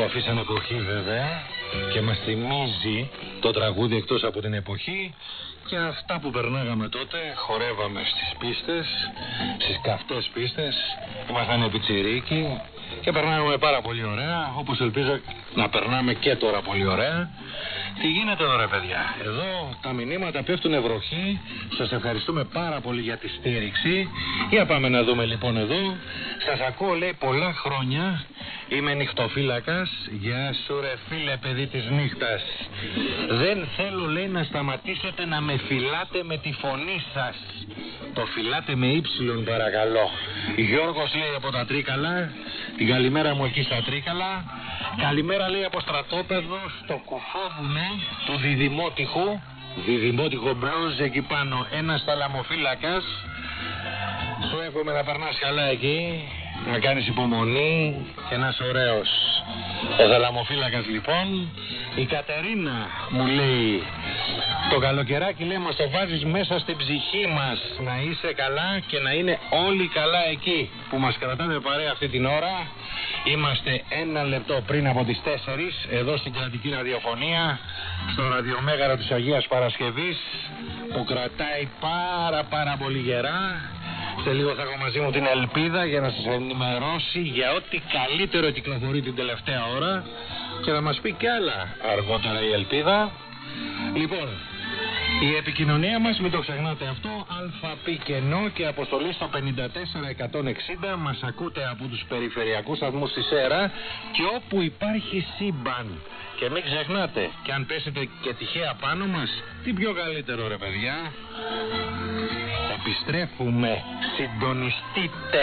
Τραγούδια που αφήσανε εποχή βέβαια και μας θυμίζει το τραγούδι εκτός από την εποχή και αυτά που περνάγαμε τότε χορεύαμε στις πίστες, στις καυτές πίστες, ήμασταν επιτσιρίκοι και περνάγαμε πάρα πολύ ωραία, όπως ελπίζω να περνάμε και τώρα πολύ ωραία. Τι γίνεται τώρα παιδιά, εδώ τα μηνύματα πέφτουν βροχή, σας ευχαριστούμε πάρα πολύ για τη στήριξη. Για πάμε να δούμε λοιπόν εδώ, σας ακούω λέει πολλά χρόνια, είμαι νυχτοφύλακας, γεια σου ρε φίλε παιδί της νύχτας. Δεν θέλω λέει να σταματήσετε να με φυλάτε με τη φωνή σας. Το φυλάτε με ύψιλον παρακαλώ. Γιώργος λέει από τα Τρίκαλα, την καλημέρα μου εκεί στα Τρίκαλα. Καλημέρα λέει από στρατόπεδο στο κουφόβουνο του Διδημότυχου. Διδημότυχο μπρόζ εκεί πάνω, ένας θαλαμοφύλακας. Σου εύχομαι να περνάς καλά εκεί, να κάνεις υπομονή και να είσαι ωραίος. Ο θαλαμοφύλακας λοιπόν, η Κατερίνα μου λέει το καλοκαιράκι λέει μας το βάζεις μέσα στην ψυχή μας να είσαι καλά και να είναι όλοι καλά εκεί που μας κρατάτε παρέα αυτή την ώρα. Είμαστε ένα λεπτό πριν από τις 4 εδώ στην κρατική ραδιοφωνία στο ραδιομέγαρο της Αγίας Παρασκευής που κρατάει πάρα πάρα πολύ γερά σε λίγο θα έχω μαζί μου την ελπίδα για να σας ενημερώσει για ό,τι καλύτερο κυκλοφορεί την τελευταία ώρα και να μας πει κι άλλα αργότερα η ελπίδα. Λοιπόν, η επικοινωνία μας, μην το ξεχνάτε αυτό, αλφαπή κενό και αποστολή στο 54160 μας ακούτε από τους περιφερειακούς σταθμούς της ΕΡΑ και όπου υπάρχει σύμπαν. Και μην ξεχνάτε, και αν πέσετε και τυχαία πάνω μας, τι πιο καλύτερο ρε παιδιά. Επιστρέφουμε, συντονιστείτε.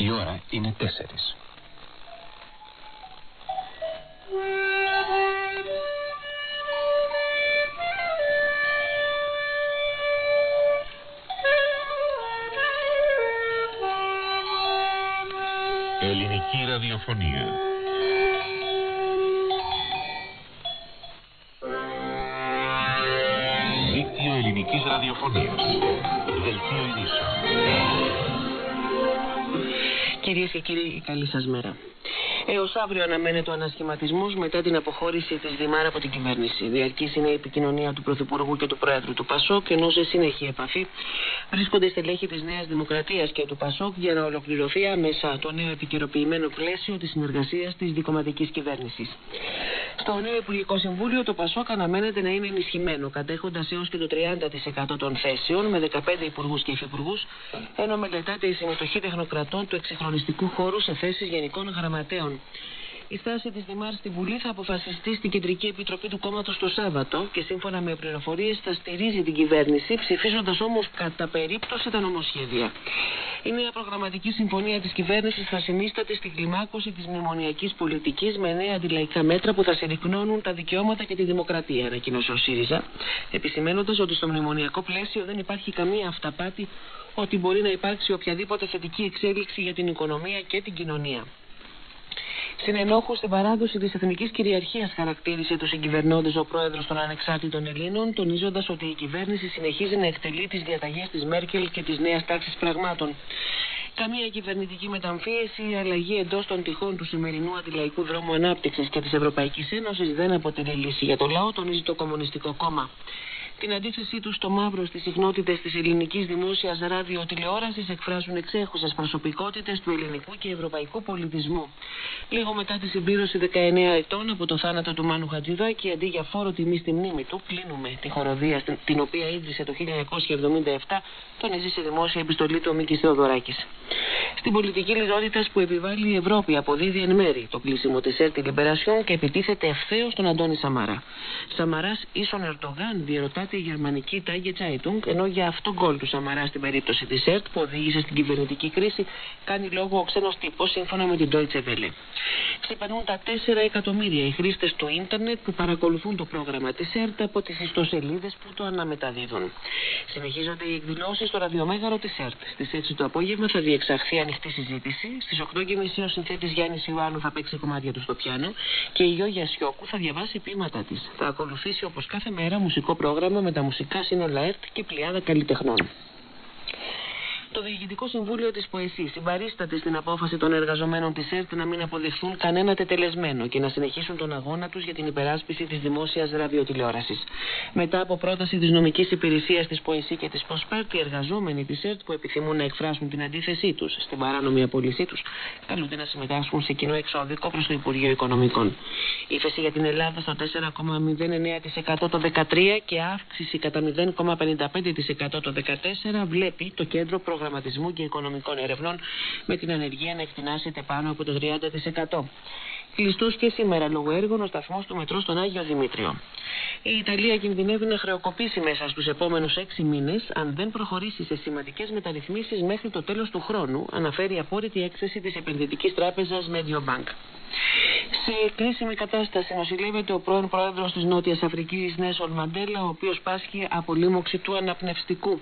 Η ώρα είναι τέσσερις. Ελληνική ραδιοφωνία. Δίκτυο ελληνικής ραδιοφωνίας. Δελτίο ειδήσεων. Κυρίες και κύριοι, καλή σας μέρα. Έως αύριο αναμένεται ο ανασχηματισμός μετά την αποχώρηση της Δημάρα από την κυβέρνηση. Διαρκής είναι η επικοινωνία του Πρωθυπουργού και του Πρόεδρου του Πασόκ, ενώ σε συνεχή επαφή βρίσκονται στελέχη της Νέας Δημοκρατίας και του Πασόκ για να ολοκληρωθεί άμεσα το νέο επικαιροποιημένο πλαίσιο της συνεργασίας της δικοματική κυβέρνησης. Στο νέο Υπουργικό Συμβούλιο το Πασόκ αναμένεται να είναι ενισχυμένο, κατέχοντας έως και το 30% των θέσεων με 15 υπουργούς και υφυπουργούς, ενώ μελετάται η συμμετοχή τεχνοκρατών του εξυγχρονιστικού χώρου σε θέσεις γενικών γραμματέων. Η στάση της Δημάρ στην Βουλή θα αποφασιστεί στην Κεντρική Επιτροπή του Κόμματος το Σάββατο και σύμφωνα με πληροφορίες θα στηρίζει την κυβέρνηση, ψηφίζοντας όμως κατά περίπτωση τα νομοσχέδια. Η νέα προγραμματική συμφωνία της κυβέρνησης θα συνίσταται στην κλιμάκωση της μνημονιακής πολιτικής με νέα αντιλαϊκά μέτρα που θα συρρυκνώνουν τα δικαιώματα και τη δημοκρατία, ανακοίνωσε ο ΣΥΡΙΖΑ, επισημένοντα ότι στο μνημονιακό πλαίσιο δεν υπάρχει καμία αυταπάτη ότι μπορεί να υπάρξει οποιαδήποτε θετική εξέλιξη για την οικονομία και την κοινωνία. Συνενόχους στην παράδοση της εθνικής κυριαρχίας χαρακτήρισε του συγκυβερνώντες ο πρόεδρος των Ανεξάρτητων Ελλήνων, τονίζοντας ότι η κυβέρνηση συνεχίζει να εκτελεί τις διαταγές της Μέρκελ και της νέας τάξης πραγμάτων. Καμία κυβερνητική μεταμφίεση ή αλλαγή εντός των τυχών του σημερινού αντιλαϊκού δρόμου ανάπτυξης και της Ευρωπαϊκής Ένωσης δεν αποτελεί λύση για το λαό, τονίζει το Κομμουνιστικό Κόμμα. Την αντίθεσή τους στο μαύρο στις συχνότητες της ελληνικής δημόσιας ραδιοτηλεόρασης εκφράζουν εξέχουσες προσωπικότητες του ελληνικού και ευρωπαϊκού πολιτισμού. Λίγο μετά τη συμπλήρωση 19 ετών από το θάνατο του Μάνου Χατζηδάκη, αντί για φόρο τιμή στη μνήμη του, κλείνουμε τη χοροδία την οποία ίδρυσε το 1977, τονίζει σε δημόσια επιστολή του ο Μίκης Θεοδωράκης. Στην πολιτική λιτότητας που επιβάλλει η Ευρώπη, αποδίδει εν μέρη το κλείσιμο της ΕΡΤ Λιμπερασιόν και επιτίθεται ευθέως στον Αντώνη Σαμαρά. Σαμαράς ίσον Ερντογάν, διερωτάται η γερμανική Τάγε Zeitung, ενώ για αυτόν γκολ του Σαμαρά στην περίπτωση της ΕΡΤ που οδήγησε στην κυβερνητική κρίση, κάνει λόγο ο ξένος τύπος σύμφωνα με την Deutsche Welle. Ξεπερνούν τα 4 εκατομμύρια οι χρήστες του ίντερνετ που παρακολουθούν το πρόγραμμα της ΕΡΤ από τις ιστοσελίδες που το αναμεταδίδουν. Συνεχίζονται οι εκδηλώσεις στο ραδιομέγαρο της ΕΡΤ. Στις 6 το απόγευμα θα διεξαχθεί ακολουθεί ανοιχτή συζήτηση. Στις 8.30 ο συνθέτης Γιάννης Ιωάννου θα παίξει κομμάτια του στο πιάνο και η Γιώργια Σιώκου θα διαβάσει ποίηματά της. Θα ακολουθήσει όπως κάθε μέρα μουσικό πρόγραμμα με τα μουσικά σύνολα ΕΡΤ και πλειάδα καλλιτεχνών. Το Διοικητικό Συμβούλιο της ΠΟΕΣΥ συμπαρίσταται στην απόφαση των εργαζομένων της ΕΡΤ να μην αποδεχθούν κανένα τετελεσμένο και να συνεχίσουν τον αγώνα τους για την υπεράσπιση της δημόσιας ραδιοτηλεόρασης. Μετά από πρόταση της νομικής υπηρεσίας της ΠΟΕΣΥ και της ΠΟΣΠΕΡΤ, οι εργαζόμενοι της ΕΡΤ που επιθυμούν να εκφράσουν την αντίθεσή τους στην παράνομη απόλυσή τους καλούνται να συμμετάσχουν σε κοινό εξώδικο προς το Υπουργείο Οικονομικών. Ύφεση για την Ελλάδα στο 4,09% το 2013 και αύξηση κατά 0,55% το 2014 βλέπει το κέντρο προγραμματισμού και οικονομικών ερευνών με την ανεργία να εκτινάσεται πάνω από το 30%. Κλειστός και σήμερα λόγω έργων ο σταθμός του μετρό στον Άγιο Δημήτριο. Η Ιταλία κινδυνεύει να χρεοκοπήσει μέσα στους επόμενους έξι μήνες αν δεν προχωρήσει σε σημαντικές μεταρρυθμίσεις μέχρι το τέλος του χρόνου, αναφέρει η απόρριτη έκθεση της επενδυτικής τράπεζας Mediobank. Σε κρίσιμη κατάσταση νοσηλεύεται ο πρώην πρόεδρος της Νότιας Αφρικής, Νέσον Μαντέλα, ο οποίος πάσχει από λίμωξη του αναπνευστικού.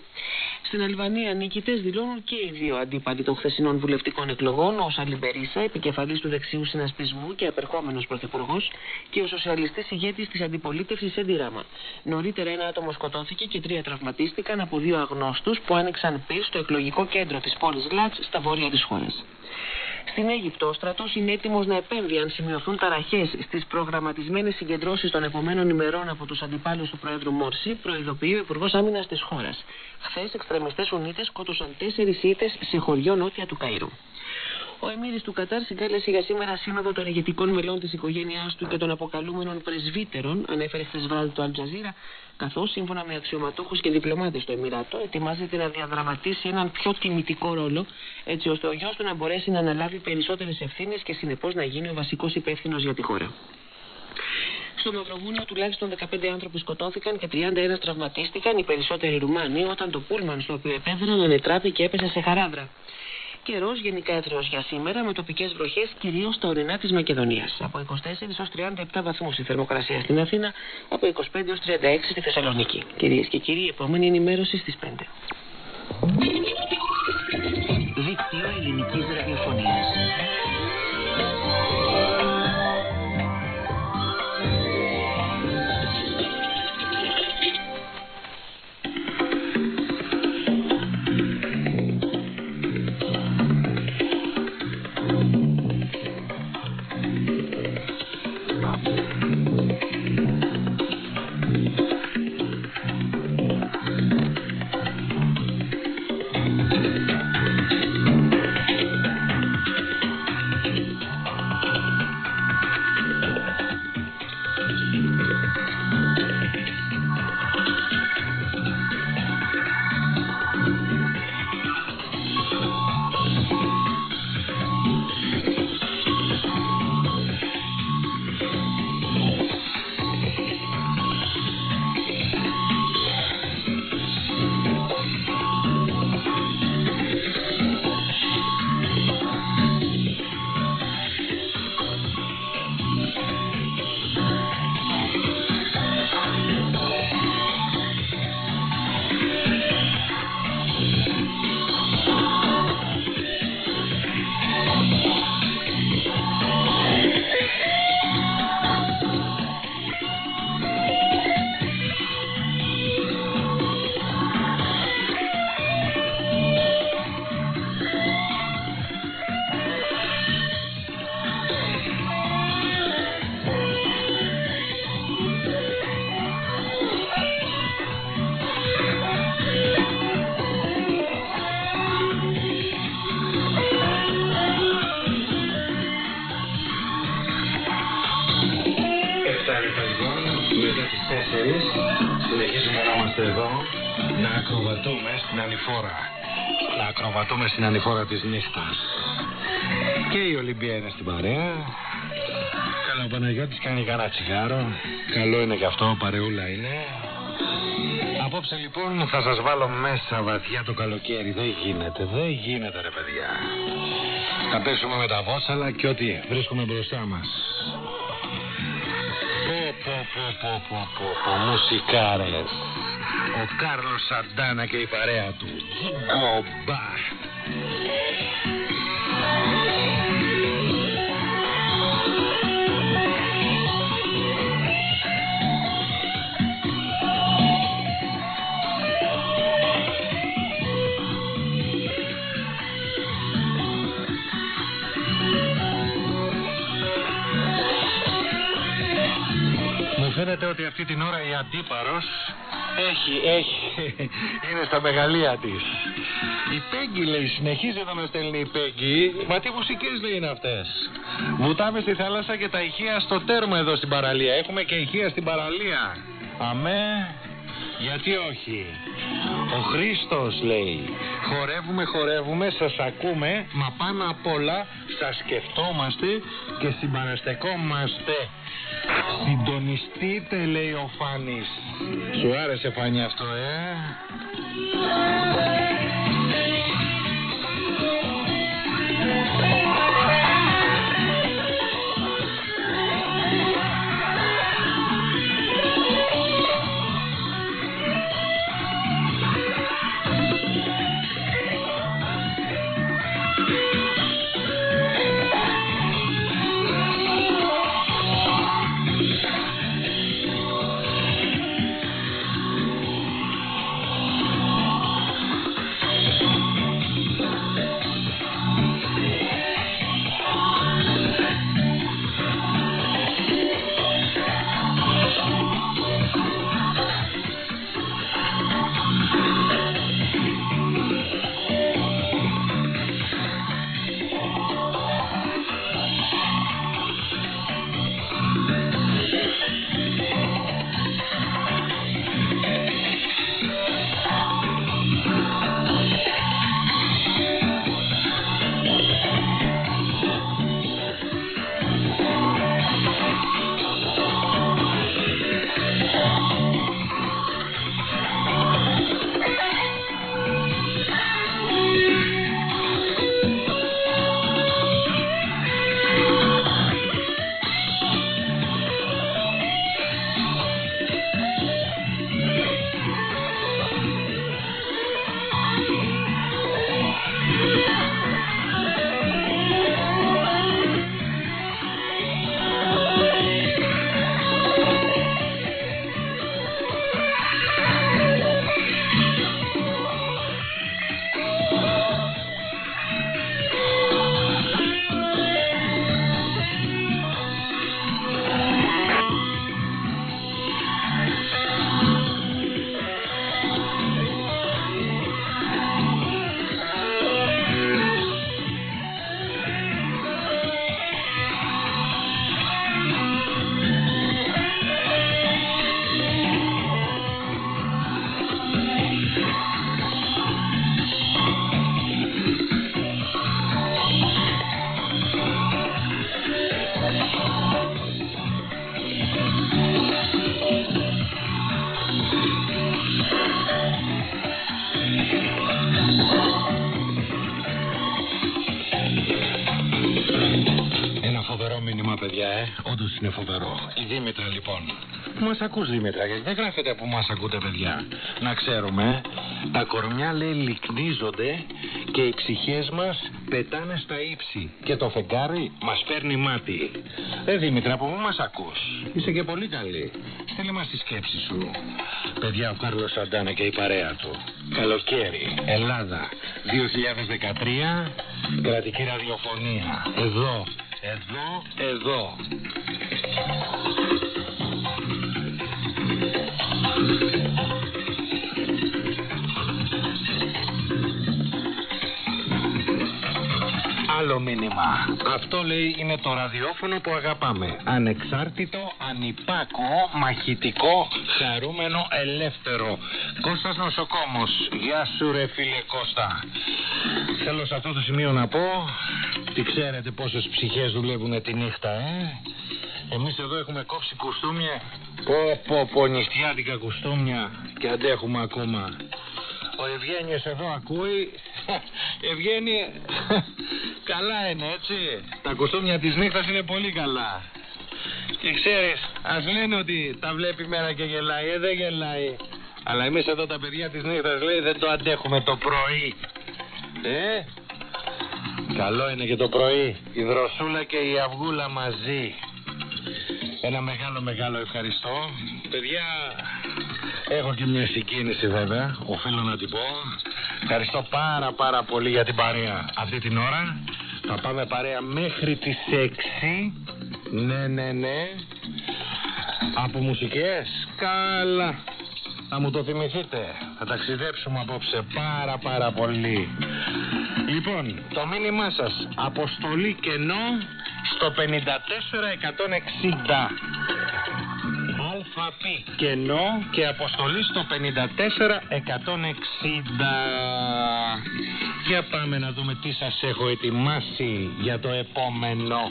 Στην Αλβανία, νικητές δηλώνουν και οι δύο αντίπαλοι των χθεσινών βουλευτικών εκλογών, ο Σαλιμπερίσα, επικεφαλής του δεξιού συνασπισμού και απερχόμενος πρωθυπουργός, και ο σοσιαλιστής ηγέτης της αντιπολίτευσης Ράμα. Νωρίτερα, ένα άτομο σκοτώθηκε και τρία τραυματίστηκαν από δύο αγνώστους που άνοιξαν πυρ στο εκλογικό κέντρο της πόλης Γκλάτ στα βόρεια της χώρας. Στην Αίγυπτο, ο στρατός είναι έτοιμος να επέμβει αν σημειωθούν ταραχές στις προγραμματισμένες συγκεντρώσεις των επομένων ημερών από τους αντιπάλους του Προέδρου Μόρση, προειδοποιεί ο Υπουργός Άμυνας της χώρας. Χθες, εξτρεμιστές Ουνίτε σκότωσαν τέσσερις ήττες σε χωριό νότια του Καΐρου. Ο Εμμύρης του Κατάρ συγκάλεσε για σήμερα σύνοδο των ηγετικών μελών της οικογένειάς του και των αποκαλούμενων πρεσβύτερων, ανέφερε χθες βράδυ το Αλτζαζίρα, καθώς σύμφωνα με αξιωματούχους και διπλωμάτες στο Εμμυράτο ετοιμάζεται να διαδραματίσει έναν πιο τιμητικό ρόλο, έτσι ώστε ο γιος του να μπορέσει να αναλάβει περισσότερες ευθύνες και συνεπώς να γίνει ο βασικός υπεύθυνος για τη χώρα. Στο Μαυροβούνιο τουλάχιστον 15 άνθρωποι σκοτώθηκαν και 31 τραυματίστηκαν, οι περισσότεροι Ρουμάνοι, όταν το πούλμαν στο οποίο επέβαιναν ανετράπη και έπεσε σε χαράδρα. Καιρός γενικά έθριο για σήμερα με τοπικές βροχές κυρίως στα ορεινά της Μακεδονίας. Από 24 έως 37 βαθμούς η θερμοκρασία στην Αθήνα, από 25 έως 36 στη Θεσσαλονίκη. Κυρίες και κύριοι, η επόμενη ενημέρωση στις 5. Δίκτυο ελληνικής ραδιοφωνίας. Ακροβατούμε στην ανηφόρα της νύχτας. Και η Ολυμπία είναι στην παρέα. Καλά ο Παναγιώτης κάνει κανένα τσιγάρο. Καλό είναι και αυτό παρεούλα είναι. Απόψε λοιπόν θα σας βάλω μέσα βαθιά το καλοκαίρι. Δεν γίνεται, δεν γίνεται ρε παιδιά. Θα πέσουμε με τα βότσαλα και ό,τι βρίσκουμε μπροστά μας μουσικάρες Ο Κάρλος Σαντάνα και η παρέα του. Κομπά. Φαίνεται ότι αυτή την ώρα η αντίπαρος έχει, έχει, (laughs) είναι στα μεγαλεία της. Η Πέγγι λέει, συνεχίζει να με στέλνει η Πέγγι. Μα τι μουσικές λέει είναι αυτές; Βουτάμε στη θάλασσα και τα ηχεία στο τέρμα εδώ στην παραλία. Έχουμε και ηχεία στην παραλία. Αμέ, γιατί όχι; Ο Χρήστος λέει, χορεύουμε, χορεύουμε, σας ακούμε, μα πάνω απ' όλα σας σκεφτόμαστε και συμπαραστεκόμαστε. Συντονιστείτε λέει ο Φάνης. Σου άρεσε Φάνη αυτό ε; Είναι φοβερό. Η Δήμητρα, λοιπόν. Πού μας ακούς, Δήμητρα, γιατί δεν γράφετε που μας ακούτε, παιδιά. Να ξέρουμε, τα κορμιά λέει λυκνίζονται και οι ψυχές μας πετάνε στα ύψη. Και το φεγγάρι μας παίρνει μάτι. Ε, Δήμητρα, από πού μας ακούς; Είσαι και πολύ καλή. Στείλε μας τη σκέψη σου. Παιδιά, ο Κάρλος Σαντάνα και η παρέα του. Καλοκαίρι, Ελλάδα, 2013, κρατική ραδιοφωνία. Εδώ, εδώ, εδώ. Άλλο μήνυμα. Αυτό λέει είναι το ραδιόφωνο που αγαπάμε. Ανεξάρτητο, ανυπάκο, μαχητικό, χαρούμενο, ελεύθερο. Κώστας Νοσοκόμος. Γεια σου ρε φίλε Κώστα. Θέλω σε αυτό το σημείο να πω, τι ξέρετε πόσες ψυχές δουλεύουν τη νύχτα, ε. Εμείς εδώ έχουμε κόψει κουστούμια. Πω πω πω νυχτιάτικα κουστούμια και αντέχουμε ακόμα. Ο Ευγένιος εδώ ακούει. (laughs) Ευγένιε, (laughs) καλά είναι έτσι. Τα κουστούμια της νύχτας είναι πολύ καλά. Και ξέρεις, ας λένε ότι τα βλέπει μέρα και γελάει. Ε, δεν γελάει. Αλλά εμείς εδώ τα παιδιά της νύχτας λέει δεν το αντέχουμε το πρωί. Ε, καλό είναι και το πρωί. Η δροσούλα και η αυγούλα μαζί. Ένα μεγάλο μεγάλο ευχαριστώ. Παιδιά, έχω και μια συγκίνηση βέβαια, οφείλω να την πω. Ευχαριστώ πάρα πάρα πολύ για την παρέα αυτή την ώρα. Θα πάμε παρέα μέχρι τις 6. Ναι, ναι, ναι. Από μουσικές. Καλά. Θα μου το θυμηθείτε. Θα ταξιδέψουμε απόψε πάρα πάρα πολύ. Λοιπόν, το μήνυμά σας. Αποστολή κενό στο 54160. Αλφαπή κενό και αποστολή στο 54160. Για πάμε να δούμε τι σας έχω ετοιμάσει για το επόμενο.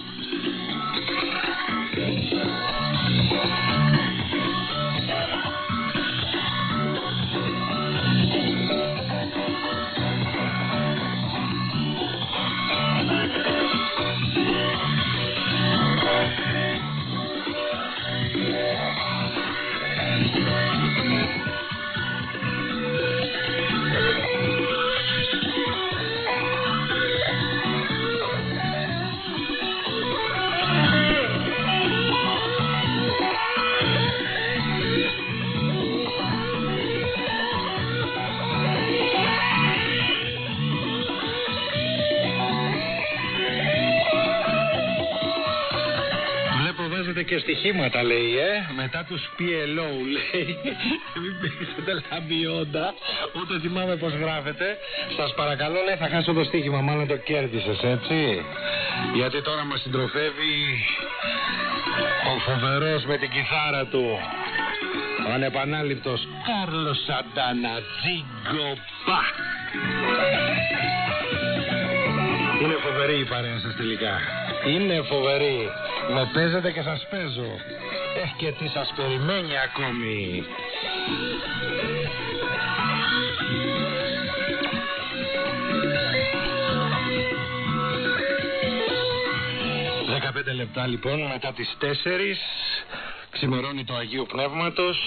Και στοιχήματα λέει, ε. Μετά τους PLO λέει. Μην παίξετε λαμπιόντα. Ούτε θυμάμαι πώς γράφετε. Σας παρακαλώ λέει θα χάσω το στοίχημα. Μάλλον το κέρδισες έτσι. Γιατί τώρα μας συντροφεύει ο φοβερός με την κιθάρα του. Ο ανεπανάληπτος Κάρλος Σαντάνα Τζιγκοπά. Είναι φοβερή η παρέα σας τελικά. Είναι φοβερή. Με παίζετε και σας παίζω. Ε, και τι σας περιμένει ακόμη. Δεκαπέντε λεπτά λοιπόν μετά τις τέσσερις ξημερώνει το Αγίου Πνεύματος.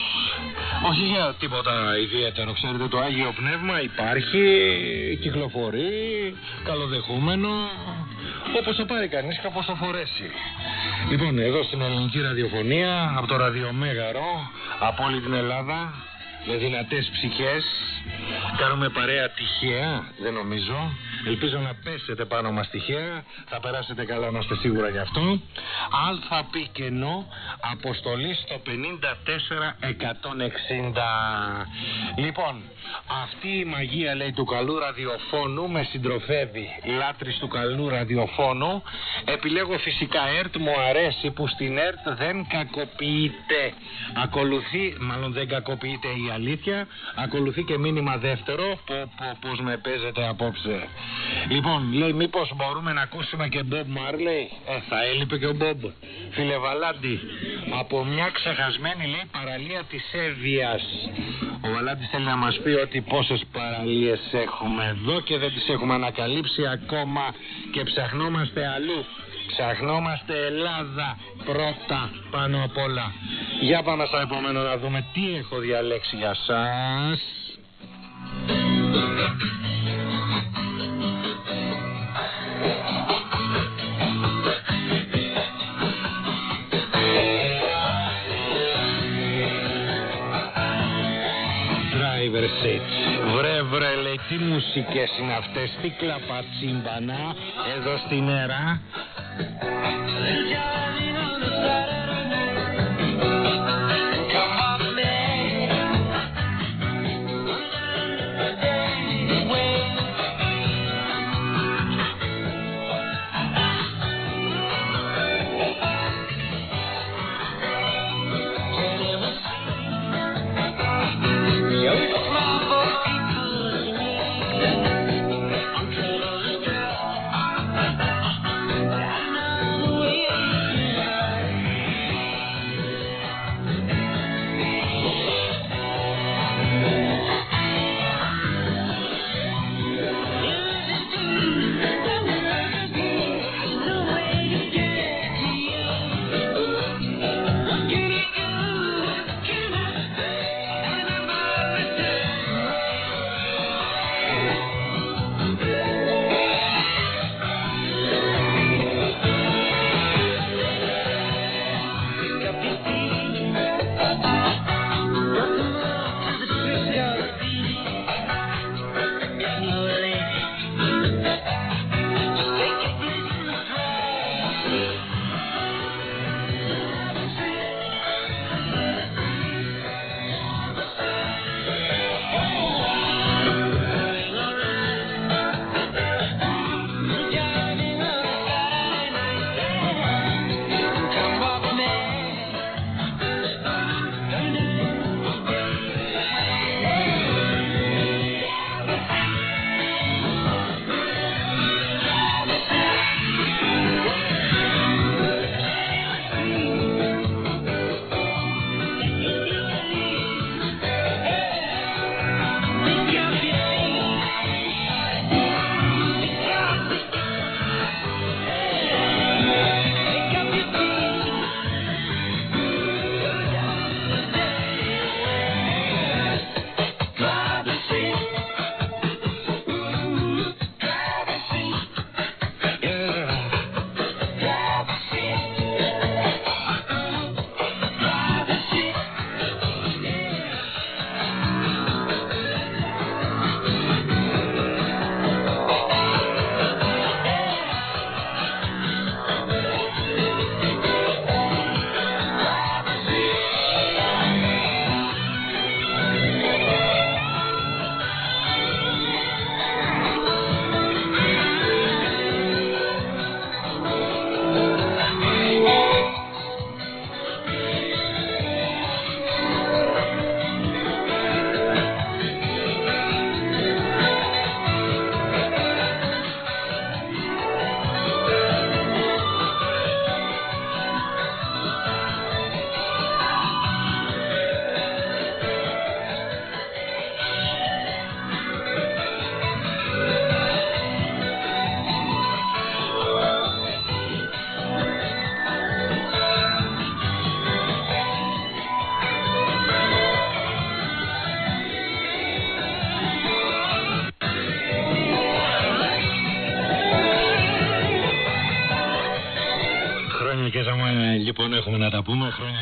Όχι για τίποτα ιδιαίτερο ξέρετε το Άγιο Πνεύμα υπάρχει κυκλοφορεί καλοδεχούμενο όπως το πάρει κανείς και όπως το φορέσει. Λοιπόν εδώ στην ελληνική ραδιοφωνία από το ραδιομέγαρο από όλη την Ελλάδα με δυνατές ψυχές κάνουμε παρέα τυχαία δεν νομίζω Ελπίζω να πέσετε πάνω μας τυχαία. Θα περάσετε καλά να είστε σίγουρα γι' αυτό. Αλφα πι κενό. Αποστολή στο 54160. Λοιπόν, αυτή η μαγεία λέει του καλού ραδιοφώνου με συντροφεύει. Λάτρης του καλού ραδιοφώνου. Επιλέγω φυσικά ΕΡΤ. Μου αρέσει που στην ΕΡΤ δεν κακοποιείται. Ακολουθεί, μάλλον δεν κακοποιείται η αλήθεια. Ακολουθεί και μήνυμα δεύτερο. Πω, πω, πώς με παίζετε απόψε. Λοιπόν, λέει μήπως μπορούμε να ακούσουμε και Bob Marley; Ε, θα έλειπε και ο Bob. Φίλε Βαλάντη, από μια ξεχασμένη λέει παραλία της Εύβοιας. Ο Βαλάντης θέλει να μας πει ότι πόσες παραλίες έχουμε εδώ και δεν τις έχουμε ανακαλύψει ακόμα και ψαχνόμαστε αλλού. Ψαχνόμαστε Ελλάδα πρώτα πάνω απ' όλα. Για πάμε στο επόμενο να δούμε τι έχω διαλέξει για σας. Driver seat. Βρε βρε λέει τι μουσικές είναι αυτές Τι κλαπατσίμπανα Εδώ στην αίρα.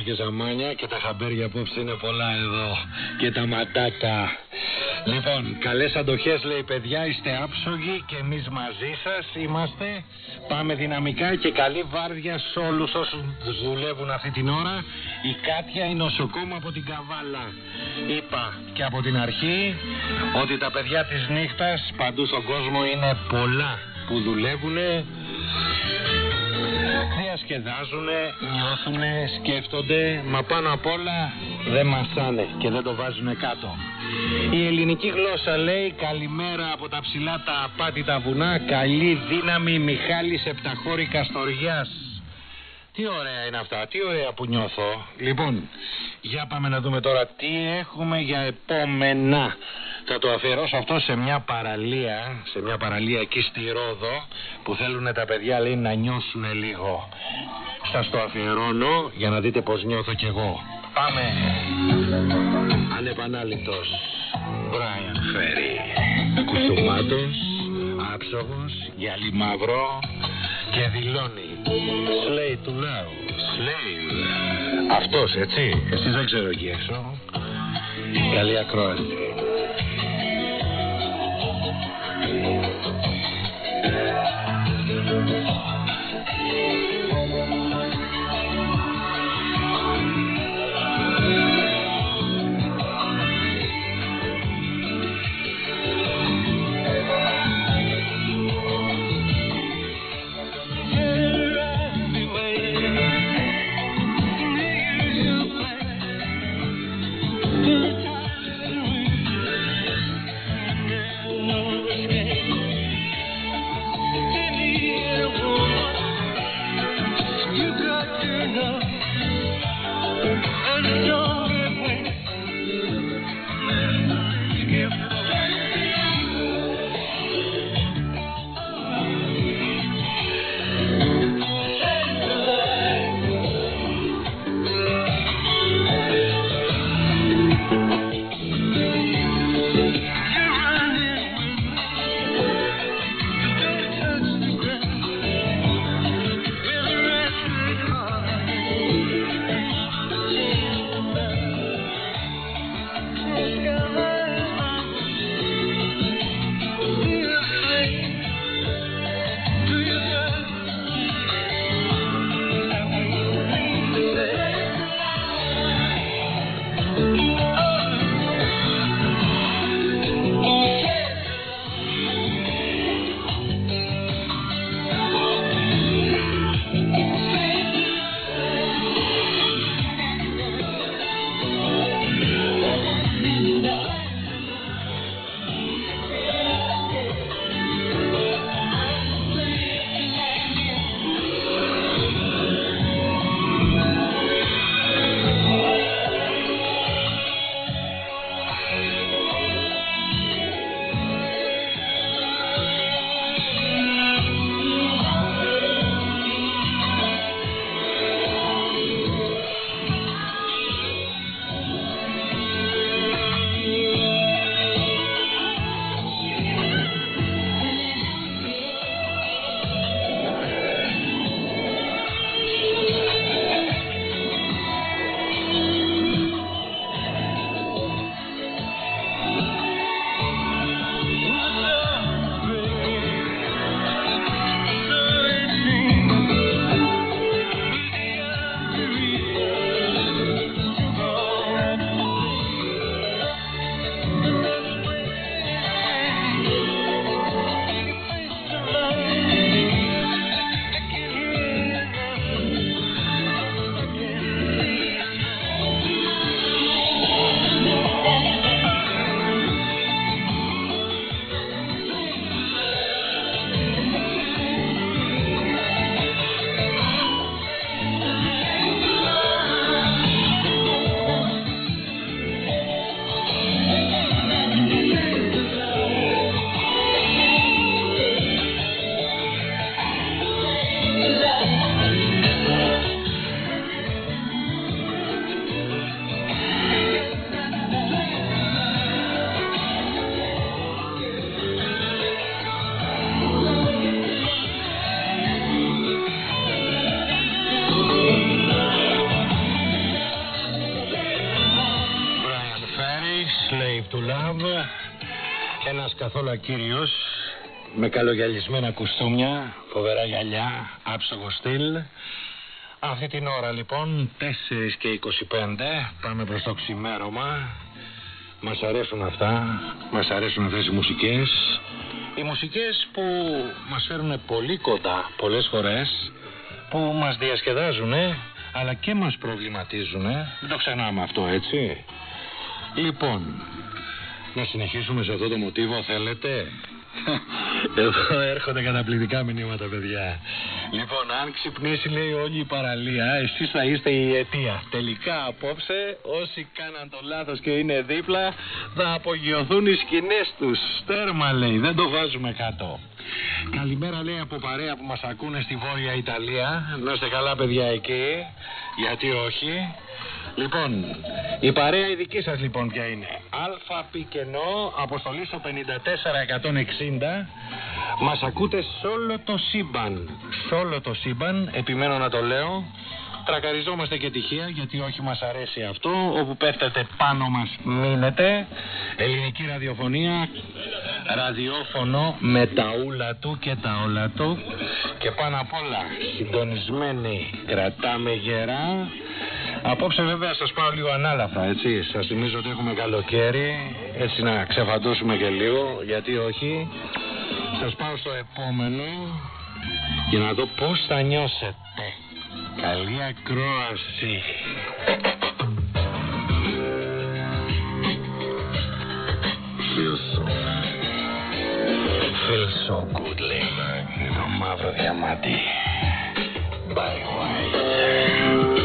Και ζαμάνια και τα χαμπέρια απόψε είναι πολλά εδώ και τα ματάτα. Λοιπόν, καλές αντοχές λέει παιδιά, είστε άψογοι και εμείς μαζί σας είμαστε. Πάμε δυναμικά και καλή βάρδια σε όλους όσους δουλεύουν αυτή την ώρα. Η Κάτια η νοσοκόμα από την Καβάλα. Είπα και από την αρχή ότι τα παιδιά της νύχτας παντού στον κόσμο είναι πολλά που δουλεύουν διασκεδάζουν, νιώθουν, σκέφτονται, μα πάνω απ' όλα δεν μασάνε και δεν το βάζουν κάτω. Η ελληνική γλώσσα λέει καλημέρα από τα ψηλά τα απάτητα βουνά, καλή δύναμη Μιχάλης Επταχώρη Καστοριάς. Τι ωραία είναι αυτά, τι ωραία που νιώθω. Λοιπόν, για πάμε να δούμε τώρα τι έχουμε για επόμενα. Θα το αφιερώσω αυτό σε μια παραλία, σε μια παραλία εκεί στη Ρόδο που θέλουν τα παιδιά λέει να νιώσουν λίγο. Σας το αφιερώνω για να δείτε πως νιώθω κι εγώ. Πάμε. Ανεπανάληπτος. Brian Ferry. Κουστούμάτος, άψογος, γυαλί μαύρο και δηλώνει Slay to love. Slave. Αυτός έτσι. Εσείς δεν ξέρω εκεί έξω. Καλή ακρόαση. Thank you. Καλογιαλισμένα κουστούμια, φοβερά γυαλιά, άψογο στυλ. Αυτή την ώρα λοιπόν, 4 και 25, πάμε προς το ξημέρωμα. Μας αρέσουν αυτά, μας αρέσουν αυτές οι μουσικές. Οι μουσικές που μας φέρουν πολύ κοντά πολλές φορές, που μας διασκεδάζουν, αλλά και μας προβληματίζουν. Δεν το ξεχνάμε αυτό, έτσι. Λοιπόν, να συνεχίσουμε σε αυτό το μοτίβο, θέλετε; Εδώ έρχονται καταπληκτικά μηνύματα, παιδιά. Λοιπόν, αν ξυπνήσει, λέει όλη η παραλία, εσείς θα είστε η αιτία. Τελικά απόψε, όσοι κάναν το λάθος και είναι δίπλα, θα απογειωθούν οι σκηνές τους. Στέρμα, λέει, δεν το βάζουμε κάτω. Καλημέρα, λέει, από παρέα που μας ακούνε στη Βόρεια Ιταλία. Να είστε καλά, παιδιά, εκεί. Γιατί όχι. Λοιπόν, η παρέα η δική σας λοιπόν ποια είναι; Αλφα πικενό, αποστολή στο 54160. Μας ακούτε σε όλο το σύμπαν. Σε όλο το σύμπαν, επιμένω να το λέω. Τρακαριζόμαστε και τυχαία γιατί όχι μας αρέσει αυτό. Όπου πέφτετε πάνω μας μείνετε. Ελληνική ραδιοφωνία, ραδιόφωνο με τα ούλα του και τα όλα του. Και πάνω απ' όλα συντονισμένοι κρατάμε γερά. Απόψε βέβαια σας πάω λίγο ανάλαφρα, έτσι. Σας θυμίζω ότι έχουμε καλοκαίρι, έτσι να ξεφαντούσουμε και λίγο, γιατί όχι. Σας πάω στο επόμενο για να δω πώς θα νιώσετε. Καλή ακρόαση. Feels so Feels so good, λέει το μαύρο διαμάτι. Bye, white.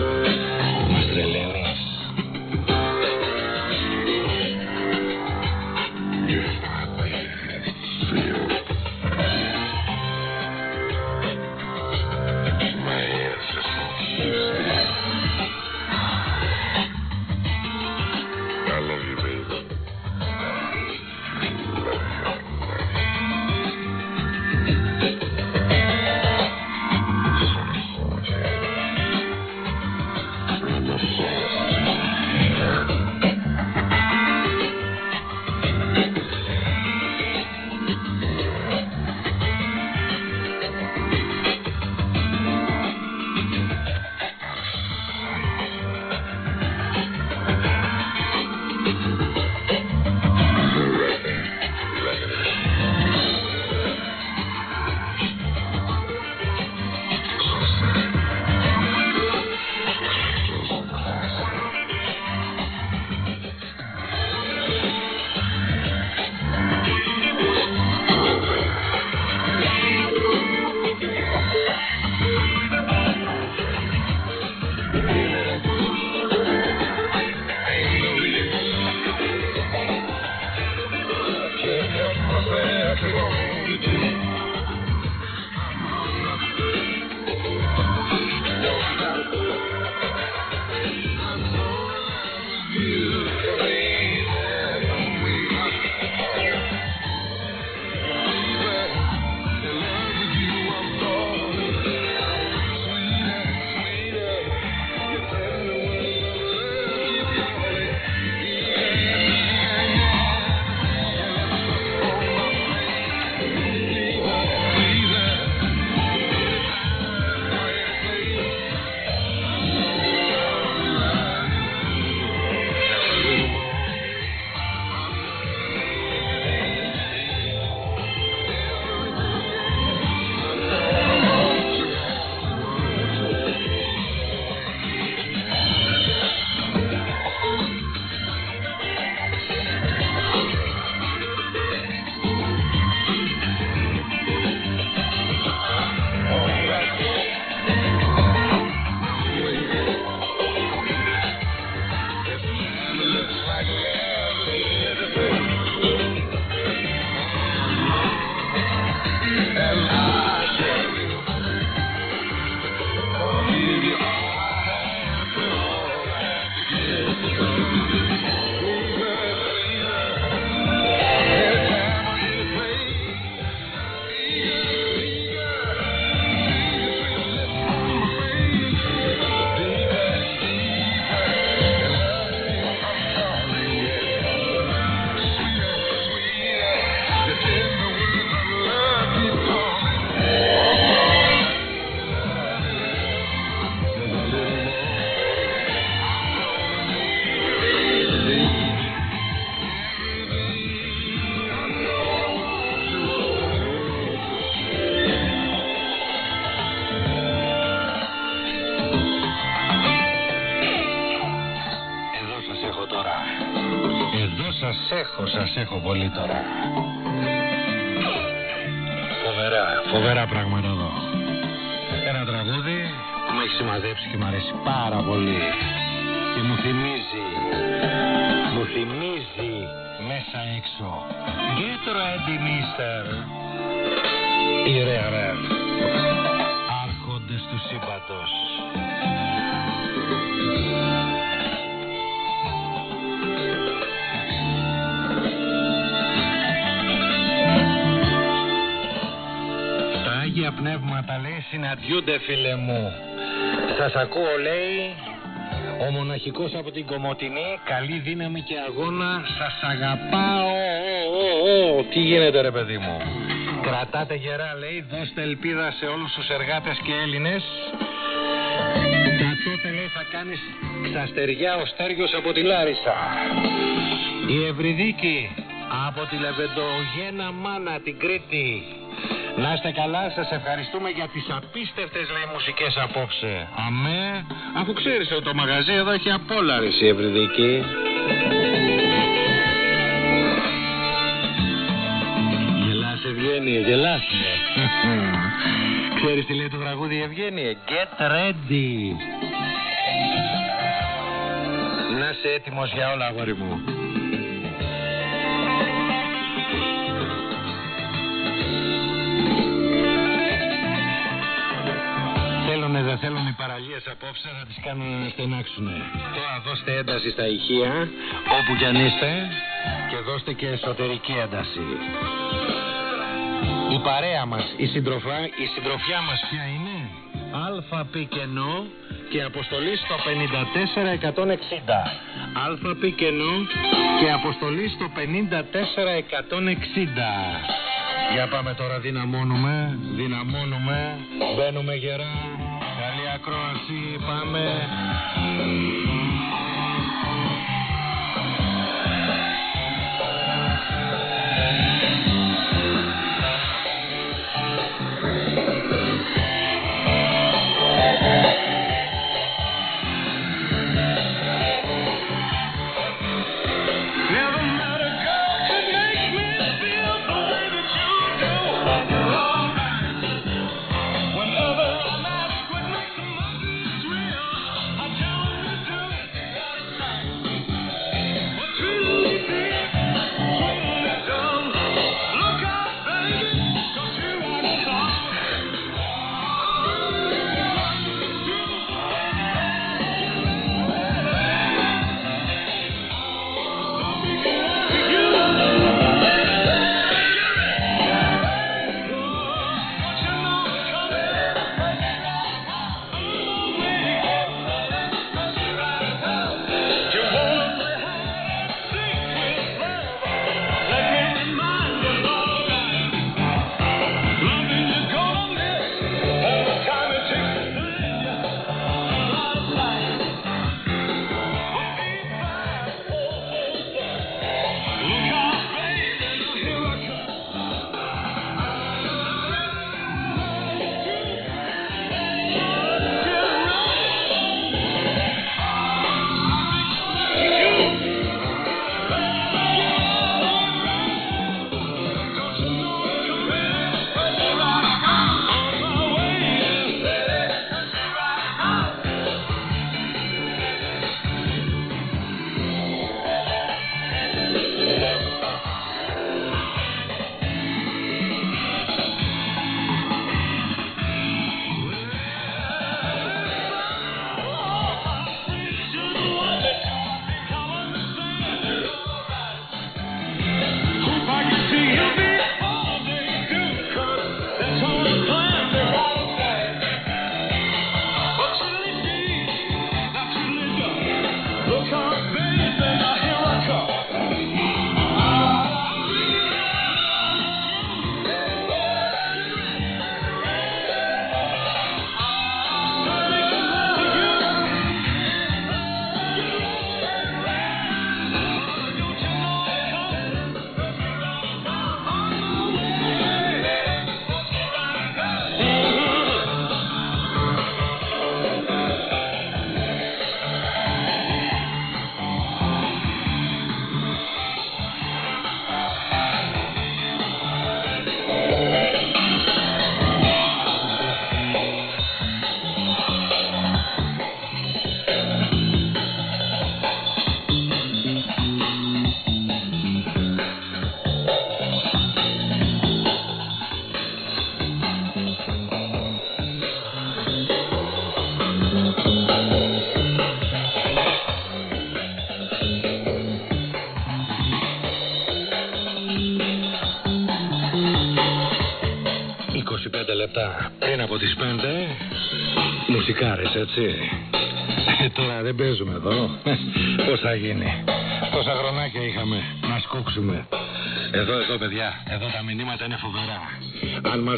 Έχω, σας έχω πολύ τώρα. Φίλε μου. Σας ακούω λέει ο μοναχικός από την Κομωτινή καλή δύναμη και αγώνα σας αγαπάω. Τι γίνεται ρε παιδί μου. Κρατάτε γερά λέει δώστε ελπίδα σε όλους τους εργάτες και Έλληνες. Τα τότε λέει θα κάνεις ξαστεριά ο Στέργιος από τη Λάρισα. Η Ευρυδίκη από τη Λεβεντογένα Μάνα την Κρήτη. Να είστε καλά, σας ευχαριστούμε για τις απίστευτες λέει μουσικές απόψε. Αμέ, αφού ξέρεις ότι το μαγαζί εδώ έχει απ' όλα ρε εσύ Ευρυδίκη. Γελάς Ευγένιε, γελάσε. (laughs) Ξέρεις τι λέει το τραγούδι Ευγένιε, get ready. Να είσαι έτοιμος για όλα αγόρι μου. Θέλουνε δεν θέλουν οι παραλίες απόψε θα τις κάνουν να στενάξουνε. Τώρα δώστε ένταση στα ηχεία όπου κι αν είστε και δώστε και εσωτερική ένταση. Η παρέα μας, η, συντροφά, η συντροφιά μας ποια είναι; Αλφα πι κενό και αποστολή στο 54160. Αλφα πι κενό και αποστολή στο 54160. Για πάμε τώρα, δυναμώνουμε, δυναμώνουμε, μπαίνουμε γερά. Καλή ακρόαση, πάμε.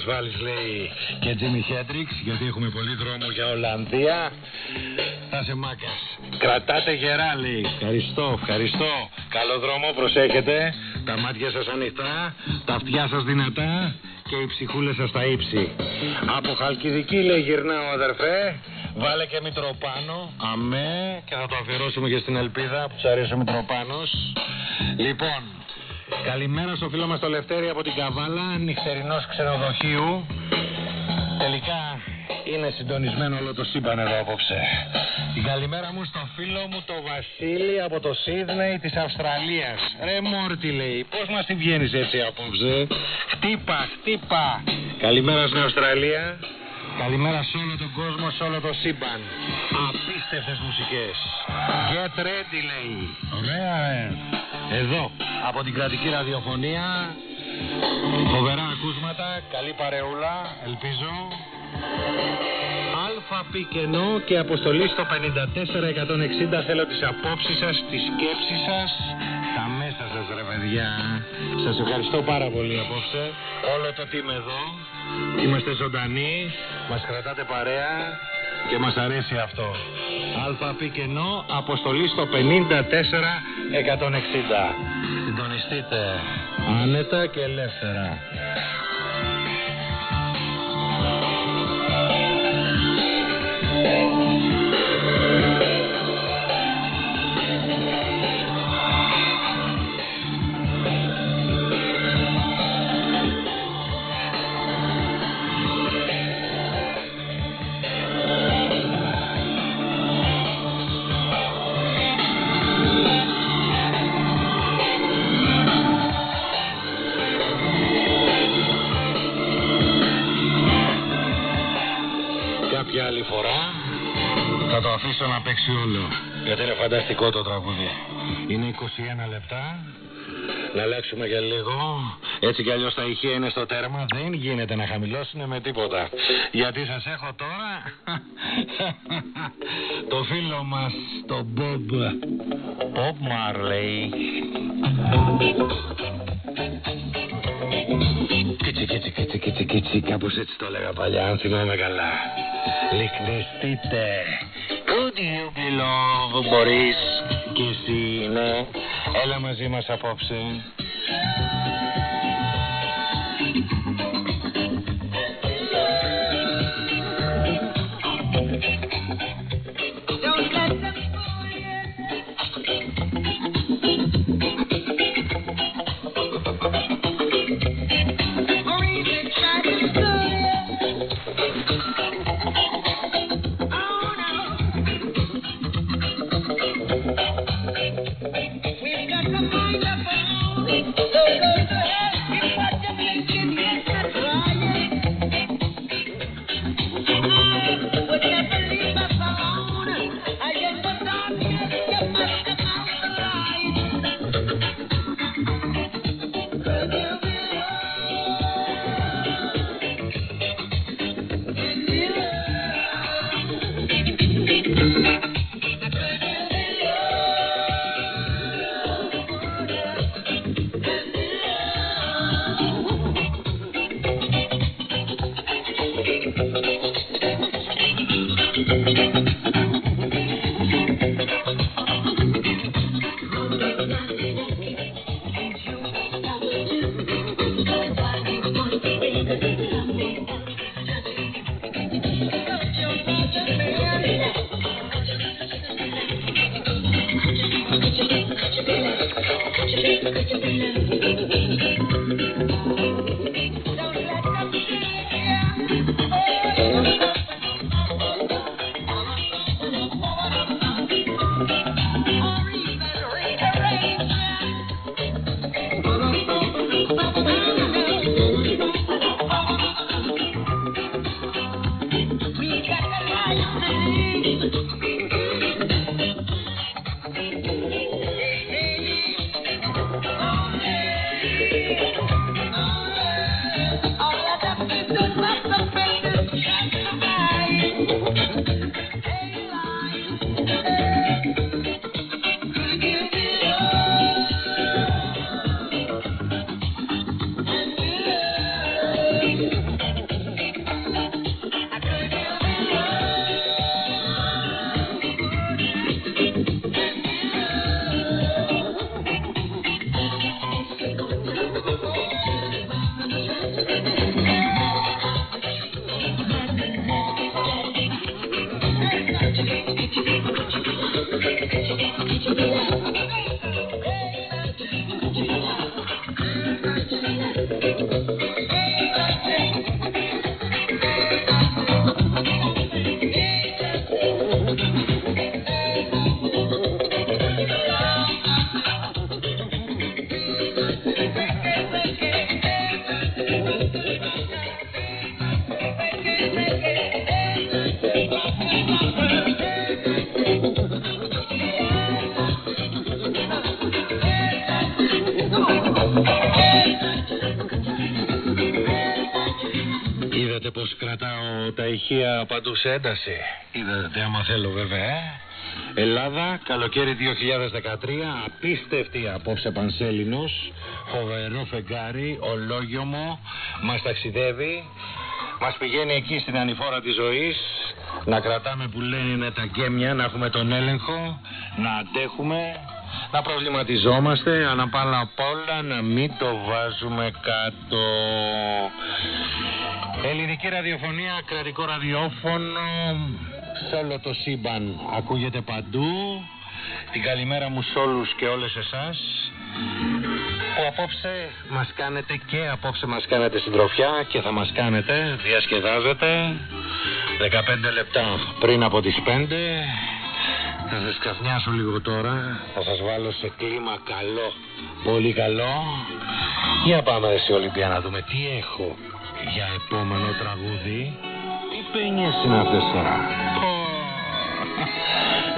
Βάλεις λέει και Jimmy Hendrix, γιατί έχουμε πολύ δρόμο για Ολλανδία, θα σε μάκας. Κρατάτε γερά λέει. Ευχαριστώ, ευχαριστώ. Καλό δρόμο, προσέχετε. Τα μάτια σας ανοιχτά, τα αυτιά σας δυνατά και οι ψυχούλες σας στα ύψη. Από Χαλκιδική λέει γυρνάω αδερφέ. Βάλε και Μητροπάνο. Αμέ. Και θα το αφιερώσουμε και στην Ελπίδα που τους αρέσει ο Μητροπάνος. Λοιπόν, καλημέρα στο φίλο μας το Λευτέρη από την Καβάλα, νυχτερινός ξενοδοχείου. Τελικά είναι συντονισμένο όλο το σύμπαν εδώ απόψε. Την καλημέρα μου στο φίλο μου το Βασίλη από το Σίδνεϊ της Αυστραλίας. Ρε Μόρτι λέει, πώς μας τη βγαίνεις έτσι απόψε; Χτύπα, χτύπα. Καλημέρα στην Αυστραλία. Καλημέρα σε όλο τον κόσμο, σε όλο το σύμπαν. Απίστευτες μουσικές. Get ready λέει. Ωραία ε. Εδώ, από την κρατική ραδιοφωνία. Φοβερά ακούσματα, καλή παρεούλα, ελπίζω. Αλφα πικενό και αποστολή στο 54160 θέλω τις απόψεις σας, τις σκέψεις σας, τα μέσα σας ρε παιδιά. Σας ευχαριστώ πάρα πολύ απόψε. Όλο το team εδώ. Είμαστε ζωντανοί, μας κρατάτε παρέα και μας αρέσει αυτό. Αλφα πικενό, αποστολή στο 54160. Συντονιστείτε άνετα και ελεύθερα. Κάποια αφήσω να παίξει όλο. Γιατί είναι φανταστικό το τραγούδι. Είναι 21 λεπτά. Να αλλάξουμε για λίγο. Έτσι κι αλλιώς τα ηχεία είναι στο τέρμα. Δεν γίνεται να χαμηλώσουν με τίποτα. Γιατί σας έχω τώρα; (laughs) Το φίλο μας, το Bob. Bob Marley. Κίτσι, κίτσι, κίτσι, κίτσι, κίτσι. Κάπως έτσι το έλεγα παλιά, αν θυμάμαι καλά. Λυκνιστείτε. Could you be love, μπορείς κι εσύ, ναι. Έλα μαζί μας απόψε. Παντού σε ένταση. Είδατε άμα θέλω βέβαια. ε. Ελλάδα, καλοκαίρι 2013, απίστευτη απόψε Πανσέλινος, φοβερό φεγγάρι, ολόγιομο, μας ταξιδεύει, μας πηγαίνει εκεί στην ανηφόρα της ζωής, να κρατάμε που λένε είναι τα γκέμια, να έχουμε τον έλεγχο, να αντέχουμε, να προβληματιζόμαστε, αλλά πάνω απ' όλα να μην το βάζουμε κάτω. Ελληνική ραδιοφωνία, κρατικό ραδιόφωνο, σε όλο το σύμπαν ακούγεται παντού. Την καλημέρα μου σε όλους και όλες εσάς. Που απόψε μας κάνετε και απόψε μας κάνετε συντροφιά και θα μας κάνετε, διασκεδάζετε. 15 λεπτά πριν από τις 5 θα σας καφνιάσω λίγο τώρα. Θα σας βάλω σε κλίμα καλό. Πολύ καλό. Για πάμε ρε σε Ολυμπία να δούμε τι έχω για επόμενο τραγούδι τι πένιες είναι αυτές τώρα; Πω.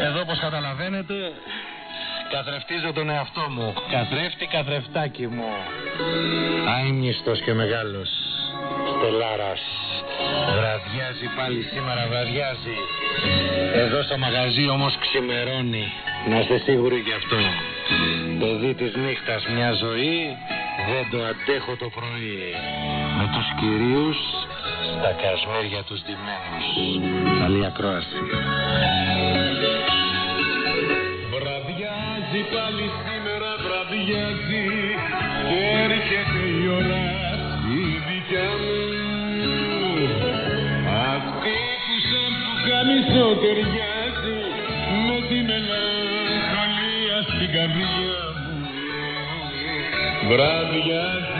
εδώ όπως καταλαβαίνετε Καθρεφτίζω τον εαυτό μου. Καθρέφτη, καθρεφτάκι μου. Αίμνηστος και μεγάλος. Στελάρας. Βραδιάζει πάλι σήμερα, βραδιάζει. Εδώ στο μαγαζί όμως ξημερώνει. Να είστε σίγουροι γι' αυτό. Το δι της νύχτας μια ζωή δεν το αντέχω το πρωί. Με τους κυρίους στα κασμέρια τους ντυμένους. Καλή ακρόαση. Βραδιάζει πάλι σήμερα βραδιάζει και έρχεται η ώρα η δικιά μου αυτή που σαν που καμισό ταιριάζει μελαγχολία στην καρδιά μου. Βραδιάζει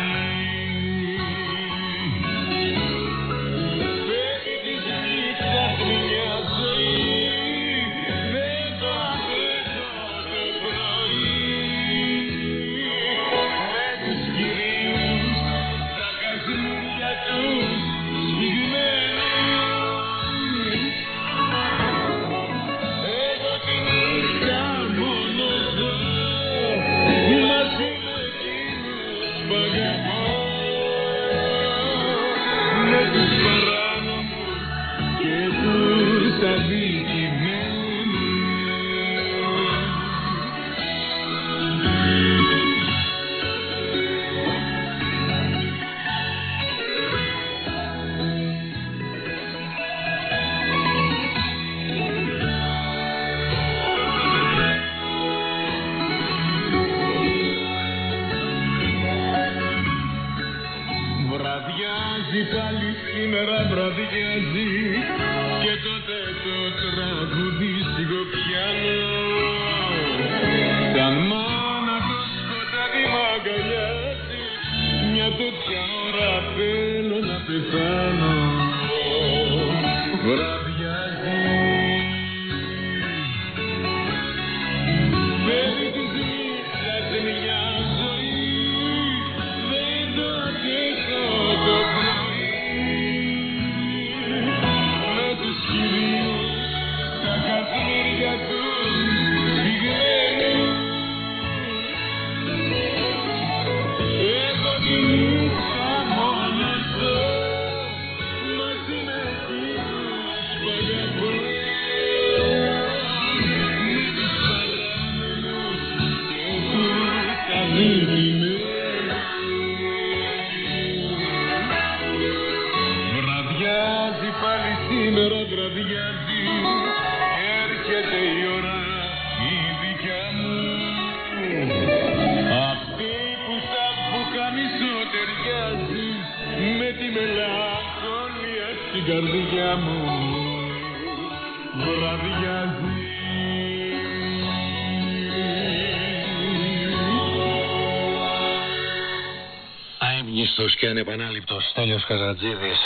Αείμνηστος και ανεπανάληπτος. Στέλιος Χαζατζίδης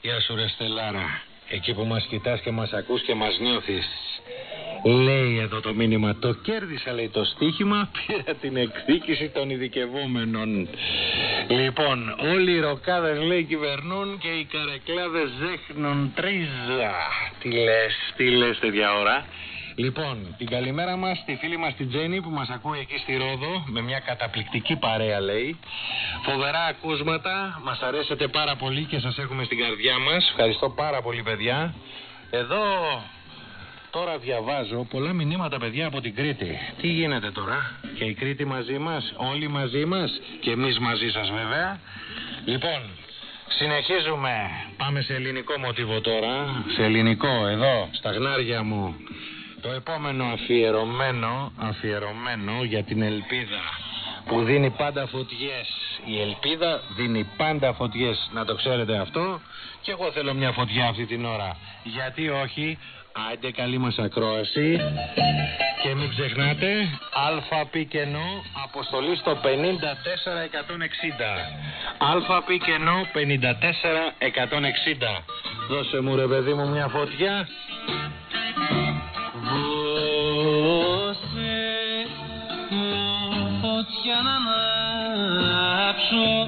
Γεια σου ρε Στελάρα. Εκεί που μας κοιτάς και μας ακούς και μας νιώθεις. Λέει εδώ το μήνυμα Το κέρδισα λέει το στοίχημα (laughs) Πήρα την εκδίκηση των ειδικευόμενων. Λοιπόν όλοι οι ροκάδες λέει κυβερνούν Και οι καρεκλάδες ζέχνουν τρίζα. Τι λες, τι λες τέτοια ώρα; Λοιπόν, την καλημέρα μας στη φίλη μας την Τζέννη που μας ακούει εκεί στη Ρόδο με μια καταπληκτική παρέα λέει. Φοβερά ακούσματα, μας αρέσετε πάρα πολύ και σας έχουμε στην καρδιά μας. Ευχαριστώ πάρα πολύ, παιδιά. Εδώ τώρα διαβάζω πολλά μηνύματα, παιδιά, από την Κρήτη. Τι γίνεται τώρα, και η Κρήτη μαζί μας, όλοι μαζί μας και εμείς μαζί σας βέβαια. Λοιπόν, συνεχίζουμε. Πάμε σε ελληνικό μοτίβο τώρα. Σε ελληνικό, εδώ, στα γνάρια μου. Το επόμενο αφιερωμένο, αφιερωμένο για την ελπίδα που δίνει πάντα φωτιές. Η ελπίδα δίνει πάντα φωτιές, να το ξέρετε αυτό. Και εγώ θέλω μια φωτιά αυτή την ώρα. Γιατί όχι, άντε καλή μας ακρόαση. Και μην ξεχνάτε, αλφα κενό, αποστολή στο 54160. Αλφα κενό 54160. Δώσε μου ρε παιδί μου μια φωτιά. Δώσε μου φωτιά να ανάψω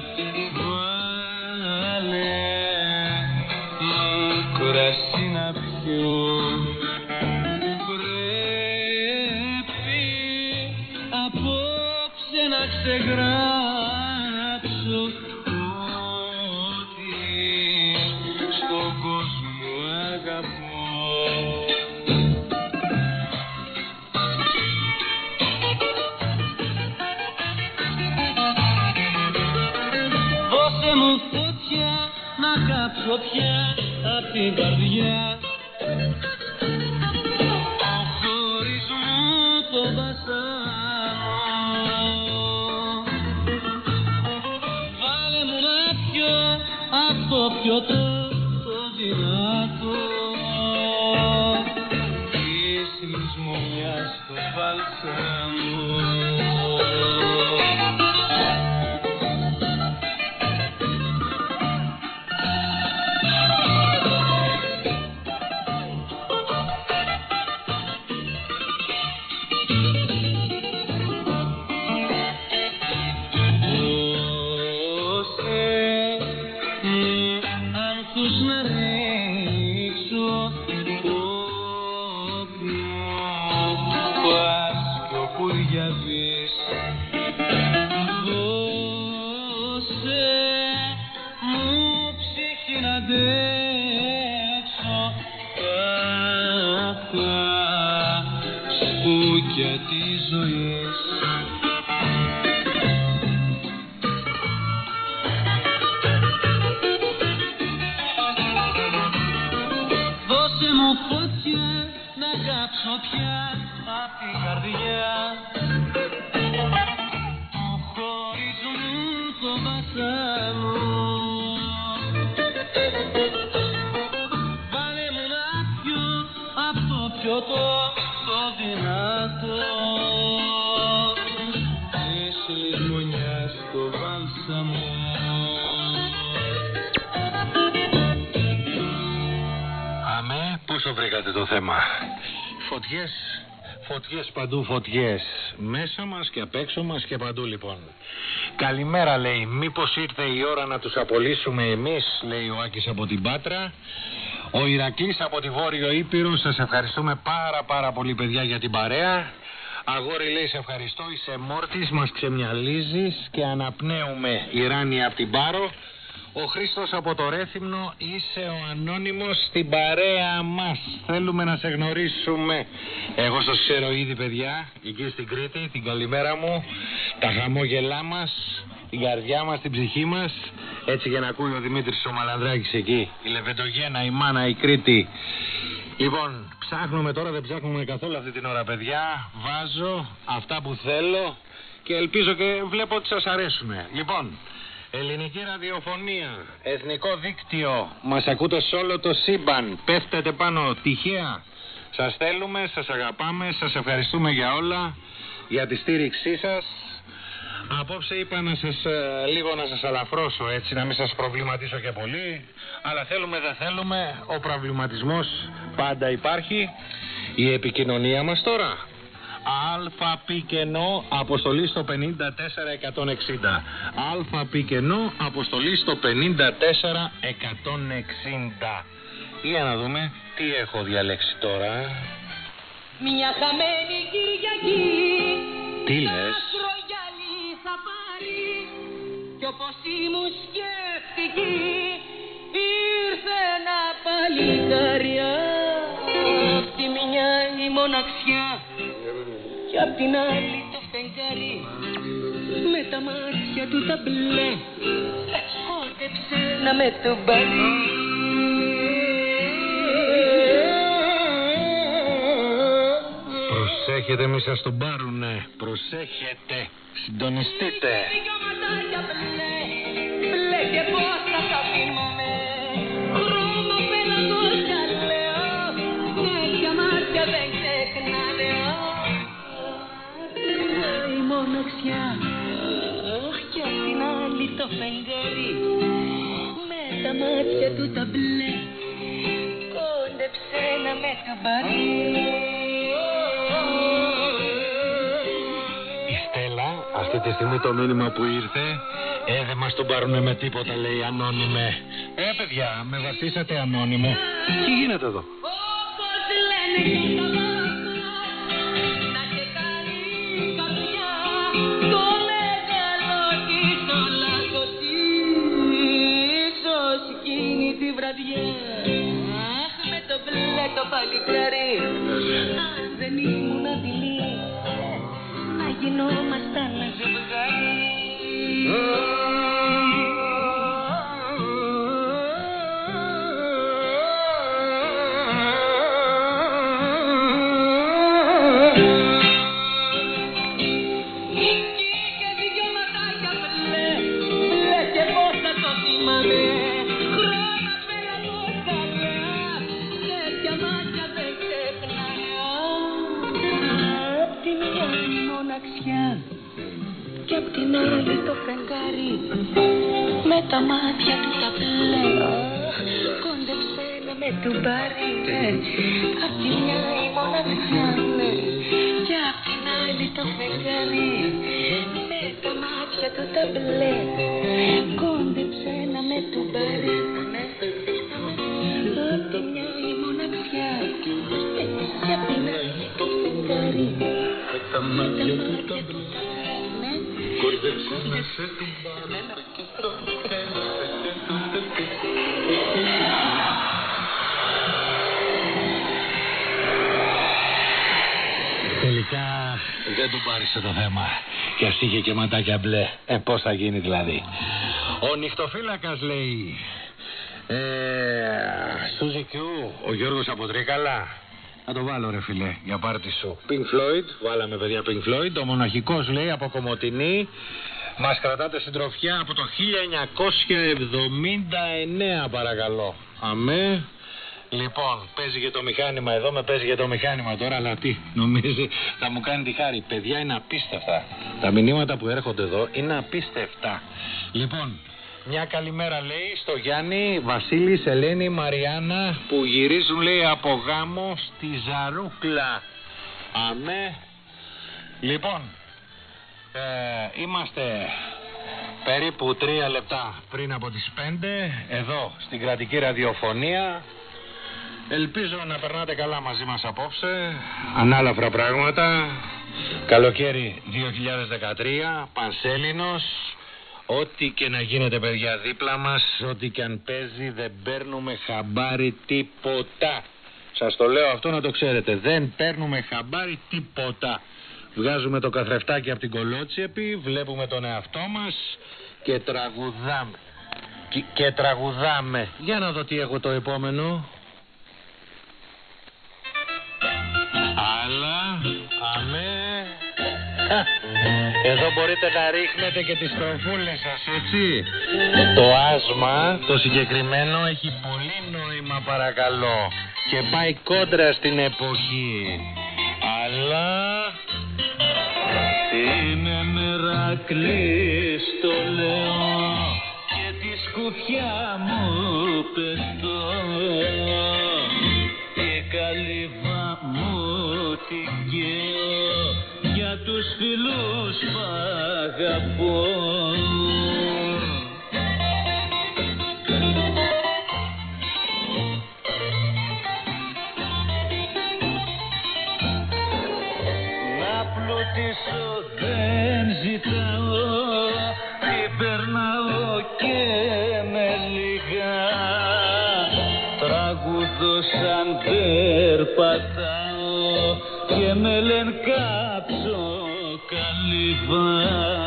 την καρδιά. Χωρίς μου το βασάνο Βάλε μου να πιω απ' το πιωτό το δυνατό. Της λησμονιάς το μπαλσάμο βρήκατε το θέμα. Φωτιές, φωτιές παντού, φωτιές. Μέσα μας και απ' έξω μας και παντού λοιπόν. Καλημέρα λέει, μήπως ήρθε η ώρα να τους απολύσουμε εμείς, λέει ο Άκης από την Πάτρα. Ο Ηρακλής από τη Βόρειο Ήπειρο, σας ευχαριστούμε πάρα πάρα πολύ παιδιά για την παρέα. Αγόρι λέει σε ευχαριστώ, είσαι μόρτης, μας ξεμιαλίζεις και αναπνέουμε Ιράνια από την Πάρο. Ο Χρήστος από το Ρέθυμνο είσαι ο ανώνυμος στην παρέα μας. Θέλουμε να σε γνωρίσουμε. Εγώ σας ξέρω ήδη παιδιά, εκεί στην Κρήτη, την καλημέρα μου, τα χαμόγελά μας, την καρδιά μας, την ψυχή μας. Έτσι για να ακούει ο Δημήτρης ο Μαλανδράκης εκεί. Η Λεβεντογένα, η Μάνα, η Κρήτη. Λοιπόν, ψάχνουμε τώρα, δεν ψάχνουμε καθόλου αυτή την ώρα παιδιά. Βάζω αυτά που θέλω και ελπίζω και βλέπω ότι σας αρέσουν. Λοιπόν, Ελληνική ραδιοφωνία, εθνικό δίκτυο, μας ακούτε σε όλο το σύμπαν, πέφτετε πάνω τυχαία. Σας θέλουμε, σας αγαπάμε, σας ευχαριστούμε για όλα, για τη στήριξή σας. Απόψε είπα να σας, ε, λίγο να σας αλαφρώσω έτσι, να μην σας προβληματίσω και πολύ, αλλά θέλουμε δεν θέλουμε, ο προβληματισμός πάντα υπάρχει. Η επικοινωνία μας τώρα, Αλφα πικενό αποστολή στο 54160. Αλφα πικενό αποστολή στο 54160. Για να δούμε τι έχω διαλέξει τώρα. Μια χαμένη Κυριακή Τι λες; Ακρογιαλί θα πάρει Κι όπως ήμουν σκέφτικη Ήρθε ένα παλικάρια Απ' τη μια η μοναξιά Κι απ' την άλλη το φεγγάρι Με τα μάτια του τα μπλε Κόντεψε να με το πάρει Προσέχετε μη σας τον πάρουνε. Προσέχετε. Συντονιστείτε. Δυο ματάκια μπλε Μπλε φεγγάρι Με τα μάτια του τα μπλε Κόντεψε να με το πάρει Η Στέλλα, αυτή τη στιγμή το μήνυμα που ήρθε, ε, δεν μας τον πάρουνε με τίποτα, λέει ανώνυμε. Ε, παιδιά, με βασίσατε ανώνυμο. Τι γίνεται εδώ; Το παλικάρι Αν δεν ήμουν δειλή Να γινόμασταν του πάρει απ' τη μια η μοναξιά ναι. κι απ' την άλλη το φεγγάρι με τα μάτια του τα μπλε κόντεψε να με του πάρει ναι. απ' τη μια η μοναξιά κι απ' την άλλη το φεγγάρι Με τα μάτια του τα μπλε. ναι. Κόρδεψε να σε τον δεν του πάρισε το θέμα. Και ας είχε και ματάκια μπλε. Ε, πώς θα γίνει δηλαδή. Ο νυχτοφύλακας λέει. Ε, Σούζι Κιού, ο Γιώργος από Τρίκαλα. Να το βάλω ρε φιλέ, για πάρτι σου. Pink Floyd, βάλαμε παιδιά Pink Floyd. Ο μοναχικός λέει από Κομωτινή. Μας κρατάτε συντροφιά από το 1979 παρακαλώ. Αμέ. Λοιπόν, παίζει και το μηχάνημα εδώ, με παίζει και το μηχάνημα τώρα, αλλά τι, νομίζεις, θα μου κάνει τη χάρη. Παιδιά είναι απίστευτα. Τα μηνύματα που έρχονται εδώ είναι απίστευτα. Λοιπόν, μια καλημέρα λέει στο Γιάννη, Βασίλης, Ελένη, Μαριάννα που γυρίζουν λέει από γάμο στη Ζαρούκλα. Αμέ. Λοιπόν, ε, είμαστε περίπου τρία λεπτά πριν από τις πέντε εδώ στην κρατική ραδιοφωνία. Ελπίζω να περνάτε καλά μαζί μας απόψε. Ανάλαφρα πράγματα. Καλοκαίρι 2013, Πανσέλινος. Ό,τι και να γίνεται παιδιά δίπλα μας, ό,τι και αν παίζει δεν παίρνουμε χαμπάρι τίποτα. Σας το λέω αυτό να το ξέρετε, δεν παίρνουμε χαμπάρι τίποτα. Βγάζουμε το καθρεφτάκι από την κολότσιεπη, βλέπουμε τον εαυτό μας και τραγουδάμε. Και, και τραγουδάμε. Για να δω τι έχω το επόμενο. Αλλά, αμέ. Εδώ μπορείτε να ρίχνετε και τις προφούλες σας, έτσι. Το άσμα, το συγκεκριμένο, έχει πολύ νόημα παρακαλώ. Και πάει κόντρα στην εποχή. Αλλά... Είναι μερακλής το λέω και τη σκουφιά μου πετώ η καλύβα μου σηκώθηκε για τους φίλους που αγαπώ. Να πλουτίσω δεν ζητάω, την περνάω και με λίγα τραγουδώ σαν τερπατά και με λένε κάψω καλύβα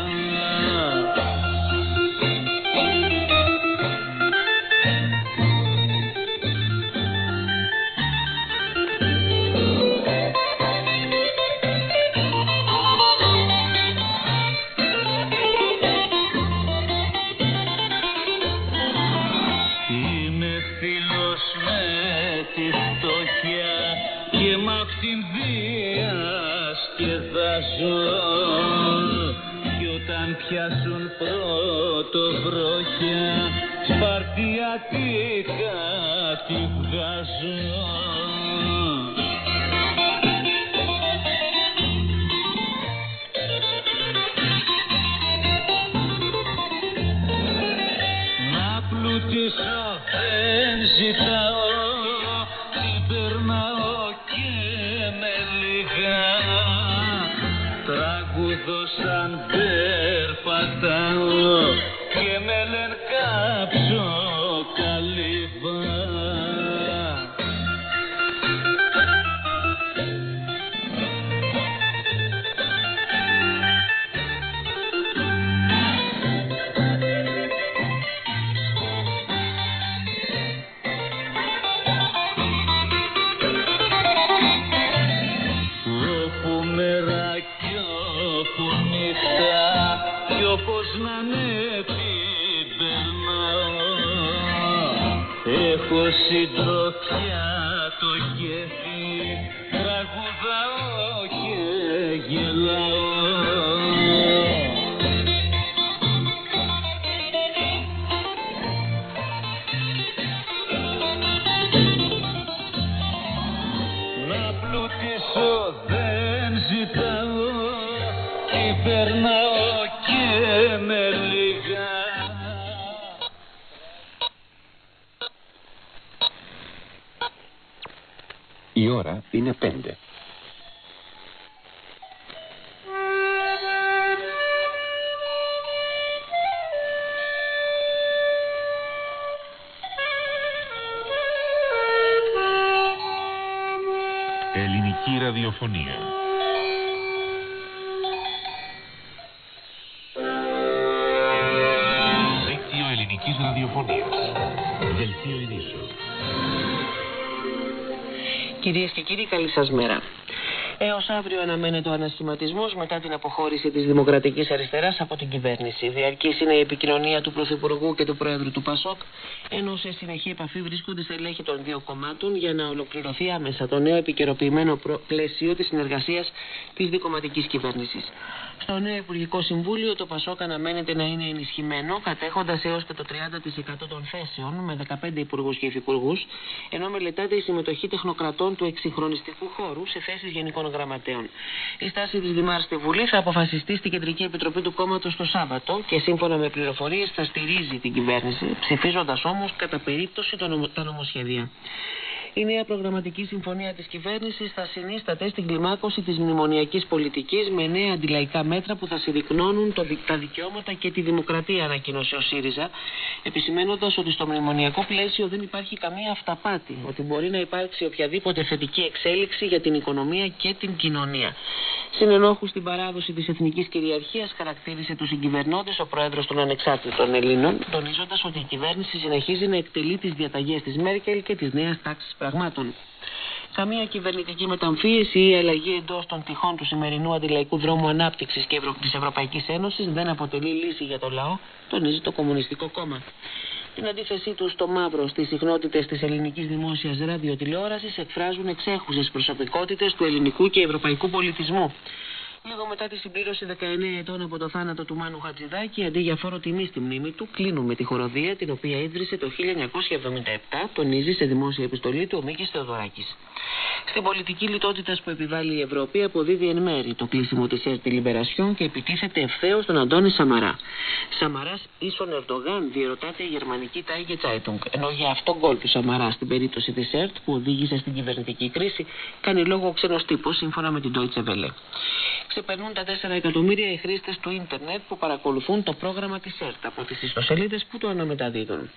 διασκεδάζω κι όταν πιάσουν πρώτο βροχιά σπαρτιατικά τη βγάζω Jonathan. Ραδιοφωνία. Δίκτυο ελληνικής ραδιοφωνίας. Δελτίο ειδήσεων. Κυρίες και κύριοι, καλή σας μέρα. Έως αύριο αναμένεται ο ανασχηματισμός μετά την αποχώρηση της Δημοκρατικής Αριστεράς από την κυβέρνηση. Διαρκής είναι η επικοινωνία του Πρωθυπουργού και του Πρόεδρου του ΠΑΣΟΚ, ενώ σε συνεχή επαφή βρίσκονται στελέχη των δύο κομμάτων για να ολοκληρωθεί άμεσα το νέο επικαιροποιημένο προ- πλαίσιο της συνεργασίας της δικοματική κυβέρνησης. Στο νέο Υπουργικό Συμβούλιο το ΠΑΣΟΚ αναμένεται να είναι ενισχυμένο, κατέχοντας έως και το 30% των θέσεων με 15 υπουργούς και υφυπουργούς, ενώ μελετάται η συμμετοχή τεχνοκρατών του εξυγχρονιστικού χώρου σε θέσεις γενικών γραμματέων. Η στάση της Δημάρ στη Βουλή θα αποφασιστεί στην Κεντρική Επιτροπή του Κόμματος το Σάββατο και σύμφωνα με πληροφορίες θα στηρίζει την κυβέρνηση, ψηφίζοντας όμως κατά περίπτωση το νομο- τα νομοσχέδια. Η νέα προγραμματική συμφωνία της κυβέρνησης θα συνίσταται στην κλιμάκωση της μνημονιακής πολιτικής με νέα αντιλαϊκά μέτρα που θα συρρυκνώνουν το, δι- τα δικαιώματα και τη δημοκρατία, ανακοίνωσε ο ΣΥΡΙΖΑ, επισημένοντα ότι στο μνημονιακό πλαίσιο δεν υπάρχει καμία αυταπάτη, ότι μπορεί να υπάρξει οποιαδήποτε θετική εξέλιξη για την οικονομία και την κοινωνία. Συνενόχους στην παράδοση της εθνικής κυριαρχίας χαρακτήρισε τους συγκυβερνώντες ο πρόεδρος των Ανεξάρτητων Ελλήνων, τονίζοντας ότι η κυβέρνηση συνεχίζει να εκτελεί τις διαταγές της Μέρκελ και της νέας τάξης πραγμάτων. Καμία κυβερνητική μεταμφίεση ή αλλαγή εντός των τυχών του σημερινού αντιλαϊκού δρόμου ανάπτυξης και Ευρω... της Ευρωπαϊκής Ένωσης δεν αποτελεί λύση για το λαό, τονίζει το Κομμουνιστικό Κόμμα. Την αντίθεσή του στο μαύρο στις συχνότητες της ελληνικής δημόσιας ραδιοτηλεόρασης εκφράζουν εξέχουσες προσωπικότητες του ελληνικού και ευρωπαϊκού πολιτισμού. Λίγο μετά τη συμπλήρωση 19 ετών από το θάνατο του Μάνου Χατζηδάκη, αντί για φόρο τιμή στη μνήμη του, κλείνουμε τη χοροδία την οποία ίδρυσε το 1977, τονίζει σε δημόσια επιστολή του ο Μίκης Θεοδωράκης. Στην πολιτική λιτότητας που επιβάλλει η Ευρώπη, αποδίδει εν μέρη το κλείσιμο της ΕΡΤ Λιμπερασιόν και επιτίθεται ευθέως στον Αντώνη Σαμαρά. Σαμαράς ίσον Ερντογάν, διερωτάται η γερμανική Τάιγκε Zeitung. Ενώ για αυτόν γκολ του Σαμαρά στην περίπτωση της ΕΡΤ που οδήγησε στην κυβερνητική κρίση, κάνει λόγο ο ξένος τύπος σύμφωνα με την Deutsche Welle. Ξεπερνούν τα 4 εκατομμύρια οι χρήστες του ίντερνετ που παρακολουθούν το πρόγραμμα της ΕΡΤ από τις ιστοσελίδες που το αναμεταδίδουν.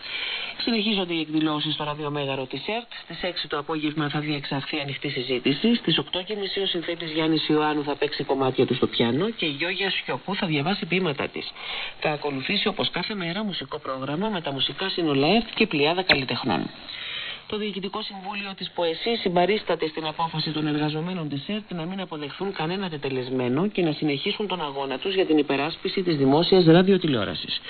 Συνεχίζονται οι εκδηλώσεις στο ραδιομέγαρο της ΕΡΤ. Στις 6 το απόγευμα θα διεξαχθεί ανοιχτή συζήτηση. Στις 8.30 ο συνθέτης Γιάννης Ιωάννου θα παίξει κομμάτια του στο πιάνο και η Γιώργια Σιωπού θα διαβάσει ποίηματα της. Θα ακολουθήσει όπως κάθε μέρα μουσικό πρόγραμμα με τα μουσικά σύνολα ΕΡΤ και πλειάδα καλλιτεχνών. Το Διοικητικό Συμβούλιο της ΠΟΕΣΥ συμπαρίσταται στην απόφαση των εργαζομένων της ΕΡΤ να μην αποδεχθούν κανένα τετελεσμένο και να συνεχίσουν τον αγώνα τους για την υπεράσπιση της δημόσιας ραδιοτηλεόρασης.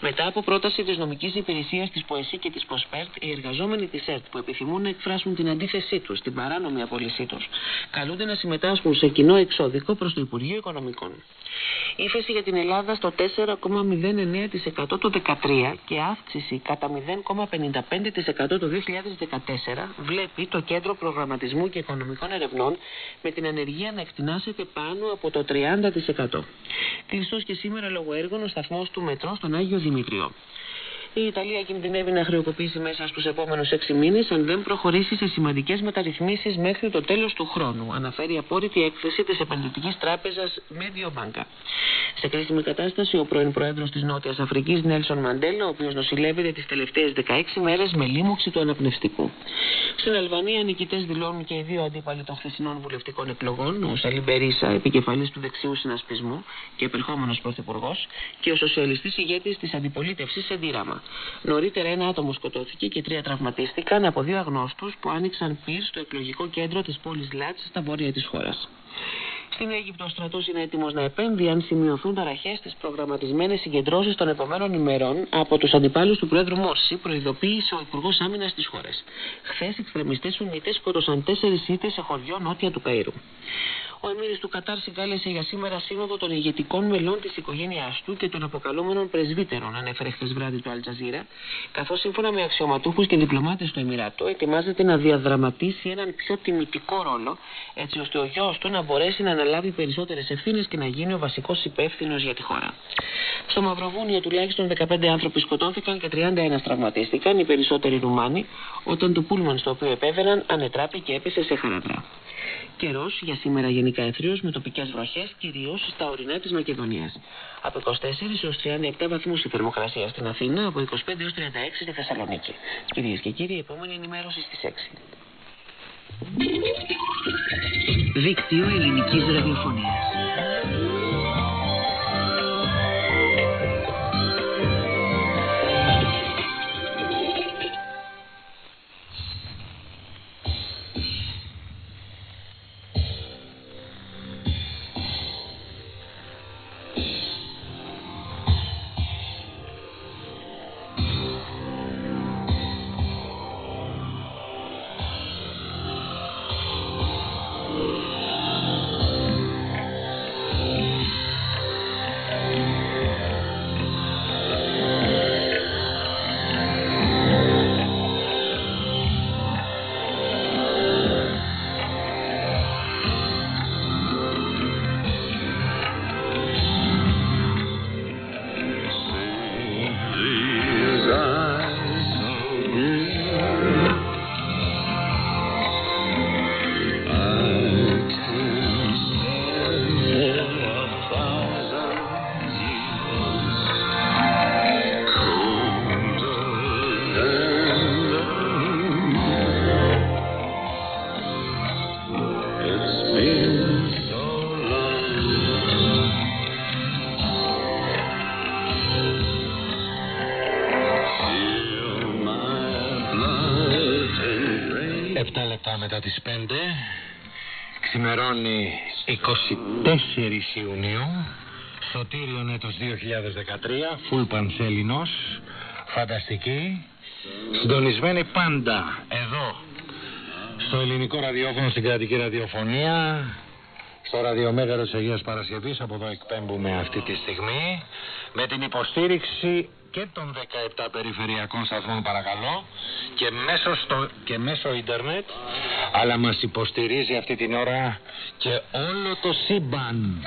Μετά από πρόταση της νομικής υπηρεσίας της ΠΟΕΣΥ και της ΠΟΣΠΕΡΤ, οι εργαζόμενοι της ΕΡΤ που επιθυμούν να εκφράσουν την αντίθεσή τους στην παράνομη απόλυσή τους, καλούνται να συμμετάσχουν σε κοινό εξώδικο προς το Υπουργείο Οικονομικών. Ύφεση για την Ελλάδα στο 4,09% το 2013 και αύξηση κατά 0,55% το 2014 βλέπει το Κέντρο Προγραμματισμού και Οικονομικών Ερευνών με την ανεργία να εκτινάσεται πάνω από το 30%. Κλειστός και σήμερα λόγω έργων ο σταθμός του μετρό στον Άγιο Δημήτριο. Η Ιταλία κινδυνεύει να χρεοκοπήσει μέσα στους επόμενους έξι μήνες αν δεν προχωρήσει σε σημαντικές μεταρρυθμίσεις μέχρι το τέλος του χρόνου, αναφέρει η απόρριτη έκθεση της επενδυτικής τράπεζας Mediobanca. Σε κρίσιμη κατάσταση, ο πρώην πρόεδρος της Νότιας Αφρικής, Νέλσον Μαντέλο, ο οποίος νοσηλεύεται τις τελευταίες 16 μέρες με λίμωξη του αναπνευστικού. Στην Αλβανία, νικητές δηλώνουν και οι δύο αντίπαλοι των χθεσινών βουλευτικών εκλογών, ο Σαλή Μπερίσα, επικεφαλής του δεξιού συνασπισμού και επερχόμενος πρωθυπουργός, και ο σοσιαλιστής ηγέτης της αντιπολίτευσης Εντύραμα. Νωρίτερα ένα άτομο σκοτώθηκε και τρία τραυματίστηκαν από δύο αγνώστους που άνοιξαν πυρ στο εκλογικό κέντρο της πόλης Λάτς στα βόρεια της χώρας. Στην Αίγυπτο, ο στρατός είναι έτοιμος να επέμβει αν σημειωθούν ταραχές στις προγραμματισμένες συγκεντρώσεις των επόμενων ημερών από τους αντιπάλους του Πρόεδρου Μόρση, προειδοποίησε ο Υπουργός Άμυνας της χώρας. Χθες, εξτρεμιστές Σουνίτες σκότωσαν τέσσερις ήττε σε χωριό νότια του Καΐρου. Ο Εμμύρη του Κατάρ συγκάλεσε για σήμερα σύνοδο των ηγετικών μελών της οικογένειάς του και των αποκαλούμενων πρεσβύτερων, ανέφερε χθες βράδυ το Αλτζαζίρα, καθώς σύμφωνα με αξιωματούχους και διπλωμάτες του Εμμυράτου ετοιμάζεται να διαδραματίσει έναν πιο τιμητικό ρόλο, έτσι ώστε ο γιος του να μπορέσει να αναλάβει περισσότερες ευθύνες και να γίνει ο βασικός υπεύθυνος για τη χώρα. Στο Μαυροβούνιο τουλάχιστον 15 άνθρωποι σκοτώθηκαν και 31 τραυματίστηκαν, οι περισσότεροι Ρουμάνοι, όταν το πούλμαν στο οποίο επέβαιναν ανετράπη και έπεσε σε χαρατρά. Καιρός για σήμερα γενικά εθρίο με τοπικές βροχές, κυρίως στα ορεινά της Μακεδονίας. Από 24 έως 37 βαθμούς η θερμοκρασία στην Αθήνα, από 25 έως 36 στη Θεσσαλονίκη. Κυρίες και κύριοι, η επόμενη ενημέρωση στις 6. Δίκτυο ελληνικής ραδιοφωνίας. Ξημερώνει 24 Ιουνίου. Σωτήριον έτος 2013 Φουλ Πανσέλινος. Φανταστική. Συντονισμένη πάντα εδώ. Στο ελληνικό ραδιόφωνο Στην κρατική ραδιοφωνία. Στο ραδιομέγαρο της Αγίας Παρασκευής. Από εδώ εκπέμπουμε αυτή τη στιγμή. Με την υποστήριξη και των 17 περιφερειακών σταθμών παρακαλώ. Και μέσω, στο, και μέσω ίντερνετ αλλά μας υποστηρίζει αυτή την ώρα και όλο το σύμπαν.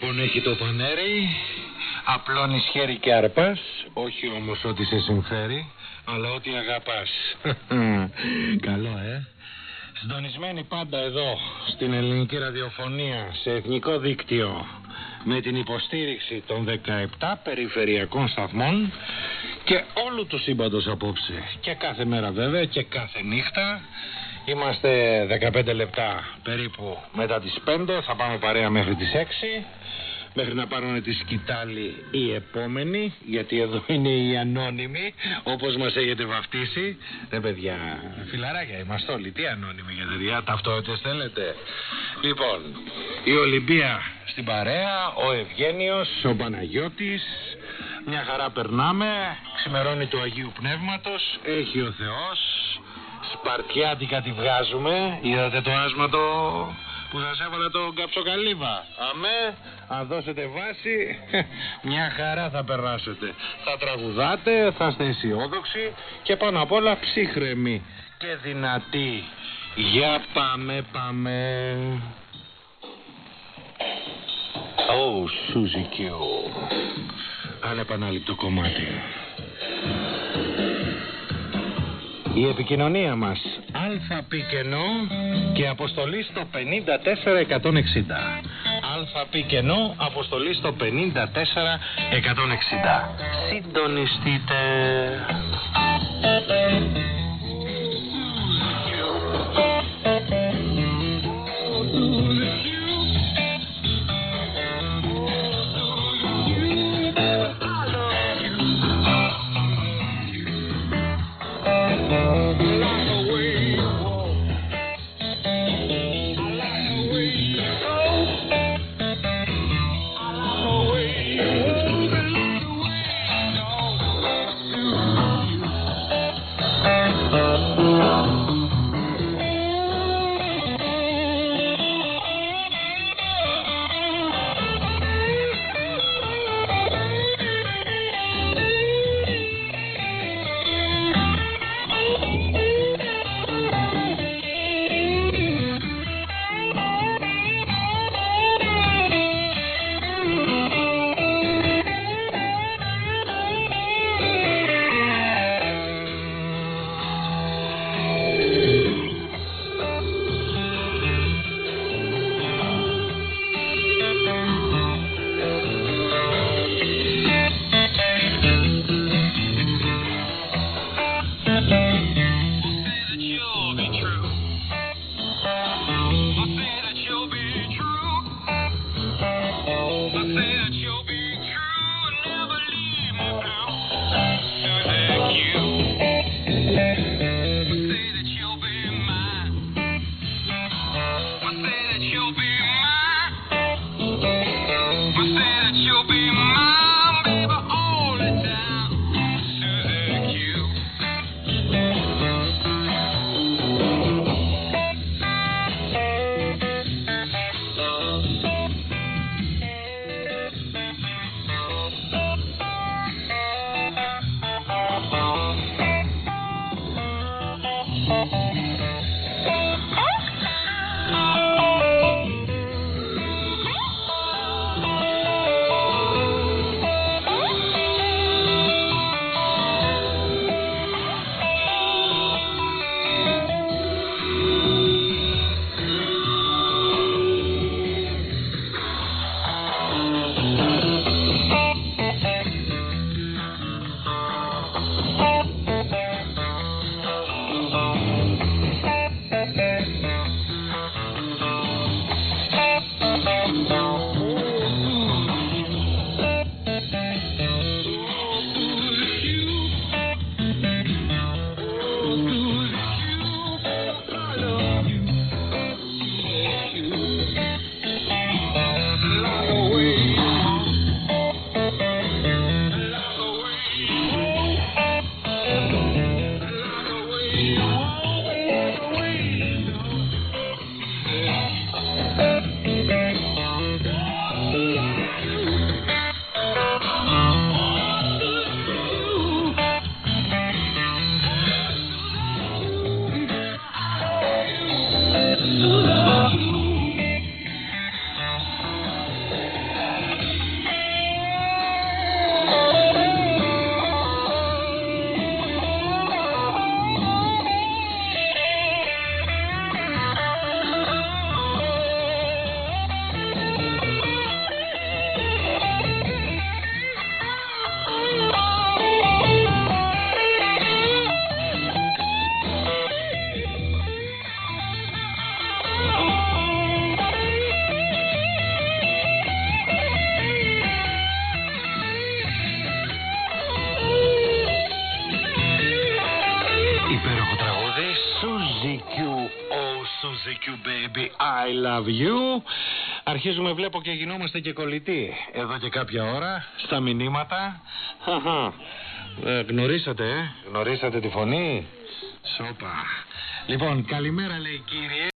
Λοιπόν έχει το πανέρι, απλώνεις χέρι και αρπάς, όχι όμως ό,τι σε συμφέρει, αλλά ό,τι αγαπάς. Καλό, ε. Συντονισμένοι πάντα εδώ, στην ελληνική ραδιοφωνία, σε εθνικό δίκτυο, με την υποστήριξη των 17 περιφερειακών σταθμών και όλου τους σύμπαντος απόψε. Και κάθε μέρα βέβαια και κάθε νύχτα. Είμαστε 15 λεπτά περίπου μετά τις 5, θα πάμε παρέα μέχρι τις 6 μέχρι να πάρουν τη σκητάλη οι επόμενοι, γιατί εδώ (laughs) είναι οι ανώνυμοι, όπως μας έχετε βαφτίσει. Ναι παιδιά, φιλαράκια είμαστε όλοι, τι ανώνυμοι για παιδιά, ταυτότητες θέλετε. Λοιπόν, η Ολυμπία στην παρέα, ο Ευγένιος, ο Παναγιώτης, μια χαρά περνάμε, ξημερώνει του Αγίου Πνεύματος, έχει ο Θεός, Σπαρτιάτικα τη βγάζουμε, είδατε το άσμα το που σας έβαλα το καψοκαλύβα. Αμέ, αν δώσετε βάση, (laughs) μια χαρά θα περάσετε. Θα τραγουδάτε, θα είστε αισιόδοξοι και πάνω απ' όλα ψύχρεμοι και δυνατοί. Για πάμε, πάμε. Ω, oh, Σούζι Ανεπανάληπτο κομμάτι. Η επικοινωνία μας ΑΠ κενό και αποστολή στο 54160. ΑΠ κενό, αποστολή στο 54160. Συντονιστείτε. I love you. Αρχίζουμε βλέπω και γινόμαστε και κολλητοί. Εδώ και κάποια ώρα, στα μηνύματα. Χαχα. Ε, γνωρίσατε, ε; Γνωρίσατε τη φωνή; Σόπα. Λοιπόν, καλημέρα λέει κύριε.